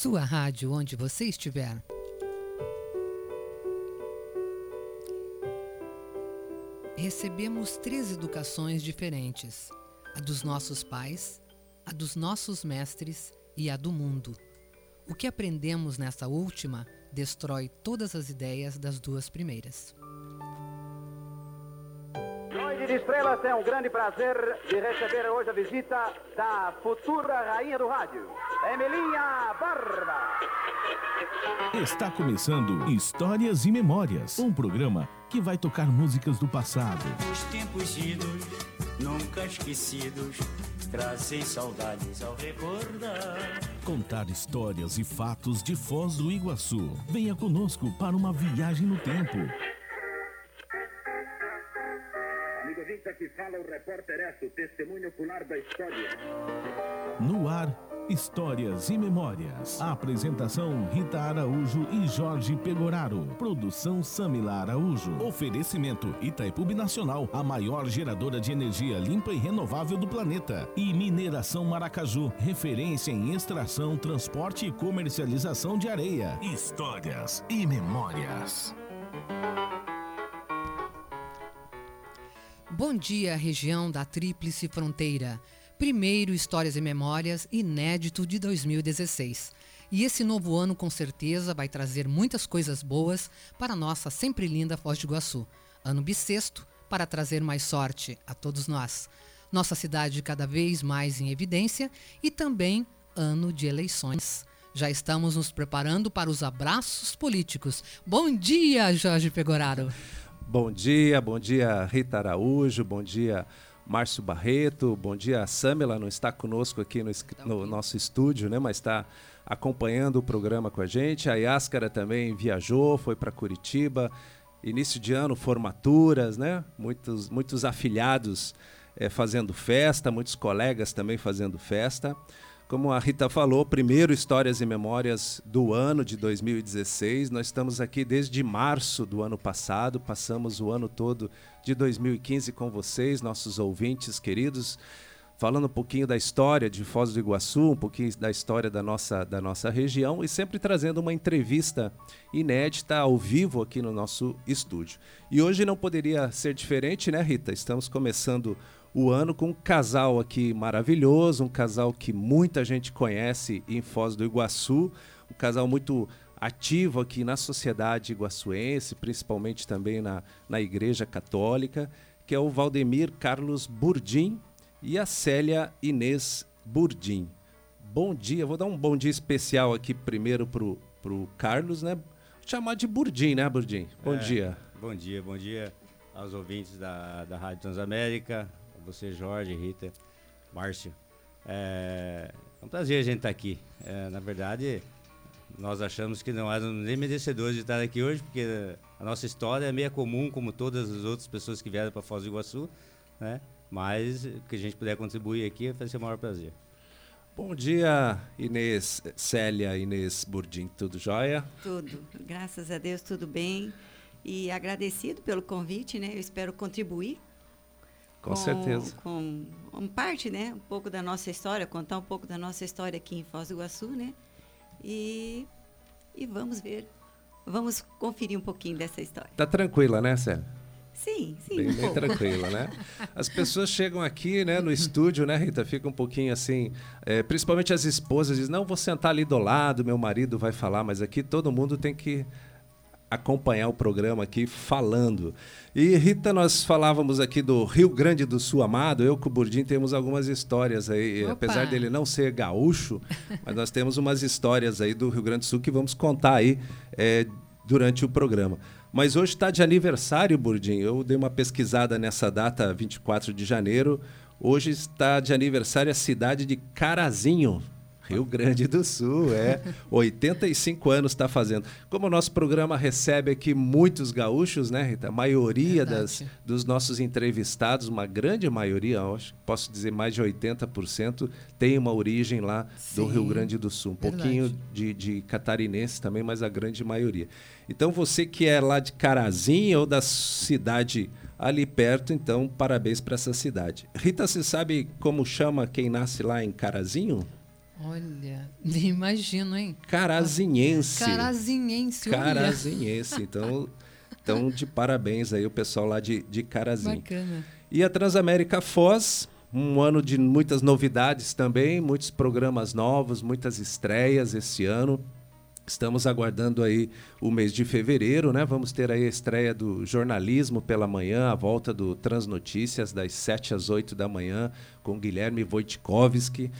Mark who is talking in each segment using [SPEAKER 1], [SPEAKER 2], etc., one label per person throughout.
[SPEAKER 1] sua rádio onde você estiver. Recebemos três educações diferentes: a dos nossos pais, a dos nossos mestres e a do mundo. O que aprendemos nessa última destrói todas as ideias das duas primeiras.
[SPEAKER 2] Noite de Estrelas tem um grande prazer de receber hoje a visita da futura rainha do rádio, Emilinha Barba.
[SPEAKER 3] Está começando Histórias e Memórias, um programa que vai tocar músicas do passado.
[SPEAKER 4] Os tempos idos, nunca esquecidos, trazem saudades ao recordar.
[SPEAKER 3] Contar histórias e fatos de Foz do Iguaçu. Venha conosco para uma viagem no tempo.
[SPEAKER 5] Aqui fala o repórter o testemunho ocular da história.
[SPEAKER 3] No ar, Histórias e Memórias. Apresentação Rita Araújo e Jorge Pegoraro. Produção Samila Araújo. Oferecimento Itaipu Nacional, a maior geradora de energia limpa e renovável do planeta. E Mineração Maracaju, referência em extração, transporte e comercialização de areia. Histórias e Memórias.
[SPEAKER 1] Bom dia, região da Tríplice Fronteira. Primeiro Histórias e Memórias inédito de 2016. E esse novo ano com certeza vai trazer muitas coisas boas para nossa sempre linda Foz do Iguaçu. Ano bissexto para trazer mais sorte a todos nós. Nossa cidade cada vez mais em evidência e também ano de eleições. Já estamos nos preparando para os abraços políticos. Bom dia, Jorge Pegoraro.
[SPEAKER 6] Bom dia, bom dia Rita Araújo, bom dia Márcio Barreto, bom dia Samela, não está conosco aqui no, no nosso estúdio, né, mas está acompanhando o programa com a gente. A Yáscara também viajou, foi para Curitiba, início de ano, formaturas, né, muitos, muitos afiliados é, fazendo festa, muitos colegas também fazendo festa. Como a Rita falou, primeiro Histórias e Memórias do ano de 2016. Nós estamos aqui desde março do ano passado, passamos o ano todo de 2015 com vocês, nossos ouvintes queridos, falando um pouquinho da história de Foz do Iguaçu, um pouquinho da história da nossa, da nossa região e sempre trazendo uma entrevista inédita ao vivo aqui no nosso estúdio. E hoje não poderia ser diferente, né, Rita? Estamos começando o ano com um casal aqui maravilhoso, um casal que muita gente conhece em Foz do Iguaçu, um casal muito ativo aqui na sociedade iguaçuense, principalmente também na, na Igreja Católica, que é o Valdemir Carlos Burdim e a Célia Inês Burdim. Bom dia, vou dar um bom dia especial aqui primeiro pro, pro Carlos, né? Vou chamar de Burdim, né, Burdim? Bom
[SPEAKER 7] É,
[SPEAKER 6] dia.
[SPEAKER 7] Bom dia, bom dia aos ouvintes da, da Rádio Transamérica, você, Jorge, Rita, Márcio. É, é um prazer a gente estar aqui. É, na verdade, nós achamos que não éramos nem merecedores de estar aqui hoje, porque a nossa história é meio comum, como todas as outras pessoas que vieram para Foz do Iguaçu, né? Mas o que a gente puder contribuir aqui vai ser o maior prazer.
[SPEAKER 6] Bom dia, Inês, Célia Inês Burdim, tudo jóia?
[SPEAKER 8] Tudo, graças a Deus, tudo bem. E agradecido pelo convite, né? Eu espero contribuir.
[SPEAKER 6] Com certeza.
[SPEAKER 8] Com uma parte, né? Um pouco da nossa história, contar um pouco da nossa história aqui em Foz do Iguaçu, né? E, e vamos ver, vamos conferir um pouquinho dessa história.
[SPEAKER 6] Tá tranquila, né, Célia?
[SPEAKER 8] Sim, sim.
[SPEAKER 6] Bem,
[SPEAKER 8] um
[SPEAKER 6] bem tranquila, né? As pessoas chegam aqui, né, no estúdio, né, Rita? Fica um pouquinho assim, é, principalmente as esposas dizem, não, vou sentar ali do lado, meu marido vai falar, mas aqui todo mundo tem que acompanhar o programa aqui falando. E Rita, nós falávamos aqui do Rio Grande do Sul amado, eu com o Burdim temos algumas histórias aí,
[SPEAKER 1] Opa!
[SPEAKER 6] apesar dele não ser gaúcho, mas nós temos umas histórias aí do Rio Grande do Sul que vamos contar aí é, durante o programa. Mas hoje está de aniversário, Burdim. Eu dei uma pesquisada nessa data, 24 de janeiro. Hoje está de aniversário a cidade de Carazinho, Rio Grande do Sul, é. 85 anos está fazendo. Como o nosso programa recebe aqui muitos gaúchos, né, Rita? A maioria das, dos nossos entrevistados, uma grande maioria, acho, posso dizer mais de 80%, tem uma origem lá do
[SPEAKER 1] Sim,
[SPEAKER 6] Rio Grande do Sul. Um
[SPEAKER 1] verdade.
[SPEAKER 6] pouquinho de, de catarinense também, mas a grande maioria. Então, você que é lá de Carazinho ou da cidade ali perto, então, parabéns para essa cidade. Rita, você sabe como chama quem nasce lá em Carazinho?
[SPEAKER 1] Olha, nem imagino, hein?
[SPEAKER 6] Carazinhense.
[SPEAKER 1] Carazinhense, olha.
[SPEAKER 6] Carazinhense. Então, então, de parabéns aí o pessoal lá de, de Carazinho.
[SPEAKER 1] Bacana.
[SPEAKER 6] E a Transamérica Foz, um ano de muitas novidades também, muitos programas novos, muitas estreias esse ano. Estamos aguardando aí o mês de fevereiro, né? Vamos ter aí a estreia do jornalismo pela manhã, a volta do Transnotícias das 7 às 8 da manhã com Guilherme Wojtkowski.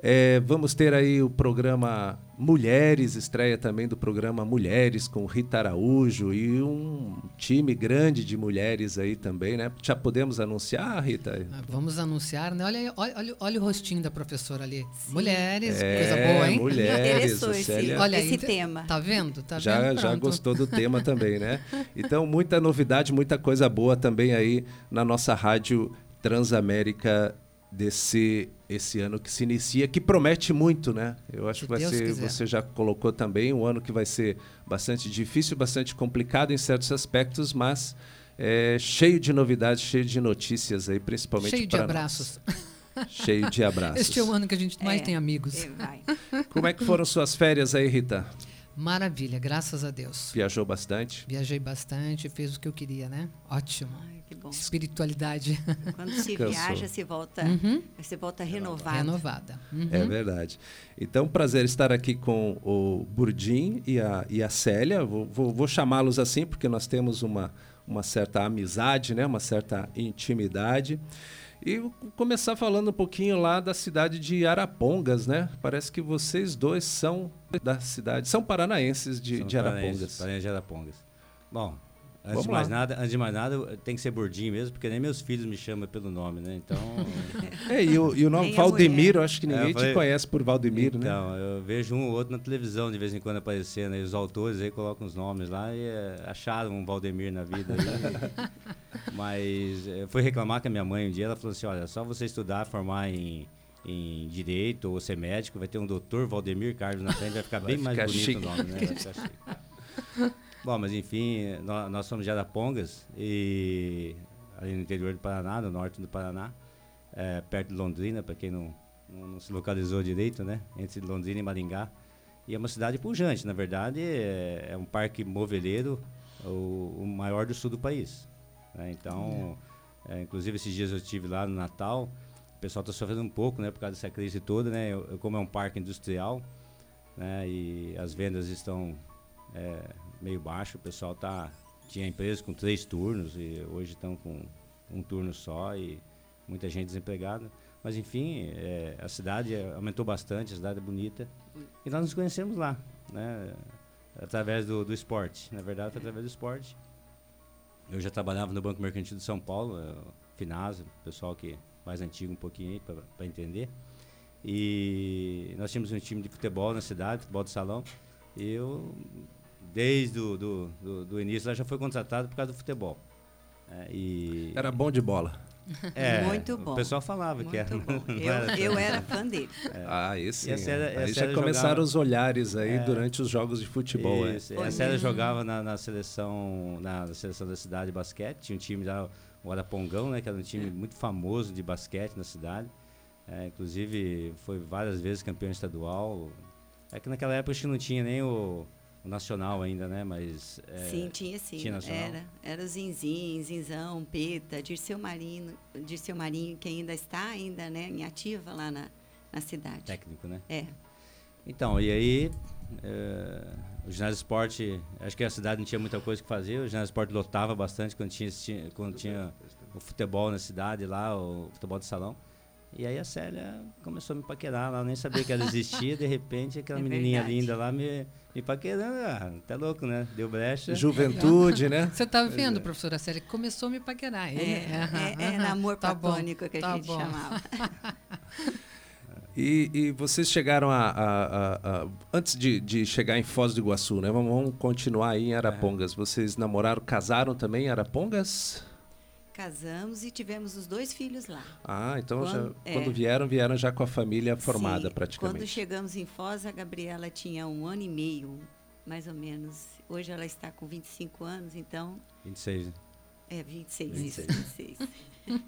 [SPEAKER 6] É, vamos ter aí o programa Mulheres, estreia também do programa Mulheres com Rita Araújo e um time grande de mulheres aí também, né? Já podemos anunciar, Rita?
[SPEAKER 1] Ah, Vamos anunciar, né? Olha, olha, olha, olha o rostinho da professora ali. Mulheres,
[SPEAKER 6] É,
[SPEAKER 1] coisa boa, hein?
[SPEAKER 6] mulheres,
[SPEAKER 8] esse,
[SPEAKER 1] Olha
[SPEAKER 8] esse
[SPEAKER 1] te-
[SPEAKER 8] tema.
[SPEAKER 1] Tá vendo? Tá
[SPEAKER 6] já,
[SPEAKER 1] vendo?
[SPEAKER 6] já gostou do tema também, né? Então, muita novidade, muita coisa boa também aí na nossa rádio Transamérica desse esse ano que se inicia, que promete muito, né? Eu acho
[SPEAKER 1] Se
[SPEAKER 6] que vai
[SPEAKER 1] Deus
[SPEAKER 6] ser,
[SPEAKER 1] quiser.
[SPEAKER 6] você já colocou também, um ano que vai ser bastante difícil, bastante complicado em certos aspectos, mas é, cheio de novidades, cheio de notícias aí, principalmente
[SPEAKER 1] Cheio de
[SPEAKER 6] pra nós.
[SPEAKER 1] abraços.
[SPEAKER 6] Cheio de abraços.
[SPEAKER 1] Este é o ano que a gente mais
[SPEAKER 8] É,
[SPEAKER 1] tem amigos.
[SPEAKER 8] é.
[SPEAKER 6] Como é que foram suas férias aí, Rita?
[SPEAKER 1] Maravilha, graças a Deus.
[SPEAKER 6] Viajou bastante?
[SPEAKER 1] Viajei bastante, fez o que eu queria, né? Ótimo.
[SPEAKER 8] Ai, que bom.
[SPEAKER 1] Espiritualidade
[SPEAKER 8] Quando se
[SPEAKER 6] Cansou.
[SPEAKER 8] viaja, se volta,
[SPEAKER 1] Uhum.
[SPEAKER 8] se volta renovado.
[SPEAKER 1] renovada. Uhum.
[SPEAKER 6] É verdade. Então, prazer estar aqui com o Burdim e a, e a Célia. Vou, vou- vou chamá-los assim porque nós temos uma, uma certa amizade, né? uma certa intimidade. E vou começar falando um pouquinho lá da cidade de Arapongas, né? Parece que vocês dois são da cidade, são paranaenses de,
[SPEAKER 7] São
[SPEAKER 6] de Arapongas.
[SPEAKER 7] paraenses de Arapongas. Bom, antes de mais nada, antes de mais nada, tem que ser Burdinho mesmo, porque nem meus filhos me chamam pelo nome, né? Então,
[SPEAKER 6] É, e, o, e o nome
[SPEAKER 8] Nem a
[SPEAKER 6] Valdemir,
[SPEAKER 8] mulher.
[SPEAKER 6] eu acho que ninguém
[SPEAKER 7] É, falei-
[SPEAKER 6] te conhece por Valdemir, né?
[SPEAKER 7] então, eu vejo um ou outro na televisão de vez em quando aparecendo, aí os autores aí colocam os nomes lá e é, acharam um Valdemir na vida. aí. Mas eh, eu fui reclamar com a minha mãe um dia, ela falou assim, olha, só você estudar, formar em, em direito ou ser médico, vai ter um doutor Valdemir Carlos na frente, vai ficar
[SPEAKER 6] Vai
[SPEAKER 7] bem mais
[SPEAKER 6] ficar
[SPEAKER 7] bonito
[SPEAKER 6] chique.
[SPEAKER 7] o nome, né? Vai ficar chique. Bom, mas enfim, nós, nós somos de Arapongas, e ali no interior do Paraná, no norte do Paraná, eh, perto de Londrina, para quem não, não, não se localizou direito, né? Entre Londrina e Maringá. E é uma cidade pujante, na verdade, é, é um parque moveleiro, o, o maior do sul do país. né? Então, eh, inclusive esses dias eu estive lá no Natal, o pessoal está sofrendo um pouco, né, por causa dessa crise toda, né? Eu- eu- como é um parque industrial, né, e as vendas estão é, meio baixo, o pessoal tá tinha empresas com três turnos e hoje estão com um turno só e muita gente desempregada. Mas enfim, é, a cidade aumentou bastante, a cidade é bonita e nós nos conhecemos lá, né? Através do, do esporte. Na verdade, foi através do esporte. Eu já trabalhava no Banco Mercantil de São Paulo, é, Finasa, pessoal que mais antigo um pouquinho aí para entender. E nós tínhamos um time de futebol na cidade, futebol de salão. E eu, desde o do, do, do início, lá já foi contratado por causa do futebol. É, e,
[SPEAKER 6] Era bom de bola.
[SPEAKER 7] é,
[SPEAKER 8] Muito bom.
[SPEAKER 7] O pessoal falava
[SPEAKER 8] Muito
[SPEAKER 7] que era.
[SPEAKER 8] bom. Eu,
[SPEAKER 7] era
[SPEAKER 8] eu era fã dele.
[SPEAKER 6] Ah, esse.
[SPEAKER 7] E a Célia- e a
[SPEAKER 6] aí já começaram
[SPEAKER 7] jogava-
[SPEAKER 6] os olhares aí
[SPEAKER 7] É.
[SPEAKER 6] durante os jogos de futebol. é.
[SPEAKER 7] Isso,
[SPEAKER 8] Foi
[SPEAKER 7] a Célia
[SPEAKER 8] mesmo.
[SPEAKER 7] jogava na, na seleção na, na seleção da cidade de basquete, tinha um time lá, o Arapongão, né, que era um time muito famoso de basquete na cidade. É, inclusive foi várias vezes campeão estadual. É que naquela época acho que não tinha nem o nacional ainda, né? Mas é,
[SPEAKER 8] sim, tinha sim.
[SPEAKER 7] tinha nacional?
[SPEAKER 8] era, era o Zinzin, Zinzão, Peta, Dirceu Marinho, Dirceu Marinho, que ainda está ainda, né, em ativa lá na, na cidade.
[SPEAKER 7] técnico, né?
[SPEAKER 8] É.
[SPEAKER 7] Então, e aí é, o ginásio esporte, acho que a cidade não tinha muita coisa que fazer, o ginásio esporte lotava bastante quando tinha, quando tinha o futebol na cidade lá, o futebol de salão. E aí a Célia começou a me paquerar lá, eu nem sabia que ela existia, de repente aquela
[SPEAKER 8] É
[SPEAKER 7] menininha
[SPEAKER 8] verdade.
[SPEAKER 7] linda lá me, me paquerando, ah, tá louco, né? Deu brecha.
[SPEAKER 6] Juventude, né?
[SPEAKER 1] Você tá vendo, professora Célia, que começou a me paquerar.
[SPEAKER 8] É, é, é
[SPEAKER 1] aham.
[SPEAKER 8] namoro
[SPEAKER 1] Tá bom,
[SPEAKER 8] que a
[SPEAKER 1] tá
[SPEAKER 8] gente
[SPEAKER 1] bom.
[SPEAKER 8] chamava.
[SPEAKER 6] E, e vocês chegaram a. a- a- a- antes de, de chegar em Foz do Iguaçu, né? Vamos, vamos continuar aí em Arapongas. Vocês namoraram, casaram também em Arapongas?
[SPEAKER 8] Casamos e tivemos os dois filhos lá.
[SPEAKER 6] Ah, então já,
[SPEAKER 8] Quando- é.
[SPEAKER 6] quando vieram, vieram já com a família formada
[SPEAKER 8] Sim,
[SPEAKER 6] praticamente.
[SPEAKER 8] Quando chegamos em Foz, a Gabriela tinha um ano e meio, mais ou menos. Hoje ela está com 25 anos, então
[SPEAKER 7] 26, né?
[SPEAKER 8] É, 26, 26. isso, 26.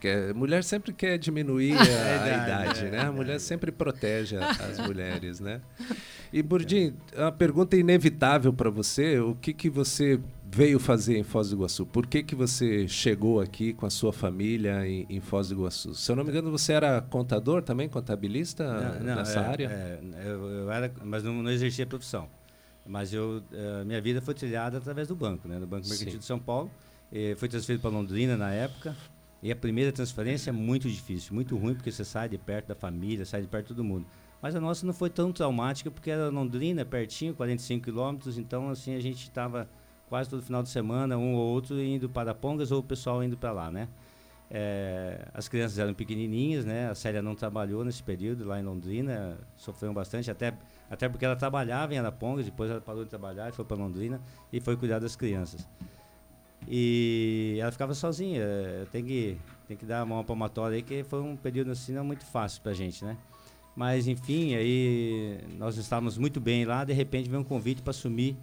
[SPEAKER 6] Que a mulher sempre quer diminuir a, a idade, né? A mulher sempre protege as mulheres, né? E, Burdim, a pergunta inevitável para você, o que, que você veio fazer em Foz do Iguaçu? Por que, que você chegou aqui com a sua família em, em Foz do Iguaçu? Se eu não me engano, você era contador também, contabilista nessa
[SPEAKER 7] é,
[SPEAKER 6] área?
[SPEAKER 7] é, eu, eu era, mas não, não exercia a profissão. Mas eu, eh, minha vida foi trilhada através do banco, né? Do Banco Mercantil
[SPEAKER 6] Sim.
[SPEAKER 7] de São Paulo. Fui transferido para Londrina na época. E a primeira transferência é muito difícil, muito ruim, porque você sai de perto da família, sai de perto de todo mundo. Mas a nossa não foi tão traumática, porque era Londrina, pertinho, 45 quilômetros. Então, assim, a gente estava quase todo final de semana, um ou outro indo para Pongas ou o pessoal indo para lá, né? É, as crianças eram pequenininhas, né? A Célia não trabalhou nesse período lá em Londrina, sofreu bastante, até, até porque ela trabalhava em Arapongas, depois ela parou de trabalhar, foi para Londrina e foi cuidar das crianças. E ela ficava sozinha, eh, tem que, tem que dar uma palmatória aí, que foi um período assim não muito fácil pra gente, né? Mas enfim, aí nós estávamos muito bem lá, de repente veio um convite para assumir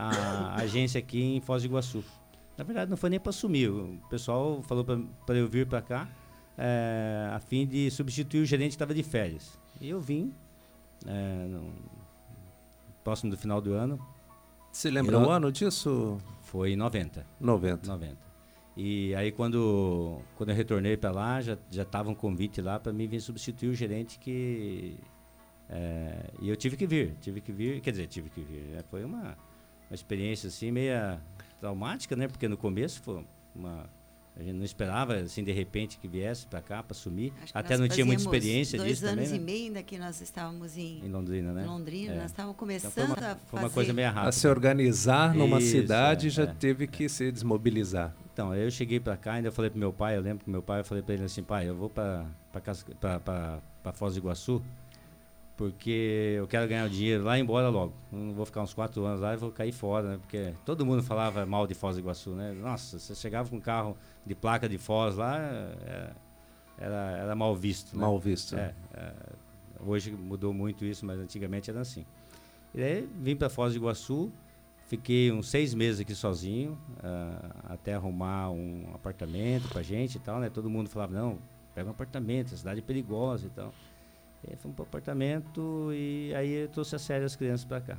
[SPEAKER 7] a agência aqui em Foz do Iguaçu. Na verdade, não foi nem para assumir. O pessoal falou para eu vir para cá eh, a fim de substituir o gerente que estava de férias. E eu vim, eh, no- próximo do final do ano,
[SPEAKER 6] Se lembra
[SPEAKER 7] Eu-
[SPEAKER 6] o ano disso?
[SPEAKER 7] foi em 90.
[SPEAKER 6] 90.
[SPEAKER 7] 90. E aí quando, quando eu retornei para lá, já já um convite lá para mim vir substituir o gerente que é, e eu tive que vir, tive que vir, quer dizer, tive que vir. né? Foi uma, uma experiência assim meia traumática, né? Porque no começo foi uma a gente não esperava assim de repente que viesse para cá para assumir.
[SPEAKER 8] Acho que
[SPEAKER 7] Até não tinha muita experiência
[SPEAKER 8] dois
[SPEAKER 7] disso
[SPEAKER 8] anos
[SPEAKER 7] também,
[SPEAKER 8] e
[SPEAKER 7] né?
[SPEAKER 8] meio ainda que nós estávamos em,
[SPEAKER 7] Em Londrina, né?
[SPEAKER 8] Londrina,
[SPEAKER 7] É.
[SPEAKER 8] nós estávamos
[SPEAKER 7] Então
[SPEAKER 8] começando
[SPEAKER 7] foi uma,
[SPEAKER 8] a fazer...
[SPEAKER 7] foi uma coisa meio rápida.
[SPEAKER 6] A se organizar numa
[SPEAKER 7] Isso,
[SPEAKER 6] cidade
[SPEAKER 7] é,
[SPEAKER 6] já
[SPEAKER 7] é.
[SPEAKER 6] teve que se desmobilizar.
[SPEAKER 7] Então, aí eu cheguei pra cá, ainda falei pro meu pai, eu lembro que meu pai, eu falei pra ele assim, pai, eu vou pra, pra Foz do Iguaçu, porque eu quero ganhar o dinheiro lá e ir embora logo. Não vou ficar uns quatro anos lá e vou cair fora, né? Porque todo mundo falava mal de Foz do Iguaçu, né? Nossa, você chegava com um carro de placa de Foz lá, é, era, era mal visto. né?
[SPEAKER 6] Mal visto.
[SPEAKER 7] É, é, hoje mudou muito isso, mas antigamente era assim. E aí vim para Foz do Iguaçu, fiquei uns seis meses aqui sozinho, ah, até arrumar um apartamento pra gente e tal, né? Todo mundo falava, não, pega um apartamento, a cidade é perigosa e tal. E aí fomos pro apartamento e aí eu trouxe a sério as crianças para cá.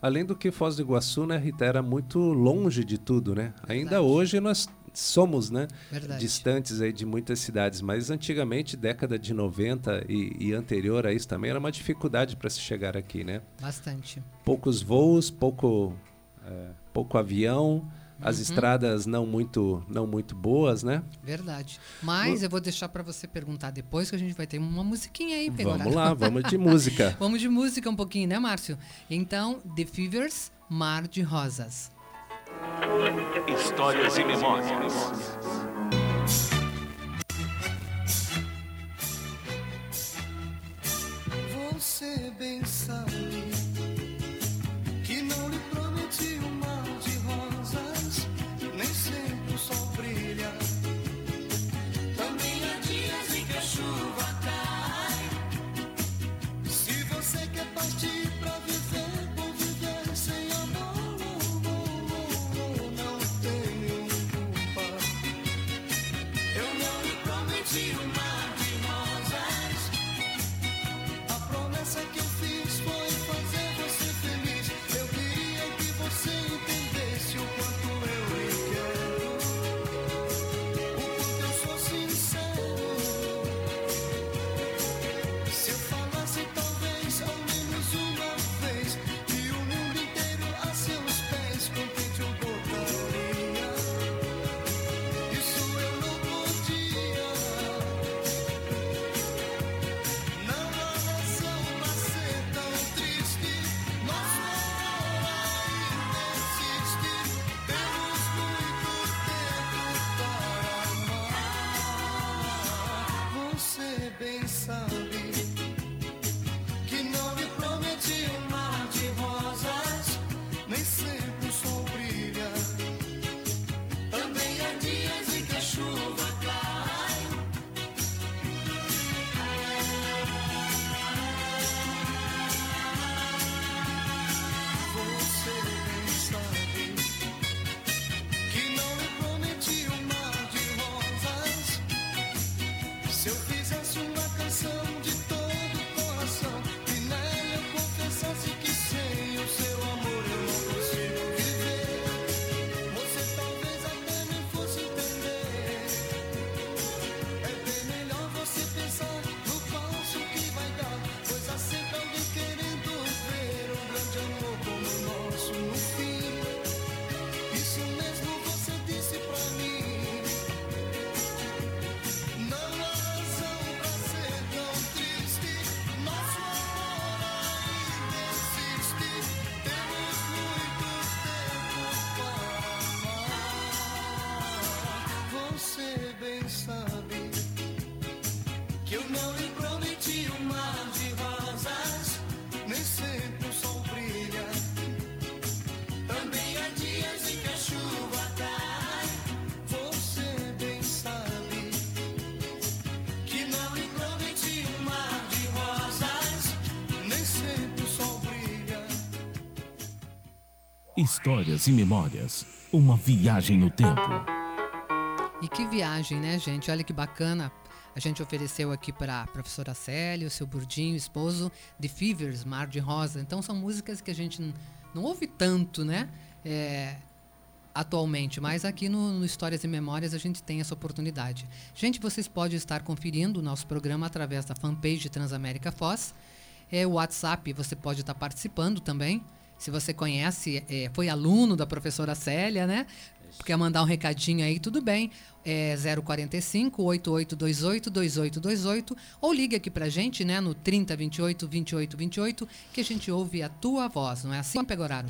[SPEAKER 6] Além do que Foz do Iguaçu, né, Rita, era muito longe de tudo, né? Ainda
[SPEAKER 1] Verdade.
[SPEAKER 6] hoje nós somos, né,
[SPEAKER 1] Verdade.
[SPEAKER 6] distantes aí de muitas cidades, mas antigamente, década de 90 e, e anterior a isso também, era uma dificuldade para se chegar aqui, né?
[SPEAKER 1] Bastante.
[SPEAKER 6] Poucos voos, pouco,
[SPEAKER 7] É,
[SPEAKER 6] pouco avião, as estradas não muito, não muito boas, né?
[SPEAKER 1] Verdade. Mas eu vou deixar para você perguntar depois que a gente vai ter uma musiquinha aí.
[SPEAKER 6] Vamos lá, vamos de música.
[SPEAKER 1] Vamos de música um pouquinho, né, Márcio? Então, The Fevers, Mar de Rosas.
[SPEAKER 3] Histórias e memórias.
[SPEAKER 9] Você bem sabe
[SPEAKER 3] Histórias e memórias. Uma viagem no tempo.
[SPEAKER 1] E que viagem, né, gente? Olha que bacana. A gente ofereceu aqui para a professora Célia, o seu Burdinho, esposo, The Fevers, Mar de Rosa. Então são músicas que a gente não ouve tanto, né? É, atualmente, mas aqui no, no Histórias e Memórias a gente tem essa oportunidade. Gente, vocês podem estar conferindo o nosso programa através da fanpage Transamérica Foz. É, o WhatsApp você pode estar participando também. Se você conhece, é, foi aluno da professora Célia, né? Quer mandar um recadinho aí, tudo bem. É 045 8828 2828 ou ligue aqui pra gente, né, no 3028 2828, que a gente ouve a tua voz, não é assim, Pegoraro?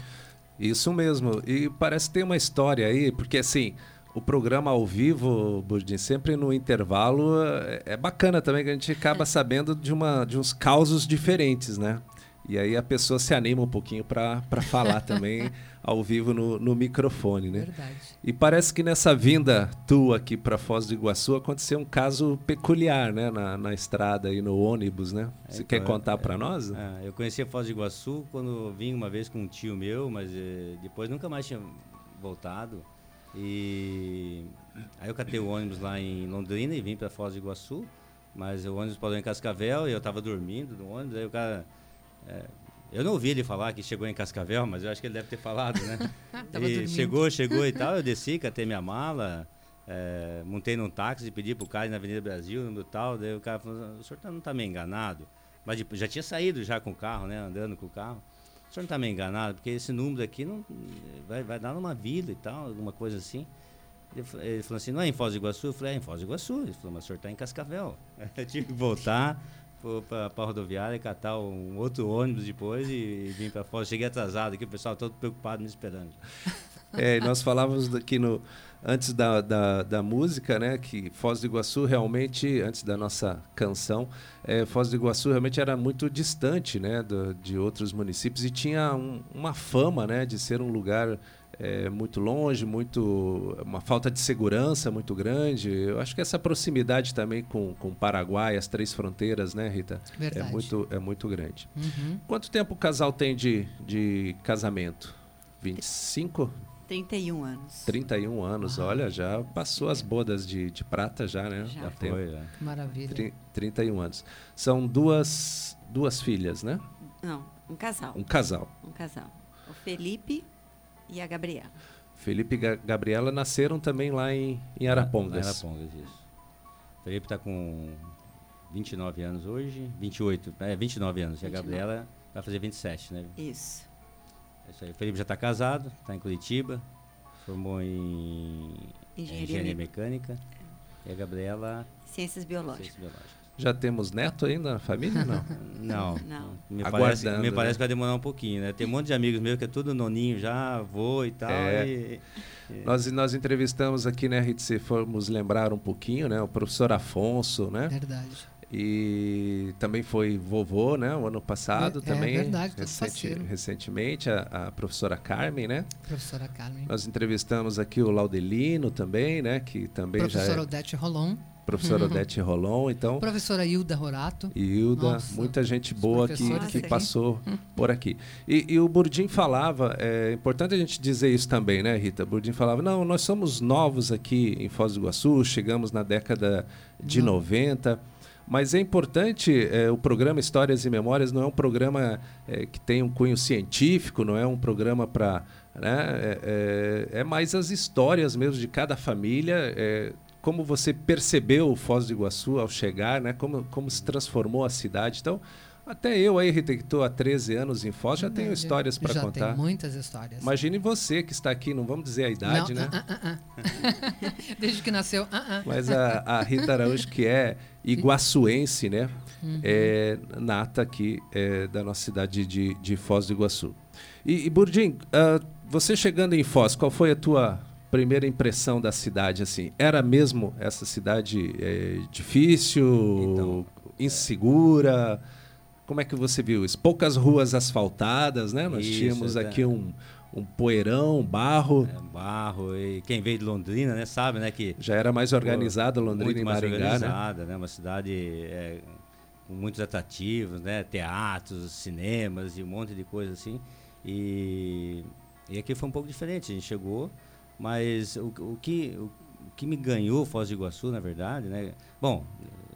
[SPEAKER 6] Isso mesmo. E parece que tem uma história aí, porque assim, o programa ao vivo, Burdim, sempre no intervalo, é, é bacana também que a gente acaba sabendo de, uma, de uns causos diferentes, né? E aí a pessoa se anima um pouquinho para falar também ao vivo no, no microfone, né?
[SPEAKER 1] Verdade.
[SPEAKER 6] E parece que nessa vinda tua aqui para Foz do Iguaçu aconteceu um caso peculiar, né? Na, na estrada e no ônibus, né? Você quer
[SPEAKER 7] Então,
[SPEAKER 6] contar
[SPEAKER 7] é,
[SPEAKER 6] para nós?
[SPEAKER 7] é, eu conheci a Foz do Iguaçu quando vim uma vez com um tio meu, mas eh, depois nunca mais tinha voltado. E aí eu catei o ônibus lá em Londrina e vim para Foz do Iguaçu, mas o ônibus parou em Cascavel e eu estava dormindo no ônibus, aí o cara é, eu não ouvi ele falar que chegou em Cascavel, mas eu acho que ele deve ter falado, né?
[SPEAKER 1] Dormindo.
[SPEAKER 7] chegou, chegou e tal, eu desci, catei minha mala, é, montei num táxi e pedi pro cara ir na Avenida Brasil, número tal, daí o cara falou, o senhor tá- não tá meio enganado? Mas tipo, já tinha saído já com o carro, né, andando com o carro. O senhor não tá meio enganado? Porque esse número aqui não, vai, vai dar numa vila e tal, alguma coisa assim. Ele falou assim, não é em Foz do Iguaçu? Eu falei, é em Foz do Iguaçu. Ele falou, mas o senhor está em Cascavel. Eu tive que voltar para a rodoviária, catar um outro ônibus depois e, e vim para Foz. Cheguei atrasado aqui, o pessoal todo preocupado me esperando.
[SPEAKER 6] É, nós falávamos aqui no, antes da, da, da música, né, que Foz do Iguaçu realmente, antes da nossa canção, é, Foz do Iguaçu realmente era muito distante né, do- de outros municípios e tinha um- uma fama né, de ser um lugar é, muito longe, muito uma falta de segurança muito grande. Eu acho que essa proximidade também com, com o Paraguai, as três fronteiras, né, Rita?
[SPEAKER 1] Verdade.
[SPEAKER 6] É muito, é muito grande.
[SPEAKER 1] Uhum.
[SPEAKER 6] Quanto tempo o casal tem de, de casamento? 25?
[SPEAKER 8] 31 anos.
[SPEAKER 6] 31 anos, olha, já passou as bodas de, de prata já, né?
[SPEAKER 8] Já
[SPEAKER 6] Dá
[SPEAKER 7] Foi, é.
[SPEAKER 1] Maravilha.
[SPEAKER 6] Tri- 31 anos. São duas, duas filhas, né?
[SPEAKER 8] Não, um casal.
[SPEAKER 6] Um casal.
[SPEAKER 8] Um casal. O Felipe e a Gabriela.
[SPEAKER 6] Felipe e Ga- Gabriela nasceram também lá em, em Arapongas.
[SPEAKER 7] Arapongas, isso. O Felipe está com 29 anos hoje, 28, é 29 anos. E a
[SPEAKER 8] 29.
[SPEAKER 7] Gabriela vai fazer 27, né?
[SPEAKER 8] Isso.
[SPEAKER 7] É isso aí. O Felipe já está casado, está em Curitiba, formou em
[SPEAKER 8] Engenharia
[SPEAKER 7] engenharia
[SPEAKER 8] me-
[SPEAKER 7] mecânica. E a Gabriela,
[SPEAKER 8] Ciências biológicas.
[SPEAKER 7] ciências biológicas.
[SPEAKER 6] Já temos neto ainda na família? Não.
[SPEAKER 7] Não,
[SPEAKER 8] Não.
[SPEAKER 7] Me
[SPEAKER 6] Aguardando,
[SPEAKER 7] parece, me
[SPEAKER 6] né?
[SPEAKER 7] parece que vai demorar um pouquinho, né? Tem um monte de amigos meus que é tudo noninho já, avô e tal.
[SPEAKER 6] É.
[SPEAKER 7] e-
[SPEAKER 6] nós, nós entrevistamos aqui, né, Rita, se formos lembrar um pouquinho, né? O professor Afonso, né?
[SPEAKER 1] Verdade.
[SPEAKER 6] E também foi vovô, né? O ano passado
[SPEAKER 1] É, é
[SPEAKER 6] também.
[SPEAKER 1] verdade, todo parceiro.
[SPEAKER 6] recentemente, a, a professora Carmen, né?
[SPEAKER 1] Professora Carmen.
[SPEAKER 6] Nós entrevistamos aqui o Laudelino também, né? Que também
[SPEAKER 1] Professora
[SPEAKER 6] já é
[SPEAKER 1] Odete Rolon.
[SPEAKER 6] Professora Odete Rolon. Então,
[SPEAKER 1] Professora Hilda Rorato.
[SPEAKER 6] Hilda,
[SPEAKER 1] Nossa,
[SPEAKER 6] muita gente boa que, que passou por aqui. E, e o Burdim falava, é importante a gente dizer isso também, né, Rita? Burdim falava, não, nós somos novos aqui em Foz do Iguaçu, chegamos na década de
[SPEAKER 1] Não.
[SPEAKER 6] 90. Mas é importante, é, o programa Histórias e Memórias não é um programa é, que tem um cunho científico, não é um programa para. Né, é, é- é mais as histórias mesmo de cada família, é, como você percebeu o Foz do Iguaçu ao chegar, né, como, como se transformou a cidade. Então, até eu aí, Rita, que estou há 13 anos em Foz, já tenho histórias para
[SPEAKER 1] já
[SPEAKER 6] contar.
[SPEAKER 1] tem muitas histórias.
[SPEAKER 6] Imagine você que está aqui, não vamos dizer a idade,
[SPEAKER 1] Não,
[SPEAKER 6] né?
[SPEAKER 1] ah, ah, ah. Desde que nasceu. ah, ah.
[SPEAKER 6] Mas a, a Rita Araújo, que é iguaçuense, né? É nata aqui é, da nossa cidade de, de Foz do Iguaçu. E, e Burdim, ah, você chegando em Foz, qual foi a tua primeira impressão da cidade? Assim, era mesmo essa cidade é, difícil,
[SPEAKER 7] Então,
[SPEAKER 6] insegura? Como é que você viu isso? Poucas ruas asfaltadas, né? Nós
[SPEAKER 7] Isso,
[SPEAKER 6] tínhamos
[SPEAKER 7] é.
[SPEAKER 6] aqui um, um poeirão, barro.
[SPEAKER 7] É, barro, e quem veio de Londrina, né, sabe, né, que
[SPEAKER 6] Já era mais organizada Londrina
[SPEAKER 7] muito
[SPEAKER 6] e
[SPEAKER 7] mais
[SPEAKER 6] Maringá, né?
[SPEAKER 7] organizada, né? Uma cidade é, com muitos atrativos, né? Teatros, cinemas e um monte de coisa assim. E E aqui foi um pouco diferente. A gente chegou, mas o, o que, o, o que me ganhou Foz do Iguaçu, na verdade, né? Bom,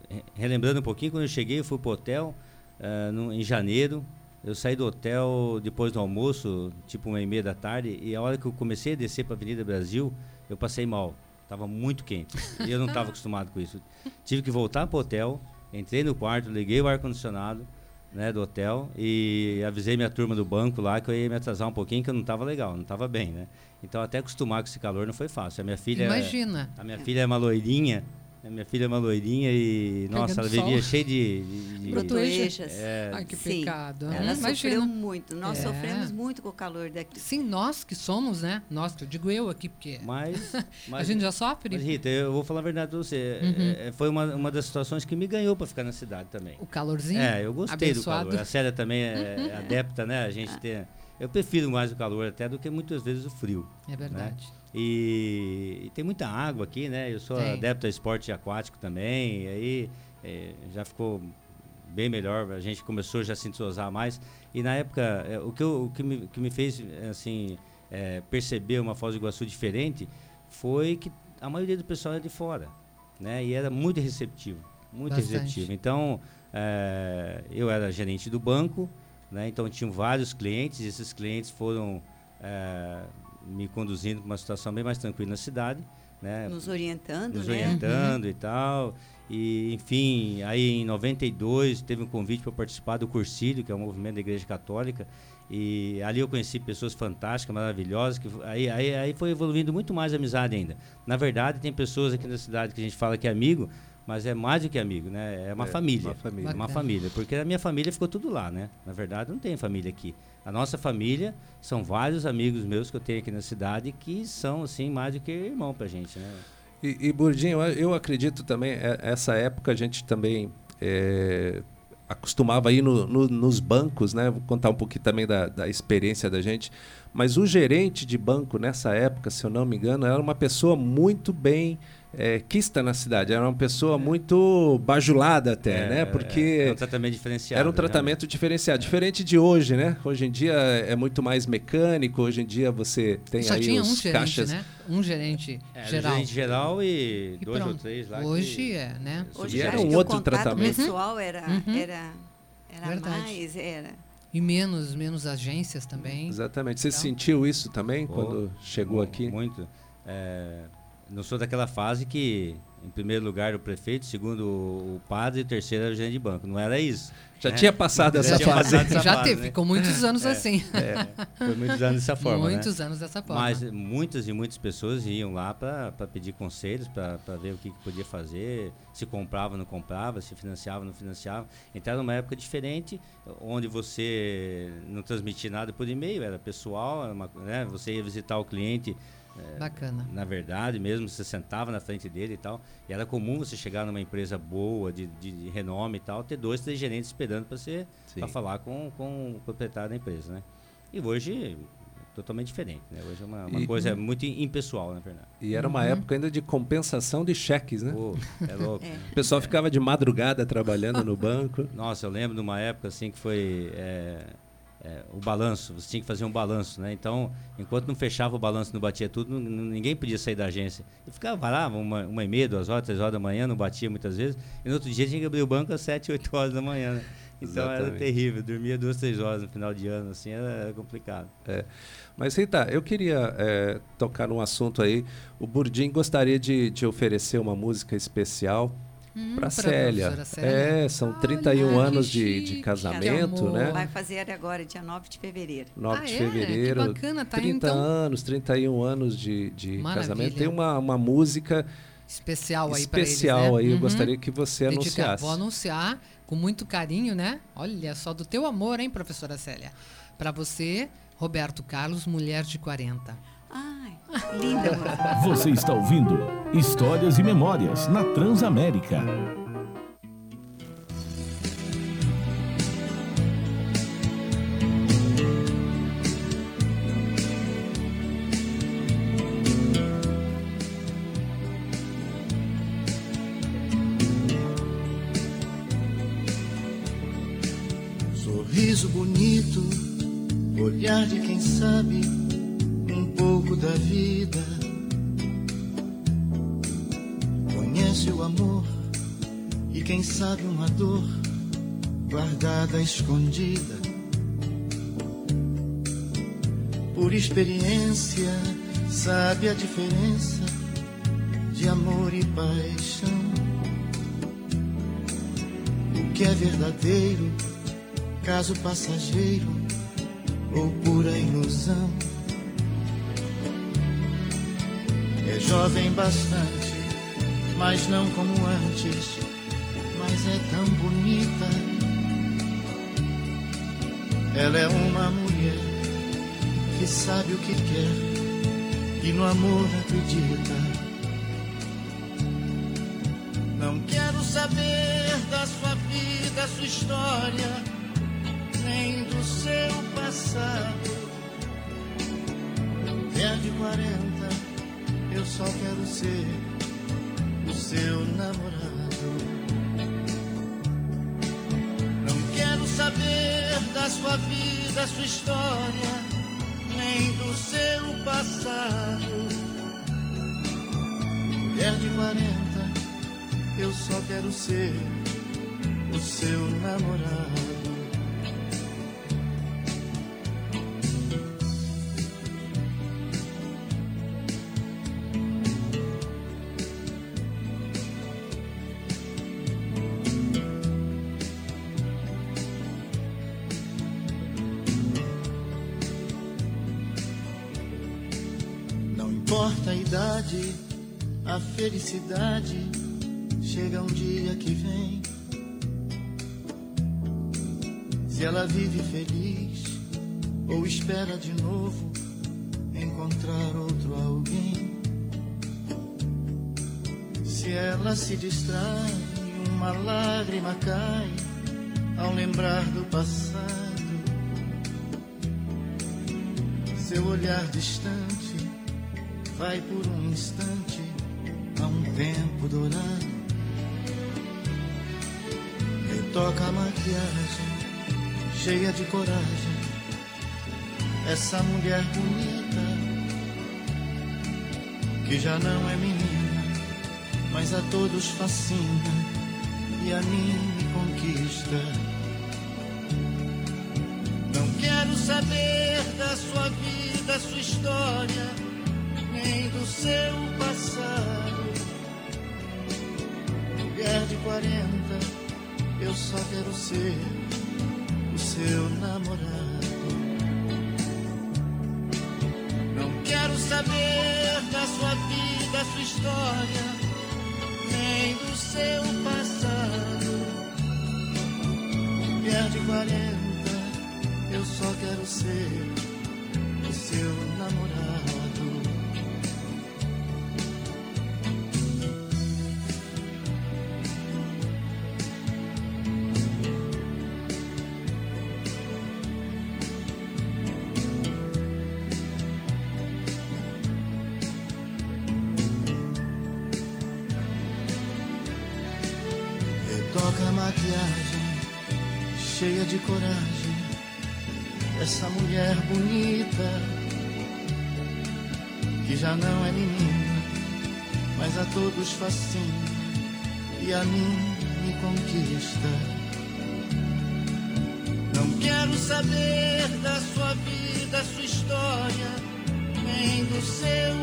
[SPEAKER 7] re- relembrando um pouquinho, quando eu cheguei, eu fui pro hotel ah, no- em janeiro. Eu saí do hotel depois do almoço, tipo uma e meia da tarde, e a hora que eu comecei a descer para Avenida Brasil, eu passei mal. Tava muito quente. E eu não estava acostumado com isso. Tive que voltar pro hotel, entrei no quarto, liguei o ar-condicionado né, do hotel e avisei minha turma do banco lá que eu ia me atrasar um pouquinho, que eu não estava legal, não estava bem, né? Então até acostumar com esse calor não foi fácil. A minha filha,
[SPEAKER 1] Imagina.
[SPEAKER 7] a minha filha é uma loirinha, a minha filha é uma loirinha e nossa, ela vivia cheia de, de- de-
[SPEAKER 8] Brotoejas.
[SPEAKER 7] É,
[SPEAKER 1] Ai, que
[SPEAKER 8] Sim.
[SPEAKER 1] pecado.
[SPEAKER 8] Ela
[SPEAKER 1] Hum,
[SPEAKER 8] sofreu muito. Nós
[SPEAKER 1] É.
[SPEAKER 8] sofremos muito com o calor daqui.
[SPEAKER 1] Sim, nós que somos, né? Nós, eu digo eu aqui, porque
[SPEAKER 7] mas,
[SPEAKER 1] a
[SPEAKER 7] mas
[SPEAKER 1] gente já sofre.
[SPEAKER 7] Mas, Rita, eu vou falar a verdade pra você.
[SPEAKER 1] Uhum.
[SPEAKER 7] É, foi uma, uma das situações que me ganhou para ficar na cidade também.
[SPEAKER 1] O calorzinho.
[SPEAKER 7] É, eu gostei
[SPEAKER 1] abençoado.
[SPEAKER 7] do calor. A Célia também é, é adepta, né? A gente tem. Eu prefiro mais o calor até do que muitas vezes o frio.
[SPEAKER 1] É verdade.
[SPEAKER 7] E, e tem muita água aqui, né? Eu sou
[SPEAKER 1] Tem.
[SPEAKER 7] adepto a esporte aquático também. Aí é, já ficou bem melhor. A gente começou já a se entrosar mais. E na época, é, o, que eu- o que, me, que me fez assim, é, perceber uma Foz do Iguaçu diferente foi que a maioria do pessoal era de fora. Né? E era muito receptivo. Muito
[SPEAKER 1] Bastante.
[SPEAKER 7] receptivo. Então, é, eu era gerente do banco, né? então tinham vários clientes. E esses clientes foram é, me conduzindo para uma situação bem mais tranquila na cidade. Né?
[SPEAKER 8] Nos orientando,
[SPEAKER 7] nos
[SPEAKER 8] né?
[SPEAKER 7] orientando e tal. E, enfim, aí em 92 teve um convite para participar do Cursílio, que é um movimento da Igreja Católica. E ali eu conheci pessoas fantásticas, maravilhosas, que aí, aí, aí foi evoluindo muito mais a amizade ainda. Na verdade, tem pessoas aqui na cidade que a gente fala que é amigo, mas é mais do que amigo, né? É uma
[SPEAKER 6] É,
[SPEAKER 7] família.
[SPEAKER 6] uma família.
[SPEAKER 7] Uma família. Porque a minha família ficou tudo lá, né? Na verdade, não tem família aqui. A nossa família são vários amigos meus que eu tenho aqui na cidade que são, assim, mais do que irmão pra gente, né?
[SPEAKER 6] E, e Burdinho, eu- eu acredito também, é, essa época a gente também é, acostumava ir no- no- nos bancos, né? Vou contar um pouquinho também da, da experiência da gente. Mas o gerente de banco nessa época, se eu não me engano, era uma pessoa muito bem é, quista na cidade. Era uma pessoa muito bajulada até,
[SPEAKER 7] É,
[SPEAKER 6] né? Porque
[SPEAKER 7] É um tratamento diferenciado.
[SPEAKER 6] era um
[SPEAKER 7] né?
[SPEAKER 6] tratamento diferenciado, diferente de hoje, né? Hoje em dia é muito mais mecânico. Hoje em dia você tem
[SPEAKER 1] Só
[SPEAKER 6] aí
[SPEAKER 1] tinha
[SPEAKER 6] os
[SPEAKER 1] um gerente,
[SPEAKER 6] caixas.
[SPEAKER 1] né? Um gerente
[SPEAKER 7] É,
[SPEAKER 1] geral.
[SPEAKER 7] gerente geral e,
[SPEAKER 1] E
[SPEAKER 7] dois ou
[SPEAKER 1] pronto.
[SPEAKER 7] três lá.
[SPEAKER 1] Hoje
[SPEAKER 7] que-
[SPEAKER 1] é, né?
[SPEAKER 8] Hoje
[SPEAKER 6] E era um outro
[SPEAKER 8] o contato
[SPEAKER 6] tratamento.
[SPEAKER 8] pessoal era,
[SPEAKER 1] Uhum.
[SPEAKER 8] era, era
[SPEAKER 1] Verdade.
[SPEAKER 8] mais, era.
[SPEAKER 1] E menos, menos agências também.
[SPEAKER 6] Exatamente. Você
[SPEAKER 1] Então-
[SPEAKER 6] sentiu isso também quando chegou
[SPEAKER 7] mu-
[SPEAKER 6] aqui?
[SPEAKER 7] Muito. É, não sou daquela fase que, em primeiro lugar, o prefeito, segundo o padre e o terceiro era o gerente de banco. Não era isso.
[SPEAKER 6] Já
[SPEAKER 7] né?
[SPEAKER 6] tinha passado
[SPEAKER 7] Já
[SPEAKER 6] essa
[SPEAKER 7] tinha
[SPEAKER 6] fase.
[SPEAKER 7] passado essa
[SPEAKER 1] Já
[SPEAKER 7] fase,
[SPEAKER 1] teve,
[SPEAKER 7] né?
[SPEAKER 1] ficou muitos anos
[SPEAKER 7] É,
[SPEAKER 1] assim.
[SPEAKER 7] É, foi muitos anos dessa forma. né?
[SPEAKER 1] muitos anos dessa forma.
[SPEAKER 7] Mas muitas e muitas pessoas iam lá para pedir conselhos, para ver o que, que podia fazer, se comprava ou não comprava, se financiava ou não financiava. Então era uma época diferente, onde você não transmitia nada por e-mail, era pessoal, era uma- né, você ia visitar o cliente,
[SPEAKER 1] Bacana.
[SPEAKER 7] na verdade mesmo, você sentava na frente dele e tal. E era comum você chegar numa empresa boa, de, de, de renome e tal, ter dois, três gerentes esperando para você para falar com, com o proprietário da empresa, né? E hoje totalmente diferente, né? Hoje é uma, uma
[SPEAKER 6] E-
[SPEAKER 7] coisa muito impessoal, na verdade.
[SPEAKER 6] E era uma época ainda de compensação de cheques, né?
[SPEAKER 7] Pô, é louco.
[SPEAKER 8] É.
[SPEAKER 6] O pessoal ficava de madrugada trabalhando no banco.
[SPEAKER 7] Nossa, eu lembro de uma época assim que foi é, é, o balanço, você tinha que fazer um balanço, né? Então, enquanto não fechava o balanço, não batia tudo, não- ninguém podia sair da agência. E ficava lá, uma, uma e meia, duas horas, três horas da manhã, não batia muitas vezes. E no outro dia tinha que abrir o banco às sete, oito horas da manhã, né? Então era
[SPEAKER 6] Exatamente.
[SPEAKER 7] terrível, dormia duas, três horas no final de ano, assim, era, era complicado.
[SPEAKER 6] Mas, Rita, eu queria é, tocar num assunto aí. O Burdim gostaria de, de oferecer uma música especial
[SPEAKER 1] Hum,
[SPEAKER 6] para Célia.
[SPEAKER 1] Célia.
[SPEAKER 6] É, são
[SPEAKER 1] Olha,
[SPEAKER 6] 31
[SPEAKER 1] que
[SPEAKER 6] anos de, de casamento, né?
[SPEAKER 8] Vai fazer agora, dia 9 de fevereiro.
[SPEAKER 6] 9
[SPEAKER 1] Ah,
[SPEAKER 6] de
[SPEAKER 1] é?
[SPEAKER 6] fevereiro.
[SPEAKER 1] Que bacana, tá aí,
[SPEAKER 6] 30
[SPEAKER 1] então.
[SPEAKER 6] anos, 31 anos de, de
[SPEAKER 1] Maravilha.
[SPEAKER 6] casamento. Tem uma, uma música
[SPEAKER 1] Especial aí
[SPEAKER 6] especial
[SPEAKER 1] eles, né?
[SPEAKER 6] aí. Eu
[SPEAKER 1] Uhum.
[SPEAKER 6] gostaria que você
[SPEAKER 1] Dedicar.
[SPEAKER 6] anunciasse.
[SPEAKER 1] Vou anunciar com muito carinho, né? Olha só, do teu amor, hein, professora Célia? Para você, Roberto Carlos, mulher de 40.
[SPEAKER 8] Ai, linda.
[SPEAKER 3] Você está ouvindo Histórias e Memórias na Transamérica.
[SPEAKER 9] Sorriso bonito, olhar de quem sabe
[SPEAKER 10] da vida. Conhece o amor e quem sabe uma dor guardada, escondida. Por experiência, sabe a diferença de amor e paixão. O que é verdadeiro, caso passageiro ou pura ilusão. Jovem bastante, mas não como antes, mas é tão bonita. Ela é uma mulher que sabe o que quer e no amor acredita. Não quero saber da sua vida, sua história, nem do seu passado. É de 40, eu só quero ser o seu namorado. Não quero saber da sua vida, sua história, nem do seu passado. Mulher de 40, eu só quero ser o seu namorado. Felicidade chega um dia que vem. Se ela vive feliz ou espera de novo encontrar outro alguém. Se ela se distrai, uma lágrima cai ao lembrar do passado. Seu olhar distante vai por um instante tempo dourado. Retoca a maquiagem, cheia de coragem. Essa mulher bonita, que já não é menina, mas a todos fascina e a mim me conquista. Não quero saber da sua vida, sua história nem do seu passado. Mulher de 40, eu só quero ser o seu namorado. Não quero saber da sua vida, sua história, nem do seu passado. Mulher de 40, eu só quero ser o seu namorado. Todos fascina e a mim me conquista. Não quero saber da sua vida, sua história, nem do seu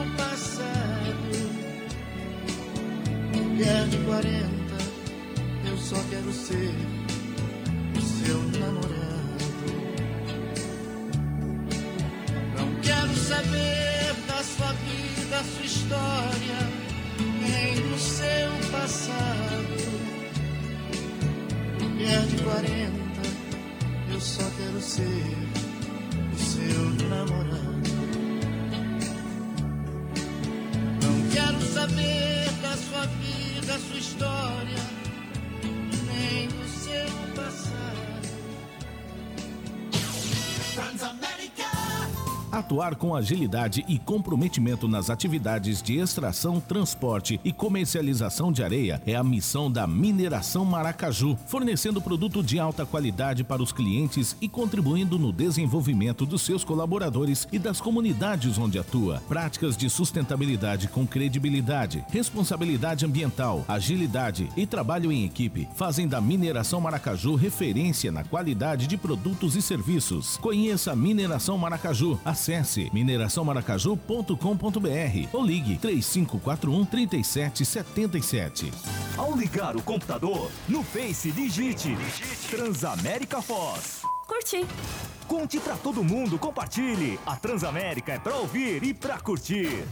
[SPEAKER 3] Atuar com agilidade e comprometimento nas atividades de extração, transporte e comercialização de areia é a missão da Mineração Maracaju, fornecendo produto de alta qualidade para os clientes e contribuindo no desenvolvimento dos seus colaboradores e das comunidades onde atua. Práticas de sustentabilidade com credibilidade, responsabilidade ambiental, agilidade e trabalho em equipe fazem da Mineração Maracaju referência na qualidade de produtos e serviços. Conheça a Mineração Maracaju. Acesse mineraçãomaracaju.com.br ou ligue 3541 3777.
[SPEAKER 11] Ao ligar o computador, no Face digite Transamérica Foz.
[SPEAKER 12] Curti.
[SPEAKER 11] Conte pra todo mundo, compartilhe. A Transamérica é pra ouvir e pra curtir.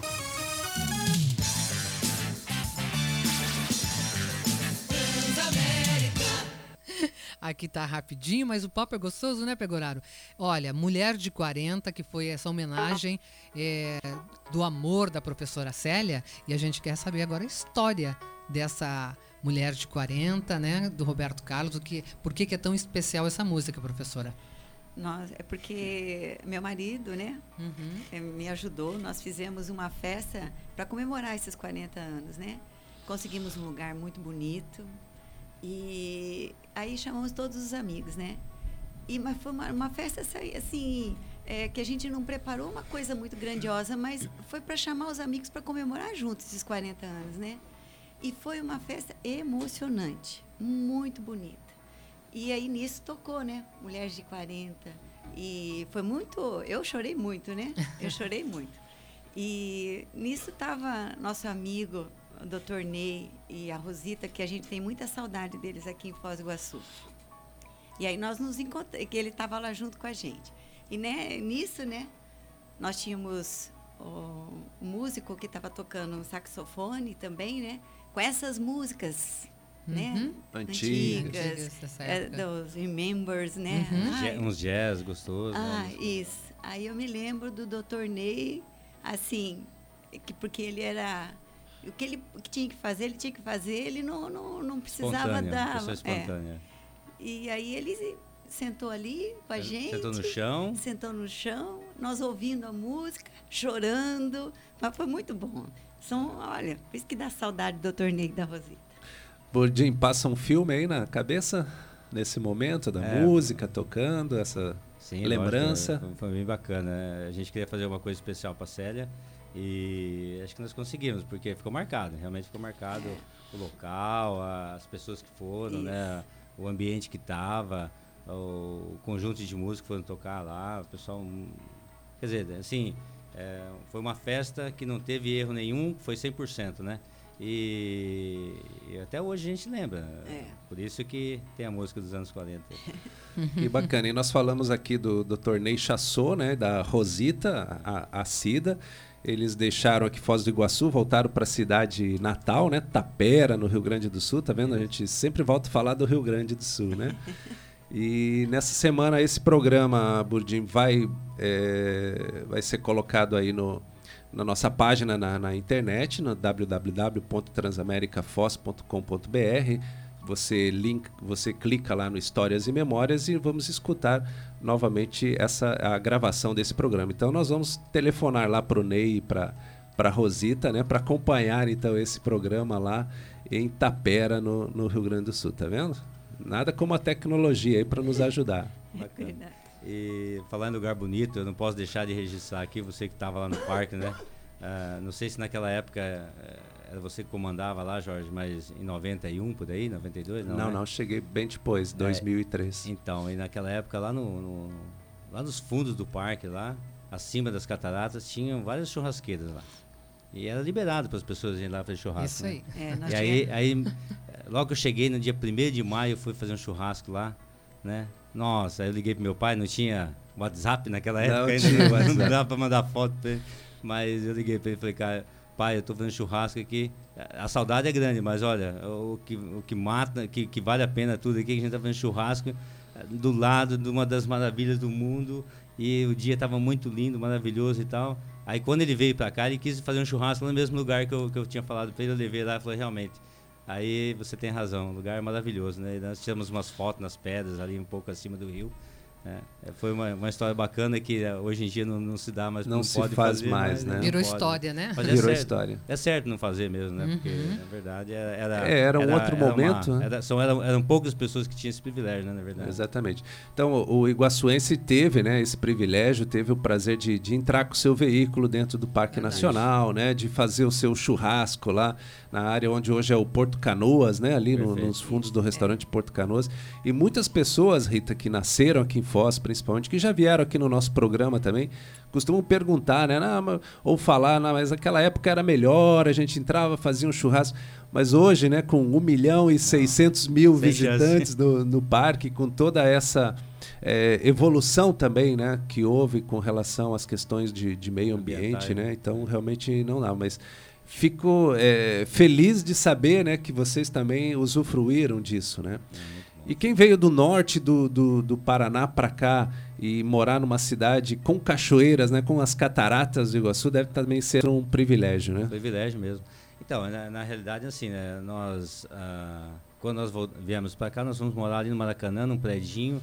[SPEAKER 1] Aqui tá rapidinho, mas o papo é gostoso, né, Pegoraro? Olha, Mulher de 40, que foi essa homenagem é, do amor da professora Célia, e a gente quer saber agora a história dessa Mulher de 40, né, do Roberto Carlos, o que, por que, que é tão especial essa música, professora?
[SPEAKER 8] Nós, é porque meu marido, né,
[SPEAKER 1] Uhum.
[SPEAKER 8] eh, me ajudou. Nós fizemos uma festa para comemorar esses 40 anos, né? Conseguimos um lugar muito bonito e aí chamamos todos os amigos, né? E mas foi uma, uma festa assim, assim, eh, que a gente não preparou uma coisa muito grandiosa, mas foi para chamar os amigos para comemorar juntos esses 40 anos, né? E foi uma festa emocionante, muito bonita. E aí nisso tocou, né? Mulheres de 40. E foi muito. Eu chorei muito, né? Eu chorei muito. E nisso estava nosso amigo, o doutor Ney e a Rosita, que a gente tem muita saudade deles aqui em Foz do Iguaçu. E aí nós nos encontramos, que ele estava lá junto com a gente. E né, nisso, né, nós tínhamos o músico que estava tocando saxofone também, né? Com essas músicas, né?
[SPEAKER 1] Uhum.
[SPEAKER 6] Antigas.
[SPEAKER 1] Antigas
[SPEAKER 8] é, dos Remembers, né?
[SPEAKER 1] Uhum.
[SPEAKER 7] Uns jazz gostosos.
[SPEAKER 8] ah,
[SPEAKER 7] né?
[SPEAKER 8] isso. Aí eu me lembro do Dr. Ney, assim, que porque ele era o que ele que tinha que fazer, ele tinha que fazer, ele não, não, não precisava dar. é.
[SPEAKER 7] espontânea.
[SPEAKER 8] E aí ele sentou ali com a gente.
[SPEAKER 7] Sentou no chão.
[SPEAKER 8] Sentou no chão, nós ouvindo a música, chorando, mas foi muito bom. São, olha, por isso que dá saudade do Dr. Ney e da Rosita.
[SPEAKER 6] Bordim, passa um filme aí na cabeça nesse momento da
[SPEAKER 7] É.
[SPEAKER 6] música tocando, essa
[SPEAKER 7] Sim,
[SPEAKER 6] lembrança.
[SPEAKER 7] lógico, foi, foi bem bacana. A gente queria fazer uma coisa especial para a Célia e acho que nós conseguimos, porque ficou marcado, realmente ficou marcado o local, as pessoas que foram, né, o ambiente que estava, o conjunto de músicos que foram tocar lá, o pessoal. hum, Quer dizer, assim, é, foi uma festa que não teve erro nenhum, foi 100%, né? E, e até hoje a gente lembra.
[SPEAKER 8] É.
[SPEAKER 7] Por isso que tem a música dos anos 40.
[SPEAKER 6] E bacana. E nós falamos aqui do, do torneio Chassot, né? Da Rosita, a, a Cida. Eles deixaram aqui Foz do Iguaçu, voltaram para a cidade natal, né? Tapera, no Rio Grande do Sul. Tá vendo? A gente sempre volta a falar do Rio Grande do Sul, né? E nessa semana esse programa, Burdim, vai, é, vai ser colocado aí no, na nossa página na, na internet, no www.transamericafoz.com.br. Você, link, você clica lá no Histórias e Memórias e vamos escutar novamente essa a gravação desse programa. Então nós vamos telefonar lá para o Ney e para para Rosita, né, para acompanhar então esse programa lá em Tapera, no, no Rio Grande do Sul, tá vendo? Nada como a tecnologia aí para nos ajudar.
[SPEAKER 8] É verdade.
[SPEAKER 7] E falando em lugar bonito, eu não posso deixar de registrar aqui, você que estava lá no parque, né? Ah, não sei se naquela época eh, você que comandava lá, Jorge, mas em 91, por aí, 92? Não,
[SPEAKER 6] Não,
[SPEAKER 7] né?
[SPEAKER 6] não, cheguei bem depois, 2003.
[SPEAKER 7] Então, e naquela época lá no, no- lá nos fundos do parque lá, acima das cataratas, tinham várias churrasqueiras lá. E era liberado para as pessoas irem lá fazer churrasco.
[SPEAKER 1] Isso
[SPEAKER 7] né?
[SPEAKER 1] aí.
[SPEAKER 8] É, nós
[SPEAKER 7] E aí, aí, logo que eu cheguei no dia 1 de maio, eu fui fazer um churrasco lá, né? Nossa, aí eu liguei pro meu pai, não tinha WhatsApp naquela
[SPEAKER 6] Não
[SPEAKER 7] época
[SPEAKER 6] tinha
[SPEAKER 7] ainda, não
[SPEAKER 6] WhatsApp.
[SPEAKER 7] dava pra mandar foto pra ele. Mas eu liguei pra ele e falei, cara, pai, eu tô fazendo churrasco aqui. A saudade é grande, mas olha, o que, o que mata, que, que vale a pena tudo aqui, é que a gente tá fazendo churrasco eh, do lado de uma das maravilhas do mundo. E o dia estava muito lindo, maravilhoso e tal. Aí quando ele veio pra cá, ele quis fazer um churrasco no mesmo lugar que eu, que eu tinha falado pra ele, eu levei lá e falei, realmente, aí você tem razão, o lugar é maravilhoso, né? E nós tiramos umas fotos nas pedras ali um pouco acima do rio. Né? É, Foi uma, uma história bacana que eh, hoje em dia não, não se dá, mas
[SPEAKER 6] Não
[SPEAKER 7] não,
[SPEAKER 6] se
[SPEAKER 7] pode
[SPEAKER 6] faz
[SPEAKER 7] fazer,
[SPEAKER 6] mais,
[SPEAKER 7] mas
[SPEAKER 6] né?
[SPEAKER 7] não
[SPEAKER 1] Virou história, né?
[SPEAKER 7] Mas é
[SPEAKER 6] Virou
[SPEAKER 7] certo.
[SPEAKER 6] história.
[SPEAKER 7] É certo não fazer mesmo, né? Porque,
[SPEAKER 1] Uhum.
[SPEAKER 7] na verdade, era... Era,
[SPEAKER 6] É, era um outro
[SPEAKER 7] uma-
[SPEAKER 6] momento, né?
[SPEAKER 7] era- são, eram, eram poucas pessoas que tinham esse privilégio, né? Na verdade.
[SPEAKER 6] Exatamente. Então, o o iguaçuense teve né, esse privilégio, teve o prazer de, de entrar com o seu veículo dentro do Parque Nacional, né, de fazer o seu churrasco lá na área onde hoje é o Porto Canoas, né, ali no- nos fundos do restaurante Porto Canoas. E muitas pessoas, Rita, que nasceram aqui em Foz, principalmente, que já vieram aqui no nosso programa também, costumam perguntar, né, "Não, mas- ou falar, "Não, mas aquela época era melhor, a gente entrava, fazia um churrasco. Mas hoje, né, com 1 milhão e 600 mil visitantes no, no parque, com toda essa é, evolução também, né, que houve com relação às questões de, de meio ambiente, né?
[SPEAKER 7] né?
[SPEAKER 6] Então realmente não dá, mas fico é, feliz de saber, né, que vocês também usufruíram disso, né? E quem veio do norte do, do, do Paraná para cá e morar numa cidade com cachoeiras, né, com as cataratas do Iguaçu, deve também ser um privilégio, né?
[SPEAKER 7] Privilégio mesmo. Então, na, na realidade, assim, né? Nós, ah, quando nós viemos para cá, nós fomos morar ali no Maracanã, num predinho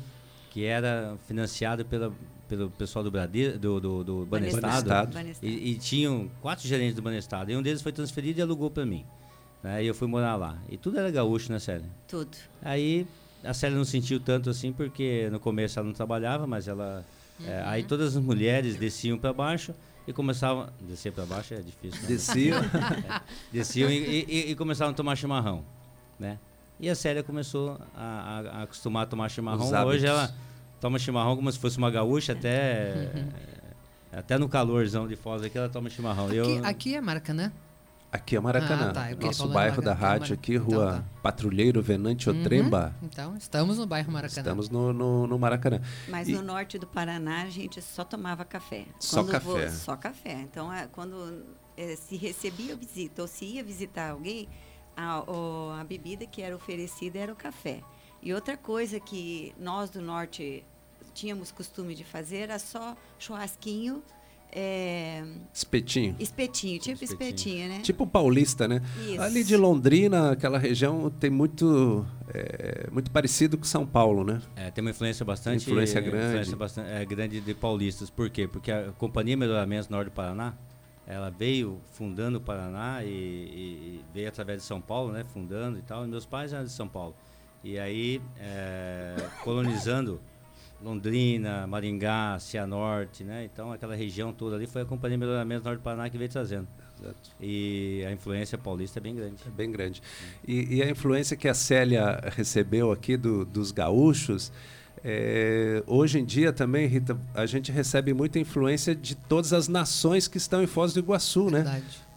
[SPEAKER 7] que era financiado pela, pelo pessoal do Brade, do, do, do Banestado.
[SPEAKER 6] Banestado.
[SPEAKER 8] Banestado.
[SPEAKER 7] E, e tinham quatro gerentes do Banestado. E um deles foi transferido e alugou para mim. Né? E eu fui morar lá. E tudo era gaúcho, né, Célia?
[SPEAKER 8] Tudo.
[SPEAKER 7] Aí a Célia não sentiu tanto assim, porque no começo ela não trabalhava, mas ela. é, aí todas as mulheres desciam para baixo e começavam. Descer para baixo é difícil. Né?
[SPEAKER 6] Desciam.
[SPEAKER 7] É, desciam e, e- e começavam a tomar chimarrão. Né? E a Célia começou a, a- a acostumar a tomar chimarrão. Hoje ela toma chimarrão como se fosse uma gaúcha, até. Até no calorzão de Foz aqui ela toma chimarrão. Eu,
[SPEAKER 1] Aqui, aqui é Maracanã.
[SPEAKER 6] Aqui é Maracanã,
[SPEAKER 1] Ah, tá,
[SPEAKER 6] nosso bairro da
[SPEAKER 1] Maracanã,
[SPEAKER 6] rádio aqui,
[SPEAKER 1] então
[SPEAKER 6] rua
[SPEAKER 1] tá.
[SPEAKER 6] Patrulheiro Venante Otremba.
[SPEAKER 1] Então, estamos no bairro Maracanã.
[SPEAKER 6] Estamos no, no, no Maracanã.
[SPEAKER 8] Mas
[SPEAKER 6] E-
[SPEAKER 8] no norte do Paraná a gente só tomava café.
[SPEAKER 6] Só
[SPEAKER 8] Quando
[SPEAKER 6] café.
[SPEAKER 8] só café. Então, é, quando é, se recebia visita ou se ia visitar alguém, a, o- a bebida que era oferecida era o café. E outra coisa que nós do norte tínhamos costume de fazer era só churrasquinho, é,
[SPEAKER 6] Espetinho.
[SPEAKER 8] espetinho, tipo
[SPEAKER 7] Espetinho.
[SPEAKER 8] espetinho, né?
[SPEAKER 6] Tipo paulista, né?
[SPEAKER 8] Isso.
[SPEAKER 6] Ali de Londrina, aquela região tem muito, é, muito parecido com São Paulo, né?
[SPEAKER 7] É, tem uma influência bastante
[SPEAKER 6] Influência grande.
[SPEAKER 7] influência bastante, é, grande de paulistas. Por quê? Porque a Companhia Melhoramentos Norte do Paraná, ela veio fundando o Paraná e, e- veio através de São Paulo, né? Fundando e tal. E meus pais eram de São Paulo. E aí, é, colonizando Londrina, Maringá, Cianorte, né? Então, aquela região toda ali foi a Companhia Melhoramentos Norte do Paraná que veio trazendo. E a influência paulista é bem grande.
[SPEAKER 6] É bem grande. E, e a influência que a Célia recebeu aqui do- dos gaúchos, é, hoje em dia também, Rita, a gente recebe muita influência de todas as nações que estão em Foz do Iguaçu, né?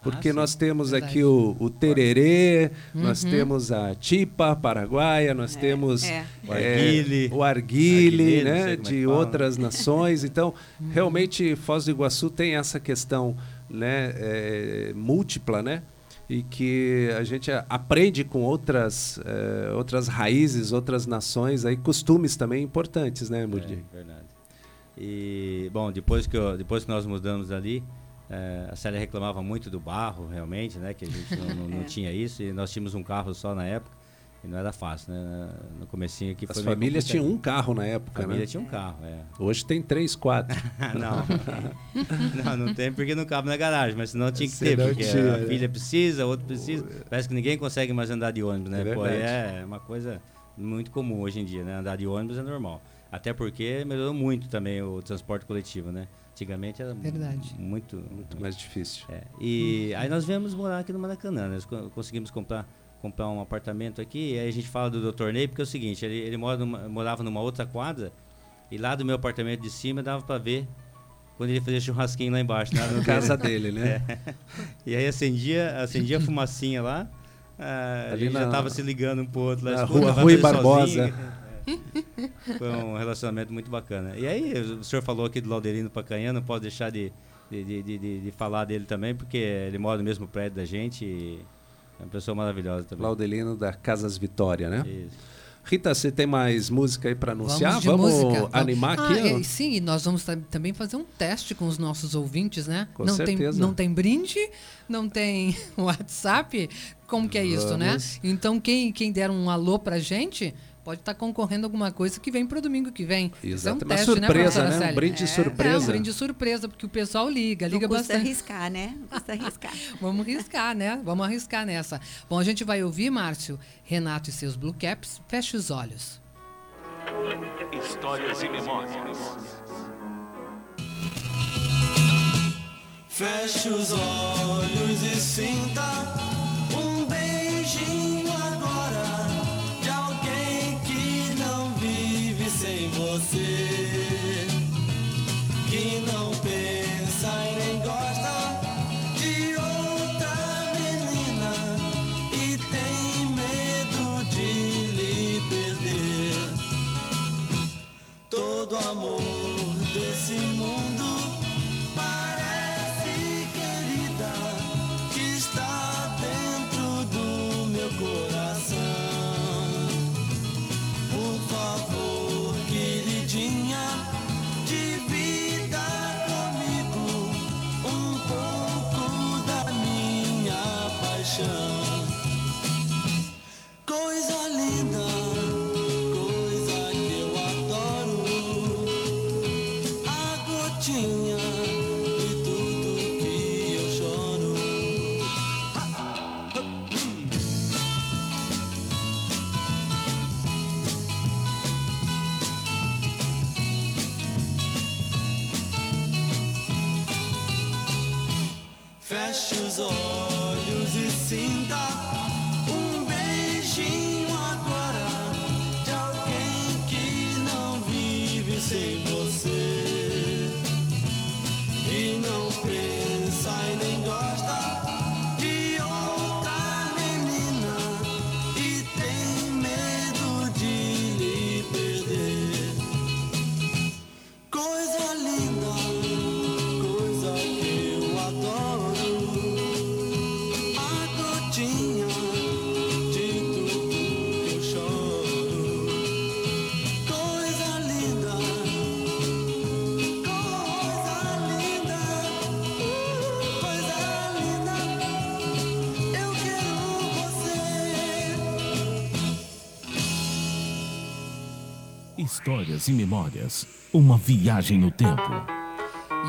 [SPEAKER 6] Porque
[SPEAKER 7] Ah,
[SPEAKER 6] nós temos
[SPEAKER 1] Verdade.
[SPEAKER 6] aqui o, o tererê, nós
[SPEAKER 1] Uhum.
[SPEAKER 6] temos a tipa paraguaia, nós temos
[SPEAKER 8] é.
[SPEAKER 7] O arguile.
[SPEAKER 6] o arguile, né,
[SPEAKER 7] é
[SPEAKER 6] de outras nações. Então, realmente, Foz do Iguaçu tem essa questão né, é, múltipla, né? E que a gente aprende com outras, é, outras raízes, outras nações, aí costumes também importantes, né, Murdi?
[SPEAKER 7] É, verdade. E, bom, depois que, eu- depois que nós mudamos ali, eh, a Célia reclamava muito do barro, realmente, né? Que a gente não, não- não
[SPEAKER 8] É.
[SPEAKER 7] tinha isso. E nós tínhamos um carro só na época. E não era fácil, né? No comecinho aqui
[SPEAKER 6] As famílias tinham um carro na
[SPEAKER 7] A
[SPEAKER 6] época,
[SPEAKER 7] família
[SPEAKER 6] né?
[SPEAKER 7] tinha um carro, é.
[SPEAKER 6] Hoje tem três, quatro.
[SPEAKER 7] não. não, não tem porque não cabe na garagem, mas senão tinha que ter, porque
[SPEAKER 6] tinha,
[SPEAKER 7] a
[SPEAKER 6] né?
[SPEAKER 7] filha precisa, outro precisa. Parece que ninguém consegue mais andar de ônibus, né?
[SPEAKER 6] É
[SPEAKER 7] Pô,
[SPEAKER 6] verdade.
[SPEAKER 7] é uma coisa muito comum hoje em dia, né? Andar de ônibus é normal. Até porque melhorou muito também o transporte coletivo, né? Antigamente era
[SPEAKER 1] Verdade.
[SPEAKER 7] muito,
[SPEAKER 6] Muito mais difícil.
[SPEAKER 7] é. E aí nós viemos morar aqui no Maracanã, né? nós co- conseguimos comprar, comprar um apartamento aqui, e aí a gente fala do Dr. Ney, porque é o seguinte, ele, ele mora numa- morava numa outra quadra, e lá do meu apartamento de cima dava pra ver quando ele fazia churrasquinho lá embaixo. Né? No
[SPEAKER 6] Casa dele, né?
[SPEAKER 7] E aí acendia, acendia a fumacinha lá, ah, a
[SPEAKER 6] Ali
[SPEAKER 7] já
[SPEAKER 6] na-
[SPEAKER 7] tava se ligando um pro outro lá.
[SPEAKER 6] na
[SPEAKER 7] escuta,
[SPEAKER 6] rua Rui Barbosa.
[SPEAKER 7] sozinho. Foi um relacionamento muito bacana. E aí, o senhor falou aqui do Laudelino Pacanhã, não posso deixar de, de, de, de- de- falar dele também, porque ele mora no mesmo prédio da gente e é uma pessoa maravilhosa também.
[SPEAKER 6] Laudelino da Casas Vitória, né?
[SPEAKER 7] Isso.
[SPEAKER 6] Rita, você tem mais música aí para anunciar?
[SPEAKER 1] de
[SPEAKER 6] Vamos
[SPEAKER 1] música. Vamos.
[SPEAKER 6] animar
[SPEAKER 1] Ah,
[SPEAKER 6] aqui?
[SPEAKER 1] é, sim, e nós vamos tam- também fazer um teste com os nossos ouvintes, né?
[SPEAKER 6] Com
[SPEAKER 1] não
[SPEAKER 6] certeza.
[SPEAKER 1] Tem, não tem brinde, não tem WhatsApp. Como que é isso, né?
[SPEAKER 6] Vamos.
[SPEAKER 1] Então, quem, quem der um alô pra gente, pode estar concorrendo a alguma coisa que vem para o domingo que vem. Isso é um
[SPEAKER 6] Exato. Uma
[SPEAKER 1] teste,
[SPEAKER 6] surpresa,
[SPEAKER 1] professora
[SPEAKER 6] né? Um brinde
[SPEAKER 1] É,
[SPEAKER 6] surpresa.
[SPEAKER 1] É, um brinde surpresa, porque o pessoal liga, liga
[SPEAKER 8] Não custa
[SPEAKER 1] bastante.
[SPEAKER 8] arriscar, né? Não custa arriscar.
[SPEAKER 1] Vamos arriscar, né? Vamos arriscar nessa. Bom, a gente vai ouvir, Márcio, Renato e seus Blue Caps. Feche os olhos.
[SPEAKER 11] Histórias e memórias.
[SPEAKER 9] Feche os olhos e sinta
[SPEAKER 3] Histórias e memórias. Uma viagem no tempo.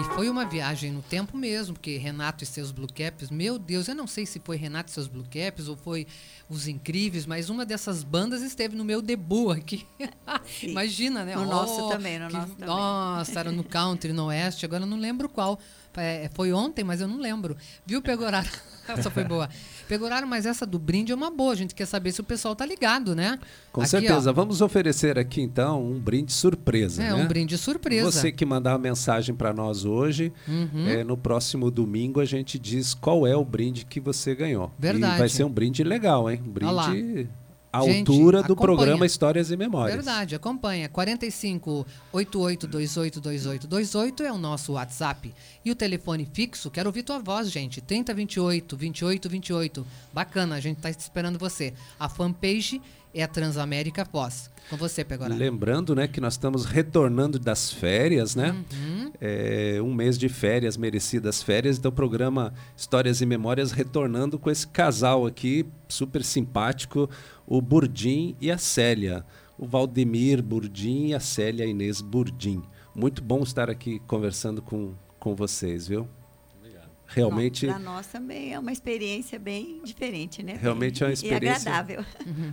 [SPEAKER 1] E foi uma viagem no tempo mesmo, porque Renato e seus Blue Caps, meu Deus, eu não sei se foi Renato e seus Blue Caps ou foi Os Incríveis, mas uma dessas bandas esteve no meu debut aqui. Imagina, né?
[SPEAKER 8] No
[SPEAKER 1] Oh,
[SPEAKER 8] nosso também, no
[SPEAKER 1] que-
[SPEAKER 8] nosso também.
[SPEAKER 1] Nossa, era no country, no oeste, agora eu não lembro qual. É, foi ontem, mas eu não lembro. Viu, Pegoraro? Essa foi boa. Pegoraro, mas essa do brinde é uma boa. A gente quer saber se o pessoal tá ligado, né?
[SPEAKER 6] Com
[SPEAKER 1] Aqui,
[SPEAKER 6] certeza.
[SPEAKER 1] ó.
[SPEAKER 6] Vamos oferecer aqui então um brinde surpresa.
[SPEAKER 1] É,
[SPEAKER 6] né?
[SPEAKER 1] um brinde surpresa.
[SPEAKER 6] Você que mandar uma mensagem para nós hoje,
[SPEAKER 1] Uhum.
[SPEAKER 6] é, no próximo domingo a gente diz qual é o brinde que você ganhou.
[SPEAKER 1] Verdade.
[SPEAKER 6] E vai ser um brinde legal, hein? Um brinde à
[SPEAKER 1] Gente,
[SPEAKER 6] altura do
[SPEAKER 1] acompanha.
[SPEAKER 6] programa Histórias e Memórias.
[SPEAKER 1] Verdade, acompanha. 45 88282828 é o nosso WhatsApp. E o telefone fixo, quero ouvir tua voz, gente. 3028 2828. Bacana, a gente tá esperando você. A fanpage é a Transamérica Pós. Com você, Pegorá.
[SPEAKER 6] Lembrando, né, que nós estamos retornando das férias, né?
[SPEAKER 1] Uhum.
[SPEAKER 6] É, um mês de férias, merecidas férias. Então, o programa Histórias e Memórias retornando com esse casal aqui, super simpático, o Burdim e a Célia. O Valdemir Burdim e a Célia Inês Burdim. Muito bom estar aqui conversando com, com vocês, viu? Realmente.
[SPEAKER 8] Para nós também é uma experiência bem diferente, né?
[SPEAKER 6] Realmente é uma
[SPEAKER 8] E
[SPEAKER 6] experiência-
[SPEAKER 8] agradável.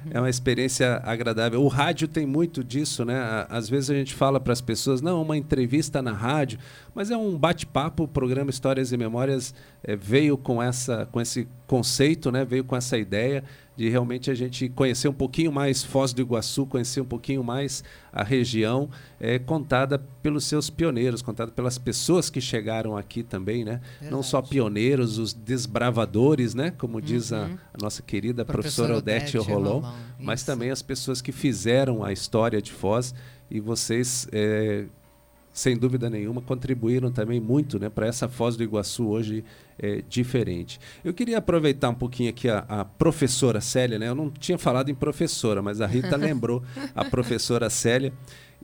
[SPEAKER 6] É uma experiência agradável. O rádio tem muito disso, né? Às vezes a gente fala para as pessoas, não, uma entrevista na rádio, mas é um bate-papo. O programa Histórias e Memórias eh, veio com, essa, com esse conceito, né? Veio com essa ideia de realmente a gente conhecer um pouquinho mais Foz do Iguaçu, conhecer um pouquinho mais a região, eh, contada pelos seus pioneiros, contada pelas pessoas que chegaram aqui também, né? Não só pioneiros, os desbravadores, né? Como diz a,
[SPEAKER 1] Uhum.
[SPEAKER 6] a nossa querida
[SPEAKER 1] Professora
[SPEAKER 6] professora Odete
[SPEAKER 1] Odete
[SPEAKER 6] Rolon, mas também as pessoas que fizeram a história de Foz e vocês, eh, sem dúvida nenhuma, contribuíram também muito né, para essa Foz do Iguaçu hoje eh, diferente. Eu queria aproveitar um pouquinho aqui a, a professora Célia, né? Eu não tinha falado em professora, mas a Rita lembrou a professora Célia.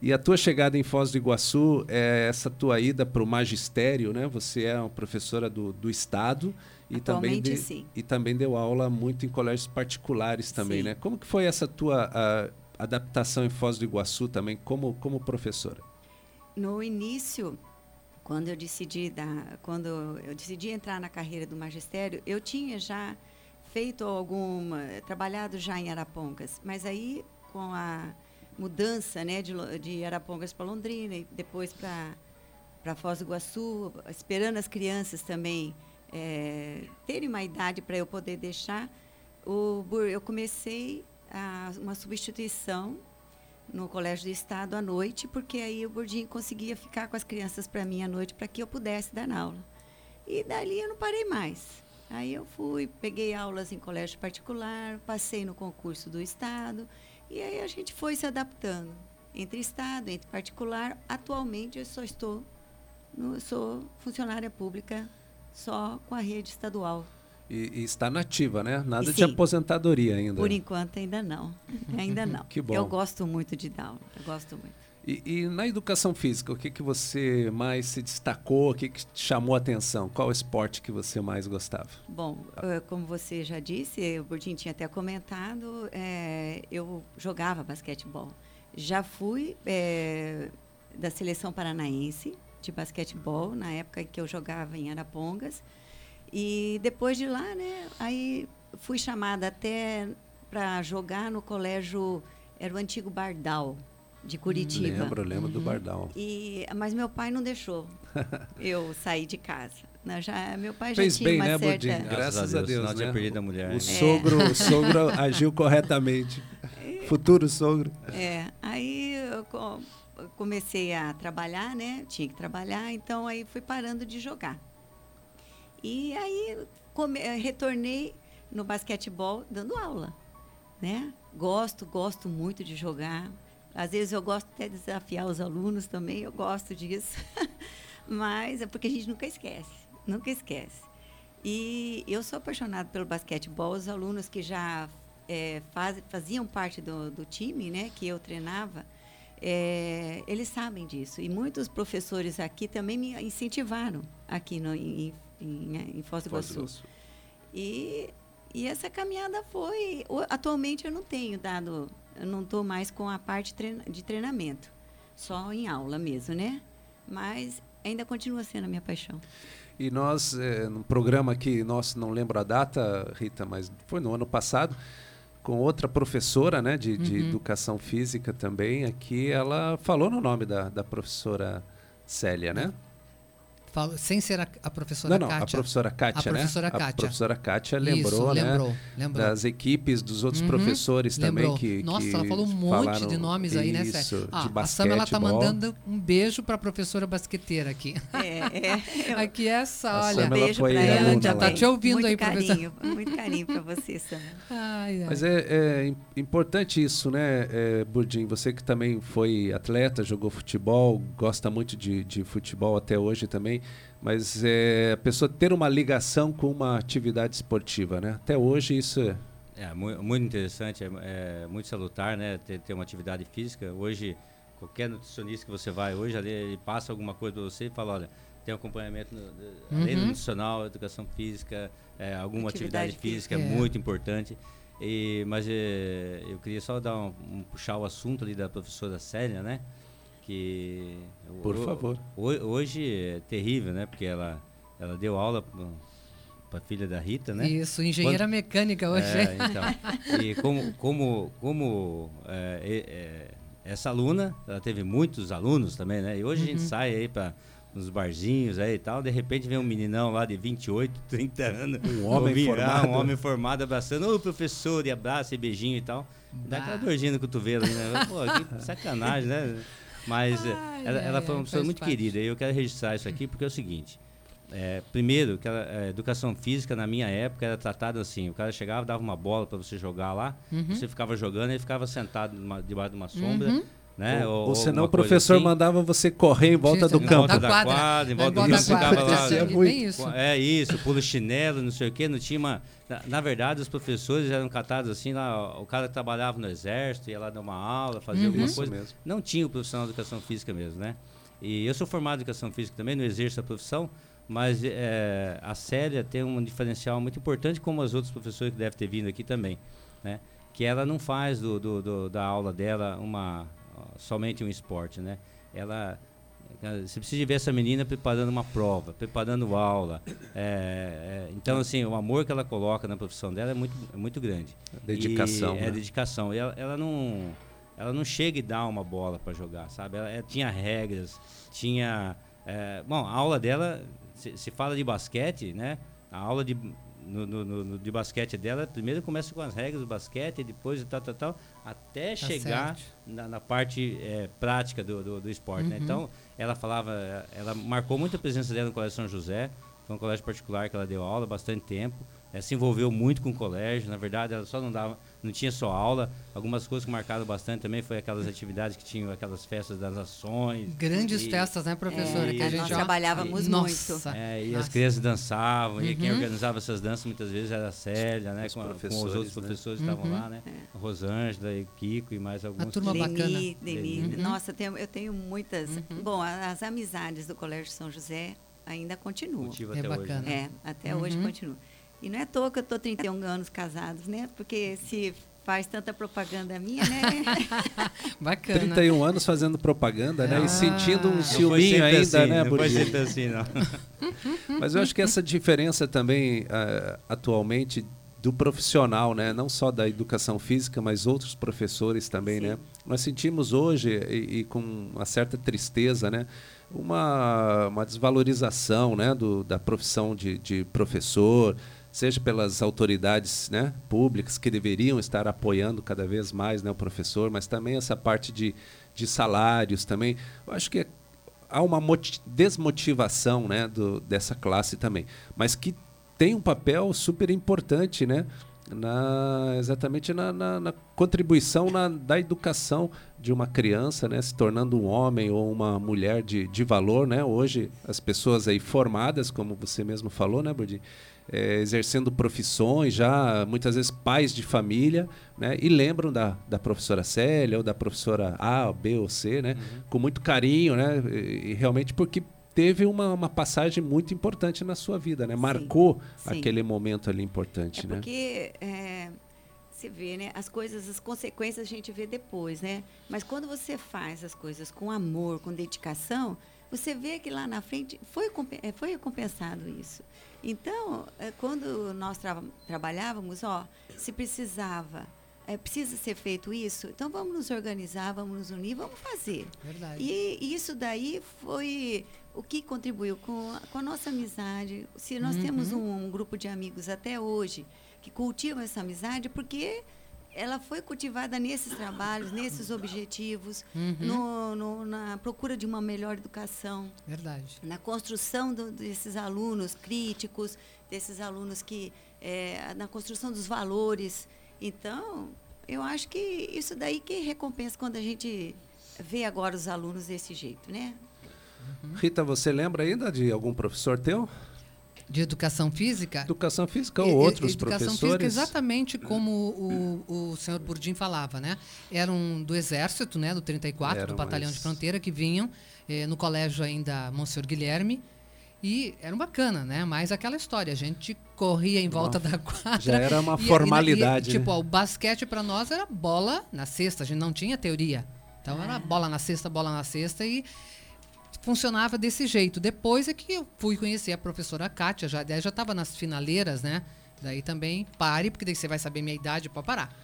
[SPEAKER 6] E a tua chegada em Foz do Iguaçu, é essa tua ida para o magistério, né? Você é uma professora do, do Estado e também, de-
[SPEAKER 8] sim.
[SPEAKER 6] e também deu aula muito em colégios particulares também,
[SPEAKER 8] Sim.
[SPEAKER 6] né? Como que foi essa tua ah, adaptação em Foz do Iguaçu também como, como professora?
[SPEAKER 8] No início, quando eu decidi quando eu decidi entrar na carreira do magistério, eu tinha já feito alguma, trabalhado já em Arapongas, mas aí com a mudança, né, de, de Arapongas para Londrina e depois para para Foz do Iguaçu, esperando as crianças também eh, terem uma idade para eu poder deixar, o, eu comecei a, uma substituição no Colégio do Estado à noite, porque aí o Burdinho conseguia ficar com as crianças para mim à noite para que eu pudesse dar na aula. E dali eu não parei mais. Aí eu fui, peguei aulas em colégio particular, passei no concurso do Estado, e aí a gente foi se adaptando. Entre Estado, entre particular, atualmente eu só estou, no, sou funcionária pública só com a rede estadual.
[SPEAKER 6] E, e está nativa, né? Nada de
[SPEAKER 8] Sim.
[SPEAKER 6] aposentadoria ainda.
[SPEAKER 8] Por enquanto ainda não, ainda não.
[SPEAKER 6] Que bom.
[SPEAKER 8] Eu gosto muito de dar aula, eu gosto muito.
[SPEAKER 6] E, e na educação física, o que, que você mais se destacou? O que, que chamou a atenção? Qual esporte que você mais gostava?
[SPEAKER 8] Bom, eh, como você já disse, o Burdinho tinha até comentado, eh, eu jogava basquetebol. Já fui eh, da seleção paranaense de basquetebol, na época que eu jogava em Arapongas. E depois de lá, né, aí fui chamada até para jogar no colégio, era o antigo Bardal, de Curitiba.
[SPEAKER 6] Lembro, lembro do Bardal.
[SPEAKER 8] E, mas meu pai não deixou eu sair de casa. Né, Já, meu pai já
[SPEAKER 6] Fez
[SPEAKER 8] tinha
[SPEAKER 6] bem,
[SPEAKER 8] uma
[SPEAKER 6] né,
[SPEAKER 8] certa...
[SPEAKER 6] Budinho? Graças a Deus.
[SPEAKER 7] senão tinha
[SPEAKER 6] né?
[SPEAKER 7] perdido a mulher,
[SPEAKER 6] O
[SPEAKER 7] né?
[SPEAKER 6] sogro, o sogro agiu corretamente. Futuro sogro.
[SPEAKER 8] É, aí eu comecei a trabalhar, né? Tinha que trabalhar, então aí fui parando de jogar. E aí come- eh, retornei no basquetebol dando aula, né? Gosto, gosto muito de jogar. Às vezes eu gosto até de desafiar os alunos também, eu gosto disso. Mas é porque a gente nunca esquece, nunca esquece. E eu sou apaixonada pelo basquetebol. Os alunos que já eh, faz- faziam parte do, do time, né, que eu treinava, eh, eles sabem disso. E muitos professores aqui também me incentivaram aqui no, em, em, em Foz do
[SPEAKER 6] Foz
[SPEAKER 8] Iguaçu.
[SPEAKER 6] Iguaçu.
[SPEAKER 8] E, e essa caminhada foi. Atualmente eu não tenho dado, eu não estou mais com a parte de treinamento, só em aula mesmo, né? Mas ainda continua sendo a minha paixão.
[SPEAKER 6] E nós, eh, num programa que, nosso, não lembro a data, Rita, mas foi no ano passado, com outra professora né, de, de
[SPEAKER 1] Uhum.
[SPEAKER 6] educação física também, aqui ela falou no nome da, da professora Célia, né?
[SPEAKER 1] Falo- sem ser a, a professora
[SPEAKER 6] não, não,
[SPEAKER 1] Kátia.
[SPEAKER 6] a professora Kátia,
[SPEAKER 1] A professora
[SPEAKER 6] né?
[SPEAKER 1] Kátia.
[SPEAKER 6] A professora Kátia
[SPEAKER 1] Isso,
[SPEAKER 6] lembrou, né?
[SPEAKER 1] lembrou, lembrou.
[SPEAKER 6] Das equipes dos outros
[SPEAKER 1] Uhum,
[SPEAKER 6] professores também
[SPEAKER 1] lembrou.
[SPEAKER 6] que
[SPEAKER 1] Nossa,
[SPEAKER 6] que
[SPEAKER 1] ela falou um monte de nomes aí, né, Sérgio?
[SPEAKER 6] de
[SPEAKER 1] Ah, a
[SPEAKER 6] basquete,
[SPEAKER 1] Sam ela tá mandando um beijo para a professora basqueteira aqui.
[SPEAKER 8] É, é.
[SPEAKER 1] Aqui é essa,
[SPEAKER 6] A
[SPEAKER 1] olha.
[SPEAKER 6] Sam, ela
[SPEAKER 8] Beijo para ela
[SPEAKER 6] aluna
[SPEAKER 1] já tá te ouvindo
[SPEAKER 8] muito
[SPEAKER 1] aí, professor.
[SPEAKER 8] carinho, Muito carinho para você, Sam.
[SPEAKER 1] Ai, ai.
[SPEAKER 6] Mas é, é im- importante isso, né, é, Burdim? Você que também foi atleta, jogou futebol, gosta muito de, de futebol até hoje também, mas é, a pessoa ter uma ligação com uma atividade esportiva, né? Até hoje isso é...
[SPEAKER 7] É mu- muito interessante, é, é muito salutar, né? Ter, ter uma atividade física. Hoje, qualquer nutricionista que você vai hoje, ali, ele passa alguma coisa para você e fala, olha, tem um acompanhamento no, de- além do
[SPEAKER 1] Uhum.
[SPEAKER 7] nutricional, educação física, é, alguma atividade,
[SPEAKER 8] Atividade
[SPEAKER 7] física, é
[SPEAKER 1] É.
[SPEAKER 7] muito importante. E, mas é, eu queria só dar um, um- puxar o assunto ali da professora Célia, né? Que
[SPEAKER 6] Por
[SPEAKER 7] ho-
[SPEAKER 6] favor.
[SPEAKER 7] ho- hoje é terrível, né? Porque ela, ela deu aula para a filha da Rita, né?
[SPEAKER 1] Isso, engenheira mecânica hoje.
[SPEAKER 7] É, então. E como, como, como é, é, essa aluna, ela teve muitos alunos também, né? E hoje a gente sai aí para nos barzinhos aí e tal, de repente vem um meninão lá de 28, 30 anos.
[SPEAKER 6] Um homem
[SPEAKER 7] virar,
[SPEAKER 6] formado.
[SPEAKER 7] Um homem formado abraçando, ô professor, e abraço e beijinho e tal. Dá aquela dorzinha no cotovelo aí, né? Pô, que sacanagem, né? Mas é,
[SPEAKER 1] Ai,
[SPEAKER 7] ela, ela foi uma pessoa muito
[SPEAKER 1] parte.
[SPEAKER 7] querida e eu quero registrar isso aqui porque é o seguinte. É, primeiro, que a, a educação física na minha época era tratada assim: o cara chegava, dava uma bola para você jogar lá,
[SPEAKER 1] Uhum.
[SPEAKER 7] você ficava jogando, ele ficava sentado numa- debaixo de uma sombra, né?
[SPEAKER 6] Ou, senão
[SPEAKER 7] alguma
[SPEAKER 6] o professor
[SPEAKER 7] assim.
[SPEAKER 6] mandava você correr em volta do
[SPEAKER 7] Em
[SPEAKER 6] campo.
[SPEAKER 7] volta
[SPEAKER 1] Da quadra.
[SPEAKER 7] quadra, em
[SPEAKER 1] Na
[SPEAKER 7] volta do
[SPEAKER 1] volta
[SPEAKER 7] campo,
[SPEAKER 1] da
[SPEAKER 7] ficava
[SPEAKER 1] quadra,
[SPEAKER 7] lá.
[SPEAKER 1] acontecia
[SPEAKER 6] é muito.
[SPEAKER 1] isso.
[SPEAKER 7] É isso, pulo chinelo, não sei o quê, não tinha uma... Na, na verdade, os professores eram catados assim, lá, o cara que trabalhava no exército, ia lá dar uma aula, fazia alguma
[SPEAKER 6] Isso
[SPEAKER 7] coisa.
[SPEAKER 6] mesmo.
[SPEAKER 7] Não tinha o profissional de educação física mesmo, né? E eu sou formado em educação física também, não exerço a profissão, mas é, a Célia tem um diferencial muito importante, como as outras professoras que devem ter vindo aqui também, né? que ela não faz do, do- do- da aula dela uma somente um esporte, né? Ela você precisa ver essa menina preparando uma prova, preparando aula. É, é, então, assim, o amor que ela coloca na profissão dela é muito, é muito grande.
[SPEAKER 6] Dedicação,
[SPEAKER 7] E,
[SPEAKER 6] né?
[SPEAKER 7] É dedicação. E ela, ela não, ela não chega e dá uma bola para jogar, sabe? Ela, ela tinha regras, tinha. é, bom, a aula dela, se, se fala de basquete, né? A aula de, no, no- no- de basquete dela, primeiro começa com as regras do basquete, depois tal, tal, tal, até
[SPEAKER 1] Tá
[SPEAKER 7] chegar na, na parte é, prática do, do, do esporte. né?
[SPEAKER 1] Uhum.
[SPEAKER 7] Então, ela falava, ela marcou muito a presença dela no Colégio São José, foi um colégio particular que ela deu aula bastante tempo, eh, se envolveu muito com o colégio, na verdade ela só não dava, não tinha só aula, algumas coisas que marcaram bastante também foi aquelas atividades que tinham aquelas festas das ações.
[SPEAKER 1] Grandes
[SPEAKER 7] E-
[SPEAKER 1] festas, né, professora?
[SPEAKER 7] e-
[SPEAKER 1] que a gente
[SPEAKER 8] nós
[SPEAKER 1] ó,
[SPEAKER 8] trabalhávamos
[SPEAKER 1] Nossa.
[SPEAKER 7] é, e as
[SPEAKER 1] Nossa.
[SPEAKER 7] crianças dançavam, e quem
[SPEAKER 1] Uhum.
[SPEAKER 7] organizava essas danças muitas vezes era a Célia, né?
[SPEAKER 6] Os
[SPEAKER 7] Com, a- com os outros
[SPEAKER 6] né?
[SPEAKER 7] professores que estavam
[SPEAKER 1] Uhum.
[SPEAKER 7] lá, né? Rosângela e Kiko e mais alguns.
[SPEAKER 1] turma
[SPEAKER 8] Deni,
[SPEAKER 1] bacana.
[SPEAKER 8] Deni.
[SPEAKER 7] Uhum.
[SPEAKER 8] Nossa, eu tenho, eu tenho muitas. Bom, a- as amizades do Colégio São José ainda continuam.
[SPEAKER 1] É
[SPEAKER 7] até hoje.
[SPEAKER 1] bacana.
[SPEAKER 7] né?
[SPEAKER 8] É, até hoje
[SPEAKER 1] Uhum.
[SPEAKER 8] continua. E não é à toa que eu estou 31 anos casados, né? Porque se faz tanta propaganda minha, né?
[SPEAKER 1] Bacana.
[SPEAKER 6] 31 anos fazendo propaganda, né?
[SPEAKER 1] Ah.
[SPEAKER 6] E sentindo um ciúminho ainda,
[SPEAKER 7] assim,
[SPEAKER 6] né,
[SPEAKER 7] Não foi sempre assim, não.
[SPEAKER 6] Mas eu acho que essa diferença também, ah, atualmente, do profissional, né? Não só da educação física, mas outros professores também,
[SPEAKER 8] Sim.
[SPEAKER 6] né? Nós sentimos hoje, e, e com uma certa tristeza, né? Uma, uma desvalorização né? do, da profissão de, de professor, seja pelas autoridades né? públicas que deveriam estar apoiando cada vez mais né? o professor, mas também essa parte de, de salários também. Eu acho que há uma moti- desmotivação né, do, dessa classe também, mas que tem um papel super importante, né, na, exatamente na, na- na contribuição na- da educação de uma criança, né, se tornando um homem ou uma mulher de, de valor, né? Hoje as pessoas aí formadas, como você mesmo falou, né, Budinho? É, exercendo profissões, já muitas vezes pais de família, né? E lembram da, da professora Célia ou da professora A, B ou C, né? Com muito carinho, né? E, e realmente porque teve uma, uma passagem muito importante na sua vida, né? Marcou
[SPEAKER 8] sim.
[SPEAKER 6] aquele momento ali importante,
[SPEAKER 8] É
[SPEAKER 6] né?
[SPEAKER 8] porque é, você vê, né? As coisas, as consequências a gente vê depois, né? Mas quando você faz as coisas com amor, com dedicação, você vê que lá na frente foi, é, foi recompensado isso. Então, é, quando nós tra- trabalhávamos, ó, se precisava, é, precisa ser feito isso, então vamos nos organizar, vamos nos unir, vamos fazer.
[SPEAKER 1] Verdade.
[SPEAKER 8] E isso daí foi o que contribuiu com a, com a nossa amizade. Se nós
[SPEAKER 1] Uhum.
[SPEAKER 8] temos um, grupo de amigos até hoje que cultivam essa amizade, porque ela foi cultivada nesses trabalhos, nesses objetivos,
[SPEAKER 1] Uhum.
[SPEAKER 8] no- no- na procura de uma melhor educação,
[SPEAKER 1] Verdade.
[SPEAKER 8] na construção do- desses alunos críticos, desses alunos que é, na construção dos valores. Então, eu acho que isso daí que recompensa quando a gente vê agora os alunos desse jeito, né?
[SPEAKER 6] Rita, você lembra ainda de algum professor teu?
[SPEAKER 1] De educação física?
[SPEAKER 6] Educação física
[SPEAKER 1] E-
[SPEAKER 6] ou
[SPEAKER 1] e-
[SPEAKER 6] outros
[SPEAKER 1] educação
[SPEAKER 6] professores?
[SPEAKER 1] física, exatamente como o, o senhor Burdim falava, né? Eram do Exército, né? Do 34,
[SPEAKER 6] Eram
[SPEAKER 1] do Batalhão
[SPEAKER 6] mais-
[SPEAKER 1] de Fronteira, que vinham eh, no colégio ainda Monsenhor Guilherme. E eram bacana, né? Mas aquela história, a gente corria em volta da quadra.
[SPEAKER 6] já era uma
[SPEAKER 1] e- e-
[SPEAKER 6] formalidade,
[SPEAKER 1] E,
[SPEAKER 6] né?
[SPEAKER 1] tipo, ó, o basquete para nós era bola na cesta, a gente não tinha teoria. Então era bola na cesta, bola na cesta e funcionava desse jeito. Depois é que eu fui conhecer a professora Kátia, já já estava nas finaleiras, né? Daí também pare, porque daí você vai saber minha idade para parar.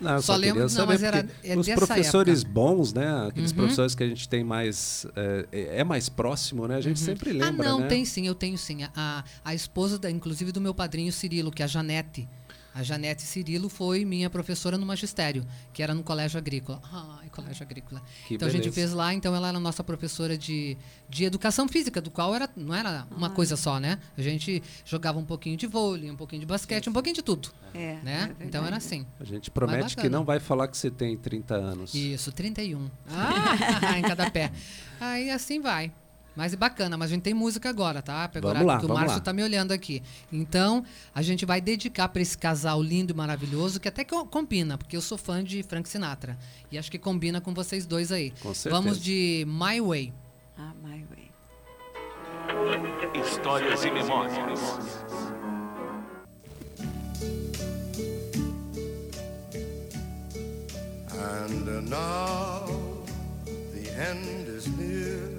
[SPEAKER 6] Não,
[SPEAKER 1] Só
[SPEAKER 6] só,
[SPEAKER 1] lembro- não, mas era- é
[SPEAKER 6] os professores
[SPEAKER 1] época.
[SPEAKER 6] bons, né? Aqueles
[SPEAKER 1] Uhum.
[SPEAKER 6] professores que a gente tem mais é, é mais próximo, né? A gente sempre lembra,
[SPEAKER 1] ah, não,
[SPEAKER 6] né?
[SPEAKER 1] tem sim, eu tenho sim. A, a esposa, da, inclusive, do meu padrinho Cirilo, que é a Janete. A Janete Cirilo foi minha professora no magistério, que era no Colégio Agrícola. Ai, Colégio Agrícola.
[SPEAKER 6] Que
[SPEAKER 1] então a gente
[SPEAKER 6] beleza.
[SPEAKER 1] fez lá, então ela era nossa professora de, de educação física, do qual era, não era uma coisa só, né? A gente jogava um pouquinho de vôlei, um pouquinho de basquete, um pouquinho de tudo.
[SPEAKER 8] É,
[SPEAKER 1] né?
[SPEAKER 8] é
[SPEAKER 1] então era assim.
[SPEAKER 6] A gente promete que não vai falar que você tem 30 anos.
[SPEAKER 1] Isso, 31. Ah, em cada pé. Aí assim vai. Mas é bacana, mas a gente tem música agora, tá? Pegorado,
[SPEAKER 6] Vamos lá,
[SPEAKER 1] que o Márcio
[SPEAKER 6] lá.
[SPEAKER 1] tá me olhando aqui. Então, a gente vai dedicar para esse casal lindo e maravilhoso, que até que combina, porque eu sou fã de Frank Sinatra. E acho que combina com vocês dois aí.
[SPEAKER 6] Com certeza.
[SPEAKER 1] Vamos de My Way.
[SPEAKER 8] Ah, my way.
[SPEAKER 11] Histórias e memórias.
[SPEAKER 12] And now the end is near,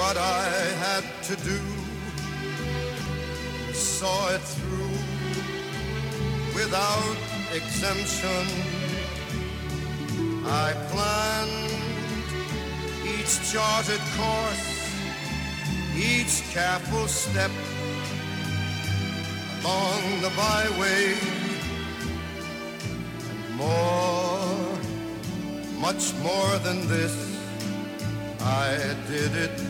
[SPEAKER 12] what I had to do, saw it through without exemption. I planned each charted course, each careful step along the byway, and more, much more than this, I did it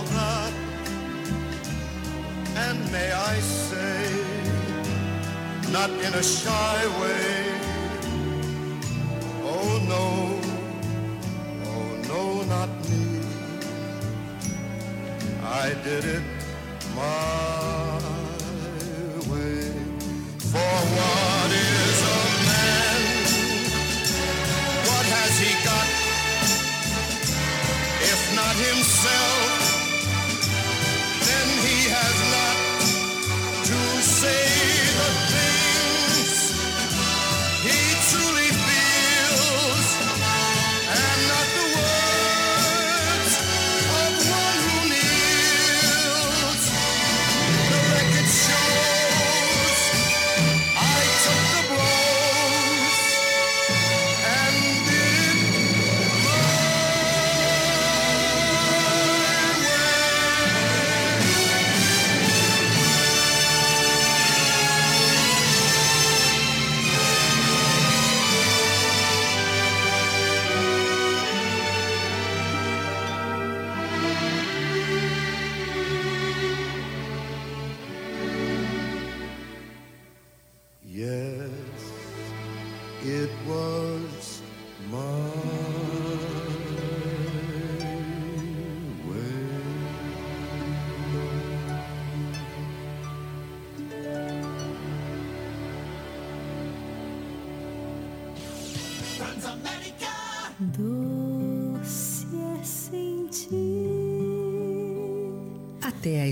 [SPEAKER 12] say, not in a shy way, oh no, oh no, not me. I did it my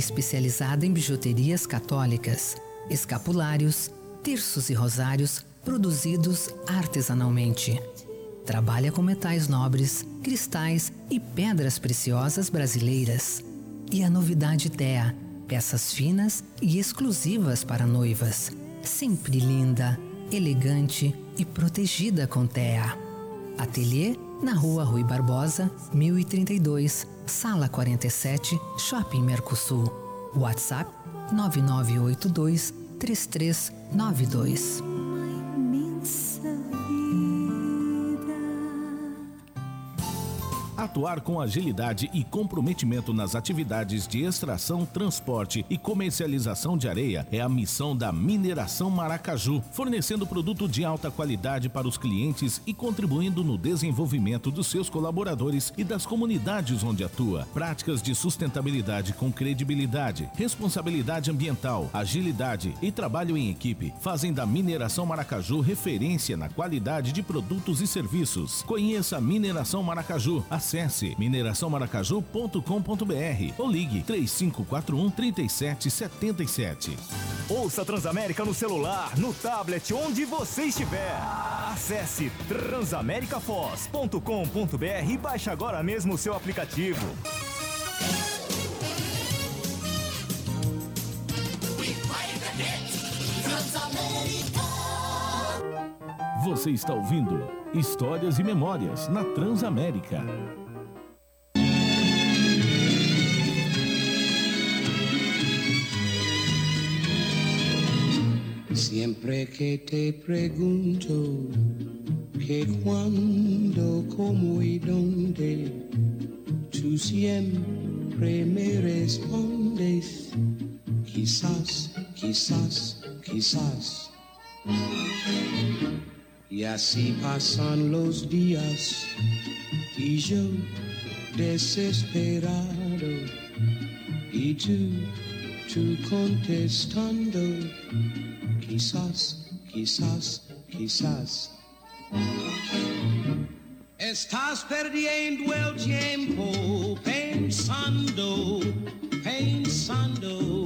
[SPEAKER 1] especializada em bijuterias católicas, escapulários, terços e rosários produzidos artesanalmente. Trabalha com metais nobres, cristais e pedras preciosas brasileiras. E a novidade TEA, peças finas e exclusivas para noivas. Sempre linda, elegante e protegida com TEA. Ateliê na rua Rui Barbosa, 1032, sala 47, Shopping Mercosul. WhatsApp 9982 3392.
[SPEAKER 3] Atuar com agilidade e comprometimento nas atividades de extração, transporte e comercialização de areia é a missão da Mineração Maracaju, fornecendo produto de alta qualidade para os clientes e contribuindo no desenvolvimento dos seus colaboradores e das comunidades onde atua. Práticas de sustentabilidade com credibilidade, responsabilidade ambiental, agilidade e trabalho em equipe fazem da Mineração Maracaju referência na qualidade de produtos e serviços. Conheça a Mineração Maracaju. Acesse mineraçãomaracaju.com.br ou ligue 3541 3777.
[SPEAKER 11] Ouça Transamérica no celular, no tablet, onde você estiver. Acesse transamericafoz.com.br e baixe agora mesmo o seu aplicativo.
[SPEAKER 3] Você está ouvindo Histórias e Memórias na Transamérica.
[SPEAKER 13] Siempre que te pregunto que cuándo, cómo y dónde, tú siempre me respondes, quizás, quizás, quizás. Y así pasan los días y yo desesperado y tú, tú contestando, quizás, quizás, quizás. Estás perdiendo el tiempo pensando, pensando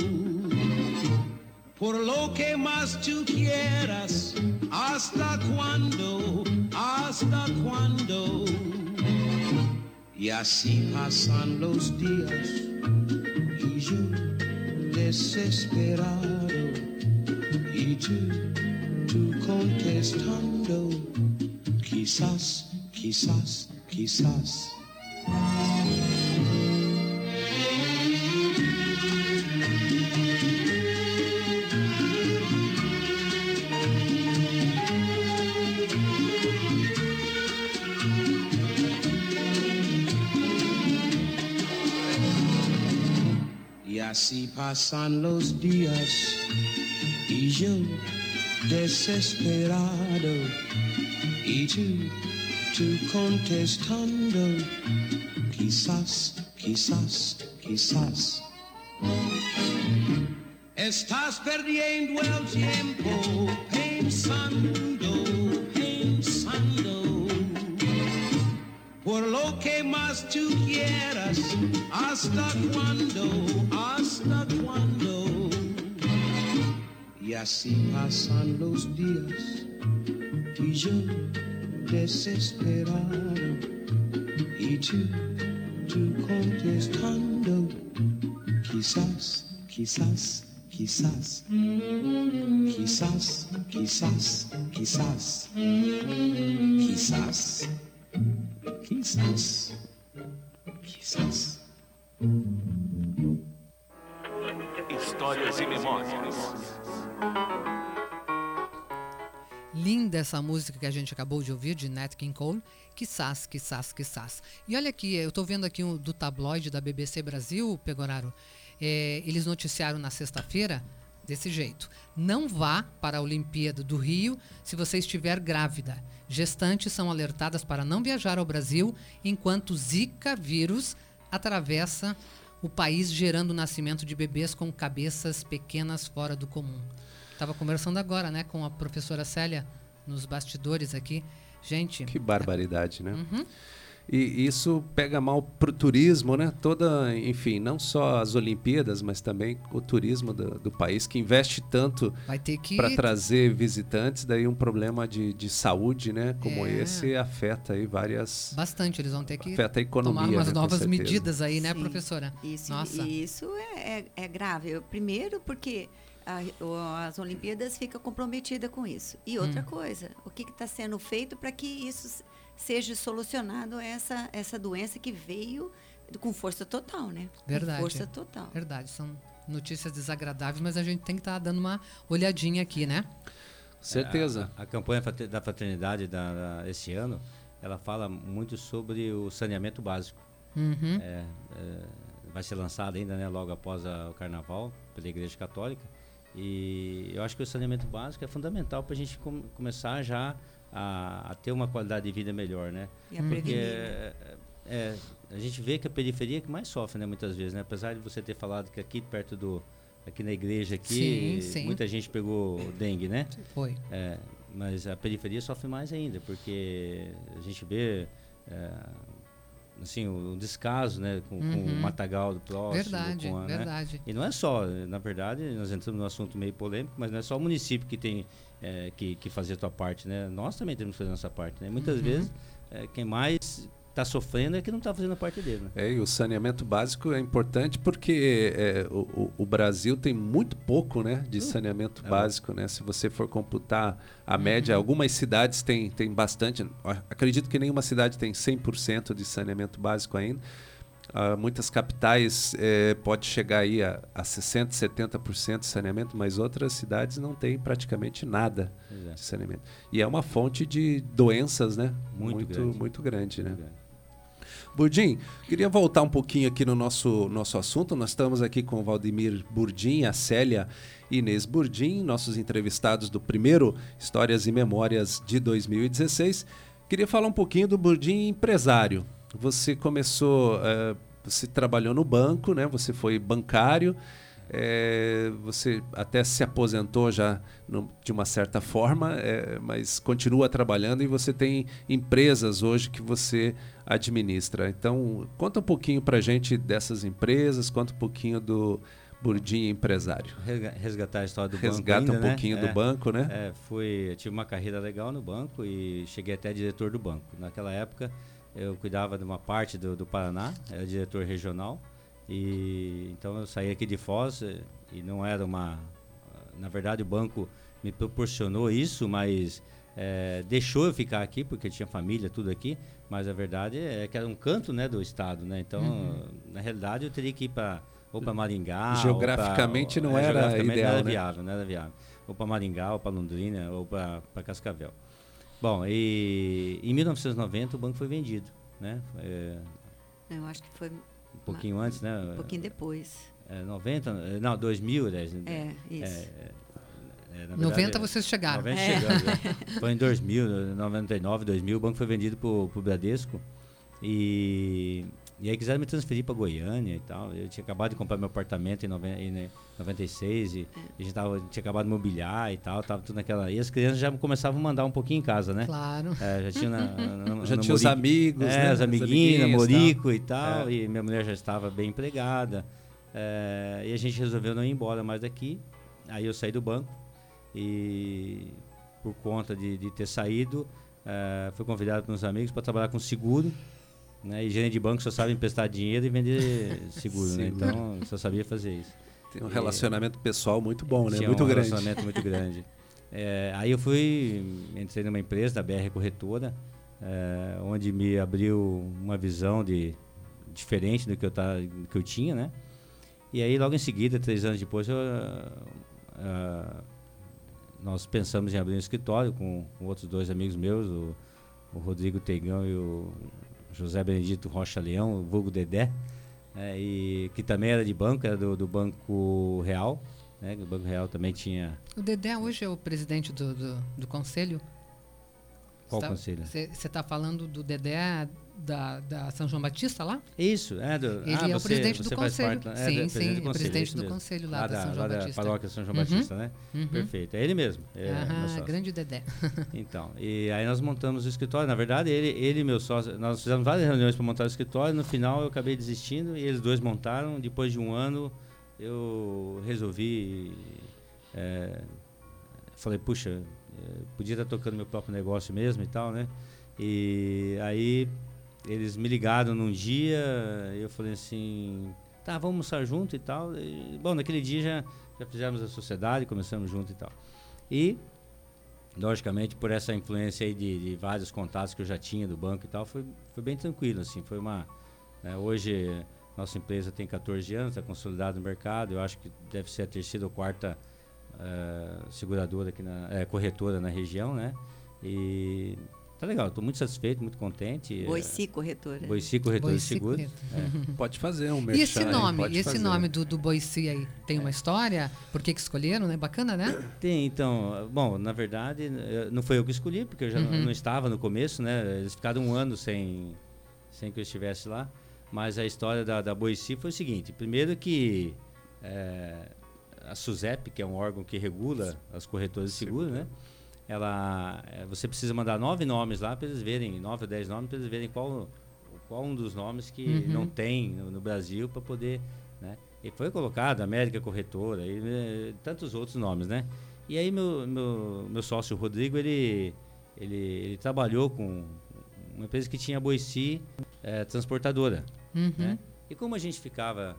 [SPEAKER 13] por lo que más tú quieras. ¿Hasta cuándo? ¿Hasta cuándo? Y así pasan los días y yo desesperado tú, tú contestando, quizás, quizás, quizás. Y así pasan los días yo desesperado y tú, tú contestando, quizás, quizás, quizás. Estás perdiendo el tiempo pensando, pensando por lo que más tú quieras. ¿Hasta cuándo? ¿Hasta cuándo? Y así pasan los días y yo desesperado y tú, tú contestando, quizás, quizás, quizás, quizás, quizás, quizás, quizás, quizás, quizás.
[SPEAKER 3] Histórias e Memórias.
[SPEAKER 1] Linda essa música que a gente acabou de ouvir, de Nat King Cole. Quissás, quissás, quissás. E olha aqui, eu estou vendo aqui um, do tabloide da BBC Brasil, Pegoraro. É, eles noticiaram na sexta-feira desse jeito. Não vá para a Olimpíada do Rio se você estiver grávida. Gestantes são alertadas para não viajar ao Brasil enquanto Zika vírus atravessa o país, gerando o nascimento de bebês com cabeças pequenas fora do comum. Estava conversando agora, né, com a professora Célia nos bastidores aqui. Gente,
[SPEAKER 6] Que barbaridade, né?
[SPEAKER 1] Uhum.
[SPEAKER 6] E isso pega mal pro turismo, né? Toda, enfim, não só as Olimpíadas, mas também o turismo do, do país que investe tanto para trazer visitantes, daí um problema de, de saúde, né? Como
[SPEAKER 1] É.
[SPEAKER 6] esse afeta aí várias
[SPEAKER 1] bastante, eles vão ter que
[SPEAKER 6] afeta a economia,
[SPEAKER 1] tomar umas
[SPEAKER 6] né,
[SPEAKER 1] novas medidas aí, né,
[SPEAKER 8] Sim.
[SPEAKER 1] professora?
[SPEAKER 8] Isso,
[SPEAKER 1] Nossa.
[SPEAKER 8] isso é, é, é grave. Eu- Primeiro porque a- as Olimpíadas fica comprometida com isso. E outra
[SPEAKER 1] Hum.
[SPEAKER 8] coisa, o que está sendo feito para que isso seja solucionado essa, essa doença que veio com força total, né?
[SPEAKER 1] Verdade.
[SPEAKER 8] Com força total.
[SPEAKER 1] Verdade, são notícias desagradáveis, mas a gente tem que estar dando uma olhadinha aqui, né?
[SPEAKER 6] Certeza.
[SPEAKER 7] A, a campanha da fraternidade da, da- esse ano, ela fala muito sobre o saneamento básico.
[SPEAKER 1] Uhum.
[SPEAKER 7] É, é, vai ser lançada ainda, né, logo após a- o Carnaval pela Igreja Católica. E eu acho que o saneamento básico é fundamental para a gente com- começar já a, a ter uma qualidade de vida melhor, né?
[SPEAKER 8] E a
[SPEAKER 7] Porque
[SPEAKER 8] prevenir,
[SPEAKER 7] é, é, a gente vê que a periferia é que mais sofre, né, muitas vezes, né? Apesar de você ter falado que aqui perto do aqui na igreja aqui,
[SPEAKER 1] Sim, sim.
[SPEAKER 7] muita gente pegou dengue, né?
[SPEAKER 1] Foi.
[SPEAKER 7] É, mas a periferia sofre mais ainda, porque a gente vê é, assim, o, descaso né, com, com
[SPEAKER 1] Uhum.
[SPEAKER 7] o matagal do próximo.
[SPEAKER 1] Verdade,
[SPEAKER 7] com a, né?
[SPEAKER 1] verdade.
[SPEAKER 7] E não é só, na verdade, nós entramos num assunto meio polêmico, mas não é só o município que tem é, que, que fazer a sua parte, né? Nós também temos que fazer a nossa parte, né? Muitas
[SPEAKER 1] Uhum.
[SPEAKER 7] vezes, é, quem mais está sofrendo é que não está fazendo a parte dele, né?
[SPEAKER 6] É, e o saneamento básico é importante porque é, o, o- Brasil tem muito pouco né, de saneamento
[SPEAKER 7] É
[SPEAKER 6] básico. Né? Se você for computar a
[SPEAKER 1] Uhum.
[SPEAKER 6] média, algumas cidades têm, têm bastante. Acredito que nenhuma cidade tem 100% de saneamento básico ainda. Ah, muitas capitais eh, pode chegar aí a, a 60%, 70% de saneamento, mas outras cidades não têm praticamente nada
[SPEAKER 7] Pois é.
[SPEAKER 6] de saneamento. E é uma fonte de doenças né?
[SPEAKER 7] Muito
[SPEAKER 6] muito,
[SPEAKER 7] grande.
[SPEAKER 6] muito grande. Né?
[SPEAKER 7] Muito grande.
[SPEAKER 6] Burdim, queria voltar um pouquinho aqui no nosso, nosso assunto. Nós estamos aqui com o Valdemir Burdim, a Célia Inês Burdim, nossos entrevistados do primeiro Histórias e Memórias de 2016. Queria falar um pouquinho do Burdim empresário. Você começou, eh, você trabalhou no banco, né? Você foi bancário. Eh, você até se aposentou já no- de uma certa forma, eh, mas continua trabalhando e você tem empresas hoje que você administra. Então, conta um pouquinho para gente dessas empresas, conta um pouquinho do Burdim empresário.
[SPEAKER 7] Resga- Resgatar a história do
[SPEAKER 6] Resgata
[SPEAKER 7] banco ainda,
[SPEAKER 6] um pouquinho
[SPEAKER 7] né?
[SPEAKER 6] do banco, né?
[SPEAKER 7] É, fui, eu tive uma carreira legal no banco e cheguei até diretor do banco. Naquela época, eu cuidava de uma parte do, do Paraná, era diretor regional. E então eu saí aqui de Foz eh, e não era uma. Na verdade, o banco me proporcionou isso, mas eh, deixou eu ficar aqui porque eu tinha família, tudo aqui. Mas a verdade é que era um canto, né, do estado, né? Então,
[SPEAKER 6] Uhum.
[SPEAKER 7] na realidade, eu teria que ir para ou para Maringá, ou pra-
[SPEAKER 6] Geograficamente não
[SPEAKER 7] é,
[SPEAKER 6] era
[SPEAKER 7] geograficamente
[SPEAKER 6] ideal,
[SPEAKER 7] não era
[SPEAKER 6] né?
[SPEAKER 7] viável, não era viável. Ou para Maringá, ou para Londrina, ou para Cascavel. Bom, e em 1990 o banco foi vendido, né? É,
[SPEAKER 8] Eu acho que foi
[SPEAKER 7] um pouquinho antes, né?
[SPEAKER 8] um pouquinho depois.
[SPEAKER 7] É, 90, eh, não, 2000, aliás.
[SPEAKER 8] É, isso.
[SPEAKER 7] é, é, na
[SPEAKER 1] 90
[SPEAKER 7] verdade,
[SPEAKER 1] vocês chegaram.
[SPEAKER 7] 90
[SPEAKER 8] É.
[SPEAKER 7] chegamos, é. Foi em 2000, 99, 2000, o banco foi vendido pro, pro Bradesco. E, e aí quiseram me transferir para Goiânia e tal. Eu tinha acabado de comprar meu apartamento em, noven, em 96 e a gente tava, tinha acabado de mobiliar e tal, tava tudo naquela. E as crianças já começavam a mandar um pouquinho em casa, né?
[SPEAKER 1] Claro.
[SPEAKER 7] É, já tinha na, na-
[SPEAKER 6] Já
[SPEAKER 7] na
[SPEAKER 6] tinha os
[SPEAKER 7] Morico-
[SPEAKER 6] amigos,
[SPEAKER 7] é,
[SPEAKER 6] né?
[SPEAKER 7] As
[SPEAKER 6] As
[SPEAKER 7] amiguinhas,
[SPEAKER 6] amiguinhas,
[SPEAKER 7] Morico e tal.
[SPEAKER 6] É.
[SPEAKER 7] E minha mulher já estava bem empregada. É, e a gente resolveu não ir embora mais daqui. Aí eu saí do banco e por conta de, de ter saído, é, fui convidado pelos amigos para trabalhar com seguro. Né? E gerente de banco só sabe emprestar dinheiro e vender seguro, né? Então só sabia fazer isso.
[SPEAKER 6] Tem um
[SPEAKER 7] E-
[SPEAKER 6] relacionamento pessoal muito bom, né? Muito
[SPEAKER 7] um
[SPEAKER 6] grande.
[SPEAKER 7] relacionamento muito grande. É, aí eu fui, entrei numa empresa da BR Corretora, é, onde me abriu uma visão de diferente do que eu, tá, do que eu tinha, né? E aí logo em seguida, três anos depois, eu, ah, nós pensamos em abrir um escritório com, com outros dois amigos meus, o, o Rodrigo Teigão e o José Benedito Rocha Leão, o vulgo Dedé, é, e que também era de banco, era do, do Banco Real, né? O Banco Real também tinha
[SPEAKER 1] O Dedé hoje é o presidente do, do, do conselho?
[SPEAKER 7] Qual
[SPEAKER 1] tá-
[SPEAKER 7] conselho?
[SPEAKER 1] Você está falando do Dedé da, da São João Batista lá?
[SPEAKER 7] Isso, é do,
[SPEAKER 1] Ele
[SPEAKER 7] ah,
[SPEAKER 1] é o
[SPEAKER 7] você-
[SPEAKER 1] presidente do conselho.
[SPEAKER 7] parte lá- é,
[SPEAKER 1] sim,
[SPEAKER 7] do-
[SPEAKER 1] sim,
[SPEAKER 7] presidente do
[SPEAKER 1] é
[SPEAKER 7] conselho,
[SPEAKER 1] presidente do conselho lá,
[SPEAKER 7] Lá
[SPEAKER 1] da, São João
[SPEAKER 7] lá
[SPEAKER 1] Batista.
[SPEAKER 7] da paróquia São João
[SPEAKER 1] Uhum,
[SPEAKER 7] Batista, né?
[SPEAKER 1] uhum.
[SPEAKER 7] Perfeito, é ele mesmo. É, sócio.
[SPEAKER 1] grande Dedé.
[SPEAKER 7] Então, e aí nós montamos o escritório. Na verdade, ele, ele e meu sócio, nós fizemos várias reuniões para montar o escritório. No final, eu acabei desistindo e eles dois montaram. Depois de um ano, eu resolvi. é, falei, puxa, é, podia estar tocando meu próprio negócio mesmo e tal, né? E aí eles me ligaram num dia eu falei assim, tá, vamos almoçar junto e tal. E, bom, naquele dia já, já fizemos a sociedade, começamos junto e tal. E, logicamente, por essa influência aí de, de vários contatos que eu já tinha do banco e tal, foi, foi bem tranquilo, assim, foi uma... né, hoje, nossa empresa tem 14 anos, está consolidada no mercado, eu acho que deve ser a terceira ou quarta eh, seguradora aqui na... eh, corretora na região, né? E tá legal, estou muito satisfeito, muito contente.
[SPEAKER 8] Boici Corretora.
[SPEAKER 7] Boici Corretora de
[SPEAKER 1] Boici
[SPEAKER 7] Seguros.
[SPEAKER 1] Corretora.
[SPEAKER 7] É.
[SPEAKER 6] Pode fazer um
[SPEAKER 1] E
[SPEAKER 6] merchan
[SPEAKER 1] esse
[SPEAKER 6] aí,
[SPEAKER 1] nome, e esse
[SPEAKER 6] fazer.
[SPEAKER 1] nome do, do Boici aí, tem uma história? Por que, que escolheram, né? Bacana, né?
[SPEAKER 7] Tem, então, bom, na verdade, não foi eu que escolhi, porque eu já não-
[SPEAKER 1] Uhum.
[SPEAKER 7] não estava no começo, né? Eles ficaram um ano sem, sem que eu estivesse lá. Mas a história da, da Boici foi o seguinte: primeiro que eh, a SUSEP, que é um órgão que regula as corretoras de seguro, né? Ela, eh, você precisa mandar nove nomes lá para eles verem, nove ou dez nomes para eles verem qual, qual um dos nomes que
[SPEAKER 14] Uhum.
[SPEAKER 7] não tem no, no Brasil para poder, né? E foi colocado América Corretora e eh, tantos outros nomes, né? E aí meu, meu, meu sócio Rodrigo, ele, ele, ele trabalhou com uma empresa que tinha Boici eh, transportadora,
[SPEAKER 1] Uhum.
[SPEAKER 7] né? E como a gente ficava,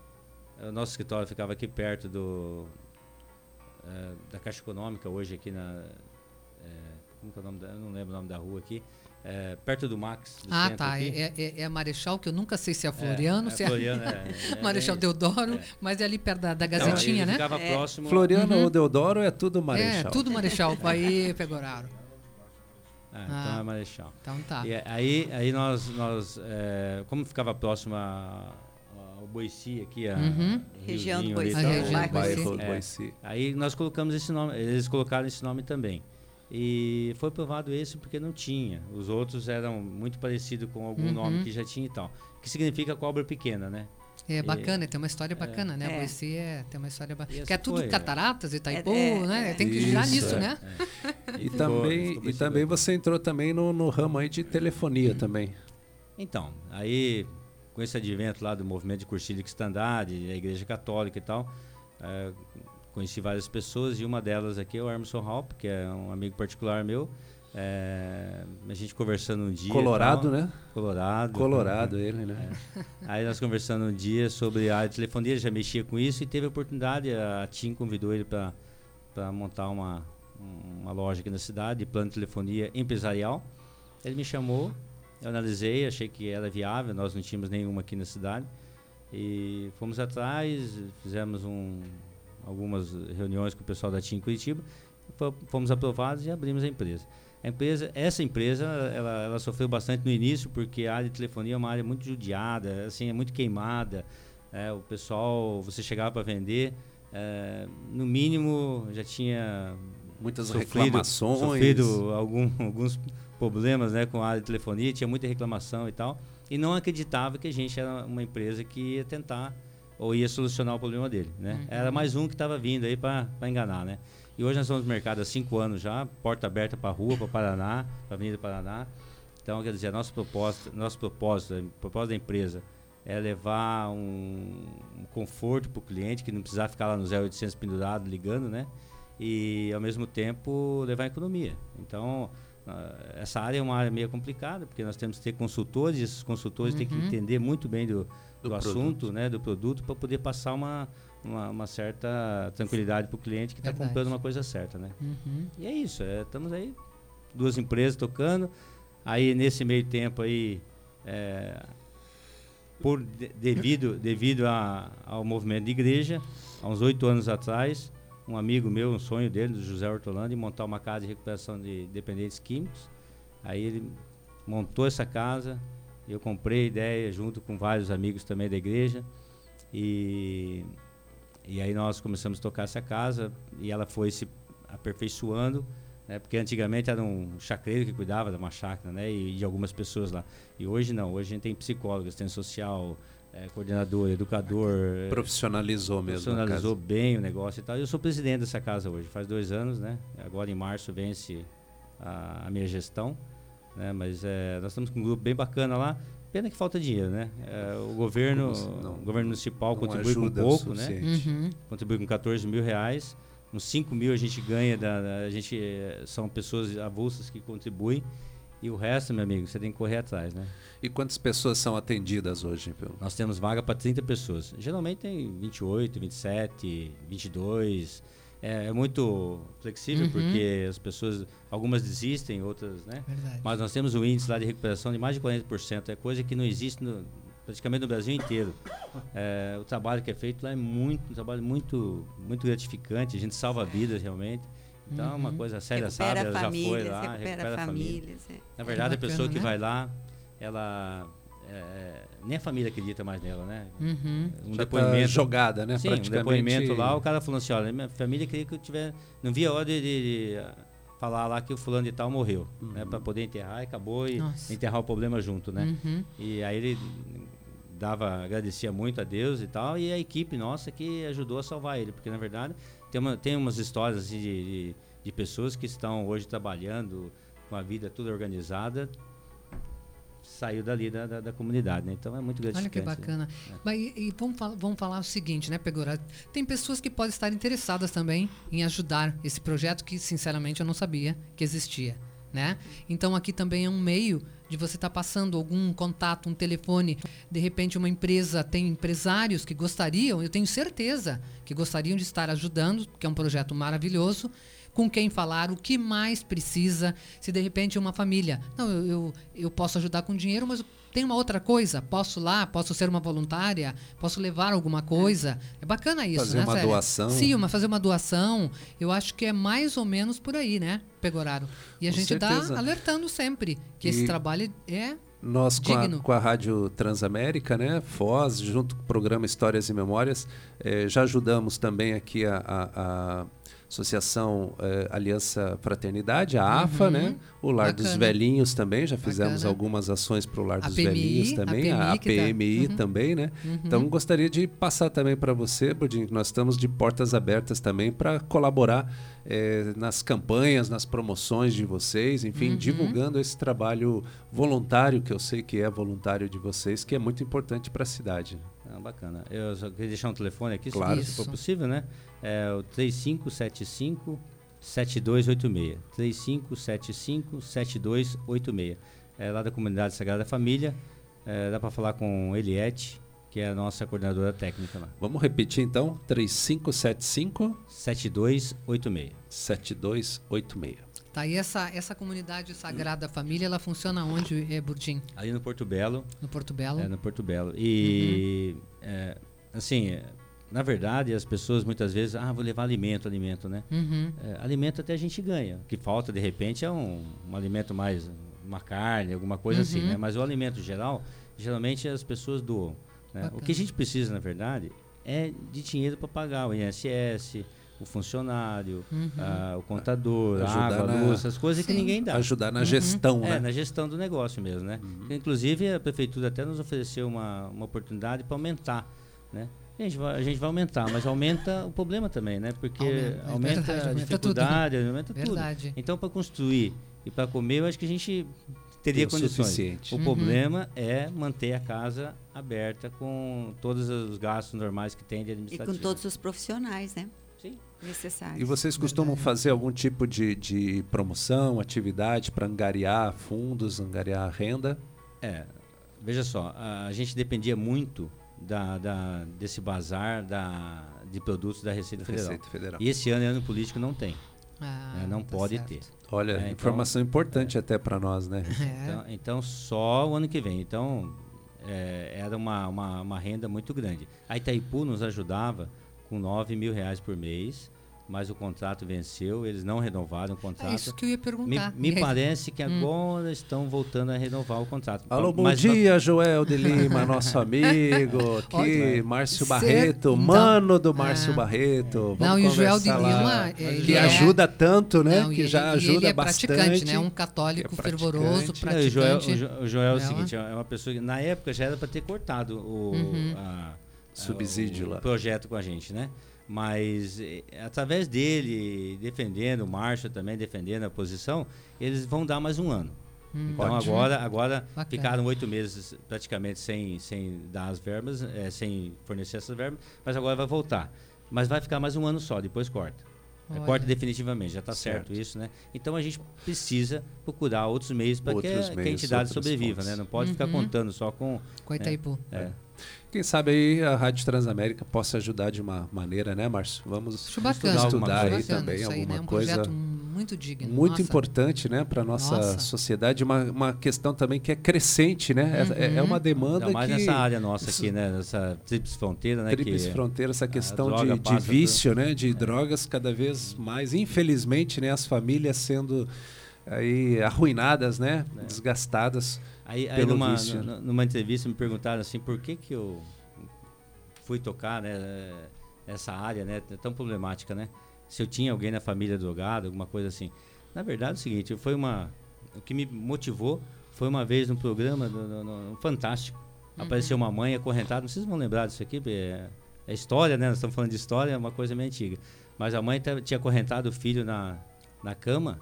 [SPEAKER 7] o nosso escritório ficava aqui perto do eh, da Caixa Econômica hoje aqui na como que é o nome da, não lembro o nome da rua aqui, eh, perto do Max. do
[SPEAKER 1] Ah, tá.
[SPEAKER 7] aqui.
[SPEAKER 1] É, é- é Marechal, que eu nunca sei se é Floriano,
[SPEAKER 7] é
[SPEAKER 1] se
[SPEAKER 7] Floriano, é, é,
[SPEAKER 1] Marechal
[SPEAKER 7] é,
[SPEAKER 1] Deodoro,
[SPEAKER 7] é.
[SPEAKER 1] mas é ali perto da, da
[SPEAKER 7] Então,
[SPEAKER 1] Gazetinha,
[SPEAKER 7] ele
[SPEAKER 1] né?
[SPEAKER 7] ficava próximo-
[SPEAKER 6] Floriano
[SPEAKER 1] Uhum.
[SPEAKER 6] ou Deodoro é tudo Marechal.
[SPEAKER 1] É, tudo Marechal. Aí, Pegoraro.
[SPEAKER 7] Ah, então
[SPEAKER 1] Ah.
[SPEAKER 7] é Marechal.
[SPEAKER 1] Então tá.
[SPEAKER 7] E aí, aí nós, nós como ficava próximo a- ao Boici aqui, a
[SPEAKER 1] Uhum.
[SPEAKER 8] Região do Boici,
[SPEAKER 7] e tal,
[SPEAKER 8] a região do
[SPEAKER 6] Bairro
[SPEAKER 7] é,
[SPEAKER 6] Boici.
[SPEAKER 7] Aí nós colocamos esse nome, eles colocaram esse nome também. E foi provado esse porque não tinha. Os outros eram muito parecidos com algum
[SPEAKER 1] Uhum.
[SPEAKER 7] nome que já tinha e tal. Que significa cobra pequena, né?
[SPEAKER 1] É
[SPEAKER 7] E-
[SPEAKER 1] bacana, tem uma história bacana, né?
[SPEAKER 8] É.
[SPEAKER 1] Boici é, tem uma história bacana.
[SPEAKER 7] essa
[SPEAKER 1] Que é tudo
[SPEAKER 7] foi, é.
[SPEAKER 1] cataratas, Itaipu,
[SPEAKER 8] É, é,
[SPEAKER 1] né?
[SPEAKER 8] é.
[SPEAKER 1] Tem que girar
[SPEAKER 6] Isso,
[SPEAKER 1] nisso,
[SPEAKER 6] é.
[SPEAKER 1] né?
[SPEAKER 6] E, também, e também você entrou também no, no ramo aí de telefonia também.
[SPEAKER 7] Então, aí com esse advento lá do movimento de cursilho de estandarte, a igreja católica e tal, conheci várias pessoas e uma delas aqui é o Emerson Halp, que é um amigo particular meu. Eh, a gente conversando um dia.
[SPEAKER 6] Colorado,
[SPEAKER 7] tal.
[SPEAKER 6] né?
[SPEAKER 7] Colorado.
[SPEAKER 6] Colorado ele, né?
[SPEAKER 7] É. Aí nós conversando um dia sobre a área de telefonia, ele já mexia com isso e teve a oportunidade, a TIM convidou ele para montar uma, uma loja aqui na cidade de plano de telefonia empresarial. Ele me chamou, eu analisei, achei que era viável, nós não tínhamos nenhuma aqui na cidade. E fomos atrás, fizemos um, algumas reuniões com o pessoal da TIM em Curitiba, fo- fomos aprovados e abrimos a empresa. A empresa, essa empresa, ela, ela sofreu bastante no início porque a área de telefonia é uma área muito judiada, assim, é muito queimada. é, o pessoal, você chegava para vender, é, no mínimo já tinha
[SPEAKER 6] Muitas
[SPEAKER 7] sofrido-
[SPEAKER 6] reclamações.
[SPEAKER 7] sofrido algum, alguns problemas né, com a área de telefonia, tinha muita reclamação e tal, e não acreditava que a gente era uma empresa que ia tentar ou ia solucionar o problema dele. Né?
[SPEAKER 14] Uhum.
[SPEAKER 7] Era mais um que estava vindo aí para enganar. Né? E hoje nós estamos no mercado há cinco anos já, porta aberta para a rua, para Paraná, para a Avenida Paraná. Então, quer dizer, nosso propósito, nosso propósito, o propósito da empresa é levar um, um conforto para o cliente, que não precisar ficar lá no 0800 pendurado, ligando, né? E, ao mesmo tempo, levar economia. Então, ah, essa área é uma área meio complicada, porque nós temos que ter consultores, e esses consultores têm que
[SPEAKER 6] Uhum.
[SPEAKER 7] entender muito bem do, do,
[SPEAKER 6] Do
[SPEAKER 7] assunto, né? Do produto, para poder passar uma, uma, uma certa tranquilidade para o cliente que está comprando uma coisa certa, né?
[SPEAKER 1] Uhum.
[SPEAKER 7] E é isso, é, estamos aí, duas empresas tocando. Aí nesse meio tempo aí, é, por de- devido, devido a, ao movimento de igreja, há uns oito anos atrás, um amigo meu, um sonho dele, do José Hortolando, de montar uma casa de recuperação de dependentes químicos. Aí ele montou essa casa, eu comprei a ideia junto com vários amigos também da igreja. E, e aí nós começamos a tocar essa casa e ela foi se aperfeiçoando, né? porque antigamente era um chacreiro que cuidava de uma chácara né? e de algumas pessoas lá. E hoje não, hoje a gente tem psicólogo, assistente social, eh, coordenador, educador. eh,
[SPEAKER 6] Profissionalizou mesmo
[SPEAKER 7] Profissionalizou bem o negócio e tal. Eu sou presidente dessa casa hoje, faz dois anos, né? Agora em março vence a, a minha gestão, né? Mas eh, nós estamos com um grupo bem bacana lá. Pena que falta dinheiro, né? Eh, o governo,
[SPEAKER 6] não-
[SPEAKER 7] o governo municipal contribui com
[SPEAKER 6] o
[SPEAKER 7] pouco, né?
[SPEAKER 1] Uhum.
[SPEAKER 7] Contribui com 14 mil reais. Uns 5 mil a gente ganha, da, da- a gente eh, são pessoas avulsas que contribuem. E o resto, meu amigo, você tem que correr atrás, né?
[SPEAKER 6] E quantas pessoas são atendidas hoje? Pelo...
[SPEAKER 7] Nós temos vaga para 30 pessoas. Geralmente tem 28, 27, 22. É, é muito flexível
[SPEAKER 1] Uhum.
[SPEAKER 7] porque as pessoas, algumas desistem, outras, né?
[SPEAKER 1] Verdade.
[SPEAKER 7] Mas nós temos um índice lá de recuperação de mais de 40%. É coisa que não existe no- praticamente no Brasil inteiro. É, o trabalho que é feito lá é muito, um trabalho muito, muito gratificante. A gente salva vidas realmente. Então é uma
[SPEAKER 8] Uhum.
[SPEAKER 7] coisa séria,
[SPEAKER 8] Recupera
[SPEAKER 7] sabe? Ela já foi lá,
[SPEAKER 8] recupera
[SPEAKER 7] a família.
[SPEAKER 8] famílias, é.
[SPEAKER 7] Na verdade,
[SPEAKER 1] É
[SPEAKER 7] a pessoa
[SPEAKER 1] bacana,
[SPEAKER 7] que
[SPEAKER 1] né?
[SPEAKER 7] vai lá, ela é, nem a família acredita mais nela, né?
[SPEAKER 1] Uhum.
[SPEAKER 7] Um
[SPEAKER 6] Já tá
[SPEAKER 7] depoimento
[SPEAKER 6] jogada, né?
[SPEAKER 7] Sim, um depoimento lá, o cara falou assim, olha, minha família queria que eu tivesse, não via a hora de, de- de, ah, falar lá que o fulano de tal morreu, né, para poder enterrar e acabou e
[SPEAKER 1] Nossa.
[SPEAKER 7] enterrar o problema junto, né?
[SPEAKER 1] Uhum.
[SPEAKER 7] E aí ele dava, agradecia muito a Deus e tal, e a equipe nossa que ajudou a salvar ele, porque na verdade tem, uma, tem umas histórias assim, de, de, de pessoas que estão hoje trabalhando com a vida toda organizada, saiu dali da, da, da comunidade, né? Então é muito
[SPEAKER 1] Olha
[SPEAKER 7] gratificante.
[SPEAKER 1] que bacana.
[SPEAKER 7] É.
[SPEAKER 1] Mas, e, e vamos, fal- vamos falar o seguinte, né, Pegora? Tem pessoas que podem estar interessadas também em ajudar esse projeto que, sinceramente, eu não sabia que existia, né? Então aqui também é um meio de você estar passando algum contato, um telefone. De repente, uma empresa tem empresários que gostariam, eu tenho certeza que gostariam de estar ajudando, que é um projeto maravilhoso. Com quem falar, o que mais precisa. Se de repente uma família, não, eu, eu, eu posso ajudar com dinheiro, mas tem uma outra coisa, posso lá, posso ser uma voluntária, posso levar alguma coisa. É bacana isso,
[SPEAKER 6] Fazer
[SPEAKER 1] né,
[SPEAKER 6] uma
[SPEAKER 1] Célia?
[SPEAKER 6] doação.
[SPEAKER 1] Sim, uma, fazer uma doação. Eu acho que é mais ou menos por aí, né, Pegoraro? E a
[SPEAKER 6] Com
[SPEAKER 1] gente está alertando sempre que esse
[SPEAKER 6] E-
[SPEAKER 1] trabalho é
[SPEAKER 6] Nós, com a, com a Rádio Transamérica, né, Foz, junto com o programa Histórias e Memórias, eh, já ajudamos também aqui a, a- a Associação eh, Aliança Fraternidade, a AFA,
[SPEAKER 1] Uhum.
[SPEAKER 6] né? O Lar dos
[SPEAKER 1] Bacana.
[SPEAKER 6] Velhinhos também, já fizemos
[SPEAKER 1] Bacana.
[SPEAKER 6] algumas ações para o Lar
[SPEAKER 1] A
[SPEAKER 6] dos
[SPEAKER 1] PMI,
[SPEAKER 6] Velhinhos
[SPEAKER 1] a
[SPEAKER 6] também, a,
[SPEAKER 1] PMI que tá-
[SPEAKER 6] PMI
[SPEAKER 1] Uhum.
[SPEAKER 6] também, né?
[SPEAKER 1] Uhum.
[SPEAKER 6] Então gostaria de passar também para você, Budinho, que nós estamos de portas abertas também para colaborar eh, nas campanhas, nas promoções de vocês, enfim,
[SPEAKER 1] Uhum.
[SPEAKER 6] divulgando esse trabalho voluntário, que eu sei que é voluntário de vocês, que é muito importante para a cidade.
[SPEAKER 7] Ah, bacana. Eu só queria deixar um telefone aqui,
[SPEAKER 6] Claro.
[SPEAKER 7] se for possível, né? É o 3575 7286. 3575 7286. É lá da comunidade Sagrada Família. É, dá para falar com Eliette, que é a nossa coordenadora técnica lá.
[SPEAKER 6] Vamos repetir então? 3575
[SPEAKER 7] 7286.
[SPEAKER 6] 7286.
[SPEAKER 1] Tá, e essa, essa comunidade Sagrada Família, ela funciona onde, é, Burdim?
[SPEAKER 7] Ali no Porto Belo.
[SPEAKER 1] No Porto Belo?
[SPEAKER 7] É, no Porto Belo. E, é, assim, na verdade, as pessoas muitas vezes, ah, vou levar alimento, alimento, né?
[SPEAKER 1] Uhum.
[SPEAKER 7] É, alimento até a gente ganha. O que falta, de repente, é um, um alimento mais, uma carne, alguma coisa assim,
[SPEAKER 1] Uhum.
[SPEAKER 7] né? Mas o alimento geral, geralmente as pessoas doam. né? O que a gente precisa, na verdade, é de dinheiro para pagar o INSS, o funcionário,
[SPEAKER 1] Uhum.
[SPEAKER 7] o contador, a
[SPEAKER 6] Ajudar
[SPEAKER 7] água, a
[SPEAKER 6] na-
[SPEAKER 7] luz, essas coisas que
[SPEAKER 1] Sim.
[SPEAKER 7] ninguém dá.
[SPEAKER 6] Ajudar na
[SPEAKER 1] Uhum.
[SPEAKER 6] gestão,
[SPEAKER 7] É,
[SPEAKER 6] né?
[SPEAKER 7] na gestão do negócio mesmo, né? Inclusive, a prefeitura até nos ofereceu uma, uma oportunidade para aumentar, né? A gente, vai, a gente vai aumentar, mas aumenta o problema também, né? Porque
[SPEAKER 1] Aumenta, é
[SPEAKER 7] aumenta,
[SPEAKER 1] verdade,
[SPEAKER 7] a
[SPEAKER 1] aumenta
[SPEAKER 7] dificuldade, aumenta
[SPEAKER 1] Verdade.
[SPEAKER 7] tudo. Então, para construir e para comer, eu acho que a gente teria condições.
[SPEAKER 6] suficiente.
[SPEAKER 7] O
[SPEAKER 1] Uhum.
[SPEAKER 7] problema é manter a casa aberta com todos os gastos normais que tem de
[SPEAKER 8] E
[SPEAKER 7] administrativo.
[SPEAKER 8] com todos os profissionais, né? Necessários.
[SPEAKER 6] E vocês costumam fazer algum tipo de, de promoção, atividade para angariar fundos, angariar renda?
[SPEAKER 7] É, veja só, a gente dependia muito da, da- desse bazar da, de produtos da Receita Federal.
[SPEAKER 6] Receita Federal.
[SPEAKER 7] E esse ano, ano político, não tem.
[SPEAKER 1] Ah,
[SPEAKER 7] né, não
[SPEAKER 1] tá
[SPEAKER 7] pode
[SPEAKER 1] certo.
[SPEAKER 7] ter.
[SPEAKER 6] Olha,
[SPEAKER 7] É, então-
[SPEAKER 6] informação importante até para nós, né?
[SPEAKER 1] É.
[SPEAKER 7] Então, então, só o ano que vem. Então, é, era uma, uma, uma renda muito grande. A Itaipu nos ajudava com 9 mil reais por mês, mas o contrato venceu, eles não renovaram o contrato.
[SPEAKER 1] É isso que eu ia
[SPEAKER 7] Me,
[SPEAKER 1] perguntar.
[SPEAKER 7] me
[SPEAKER 1] E aí-
[SPEAKER 7] parece que
[SPEAKER 1] Hum.
[SPEAKER 7] agora estão voltando a renovar o contrato.
[SPEAKER 6] Alô, bom
[SPEAKER 7] Mas-
[SPEAKER 6] dia, Joel de Lima, nosso amigo aqui, Márcio
[SPEAKER 1] cê-
[SPEAKER 6] Barreto,
[SPEAKER 1] então-
[SPEAKER 6] mano do Márcio
[SPEAKER 1] Ah.
[SPEAKER 6] Barreto. Vamos
[SPEAKER 1] Não, e o Joel de
[SPEAKER 6] conversar lá,
[SPEAKER 1] Lima,
[SPEAKER 6] que
[SPEAKER 1] é-
[SPEAKER 6] ajuda tanto, né?
[SPEAKER 1] Não,
[SPEAKER 6] que
[SPEAKER 1] ele-
[SPEAKER 6] já ajuda
[SPEAKER 1] ele é
[SPEAKER 6] bastante.
[SPEAKER 1] praticante, né? Um católico
[SPEAKER 6] é
[SPEAKER 1] fervoroso,
[SPEAKER 6] praticante.
[SPEAKER 7] Não, o Joel, o
[SPEAKER 1] praticante.
[SPEAKER 7] Jo- o Joel é o
[SPEAKER 1] Ela-
[SPEAKER 7] seguinte, é uma pessoa que na época já era para ter cortado o
[SPEAKER 1] Uhum.
[SPEAKER 7] a- a-
[SPEAKER 6] Subsídio
[SPEAKER 7] o
[SPEAKER 6] lá.
[SPEAKER 7] projeto com a gente, né? Mas eh, através dele defendendo, o Márcio também defendendo a posição, eles vão dar mais um ano.
[SPEAKER 1] Hum.
[SPEAKER 7] Então
[SPEAKER 6] Ótimo.
[SPEAKER 7] agora, agora
[SPEAKER 1] Bacana.
[SPEAKER 7] ficaram oito meses praticamente sem, sem dar as verbas, eh, sem fornecer essas verbas, mas agora vai voltar. Mas vai ficar mais um ano só, depois corta. É,
[SPEAKER 1] Olha.
[SPEAKER 7] corta definitivamente, já está
[SPEAKER 6] Certo.
[SPEAKER 7] certo. isso, né? Então a gente precisa procurar outros meios para que, que a entidade sobreviva,
[SPEAKER 6] fontes.
[SPEAKER 7] né? Não pode ficar
[SPEAKER 1] Uhum.
[SPEAKER 7] contando só com.
[SPEAKER 1] Com a Itaipu.
[SPEAKER 7] É, é.
[SPEAKER 6] Quem sabe aí a Rádio Transamérica possa ajudar de uma maneira, né, Márcio? Vamos estudar aí também
[SPEAKER 1] aí,
[SPEAKER 6] alguma
[SPEAKER 1] né? Um
[SPEAKER 6] coisa
[SPEAKER 1] projeto muito digno.
[SPEAKER 6] muito
[SPEAKER 1] Nossa.
[SPEAKER 6] importante, né, para nossa
[SPEAKER 1] Nossa.
[SPEAKER 6] sociedade, uma, uma questão também que é crescente, né? É- É, é
[SPEAKER 1] Uhum.
[SPEAKER 6] uma demanda
[SPEAKER 7] Ainda mais
[SPEAKER 6] que
[SPEAKER 7] nessa área nossa aqui, né? Nessa tríplice fronteira, né?
[SPEAKER 6] Tríplice fronteira, essa questão de, de vício, né, de drogas cada vez mais, infelizmente, né, as famílias sendo aí arruinadas, né, desgastadas
[SPEAKER 7] Aí, aí numa,
[SPEAKER 6] vício.
[SPEAKER 7] numa entrevista me perguntaram assim, por que que eu fui tocar, né, essa área, né, tão problemática, né? Se eu tinha alguém na família drogado, alguma coisa assim. Na verdade, é o seguinte, foi uma o que me motivou foi uma vez num programa no, no- no- Fantástico. Apareceu uma mãe acorrentada, não sei se vão lembrar disso aqui, é, é história, né? Nós estamos falando de história, é uma coisa meio antiga. Mas a mãe tinha acorrentado o filho na, na cama,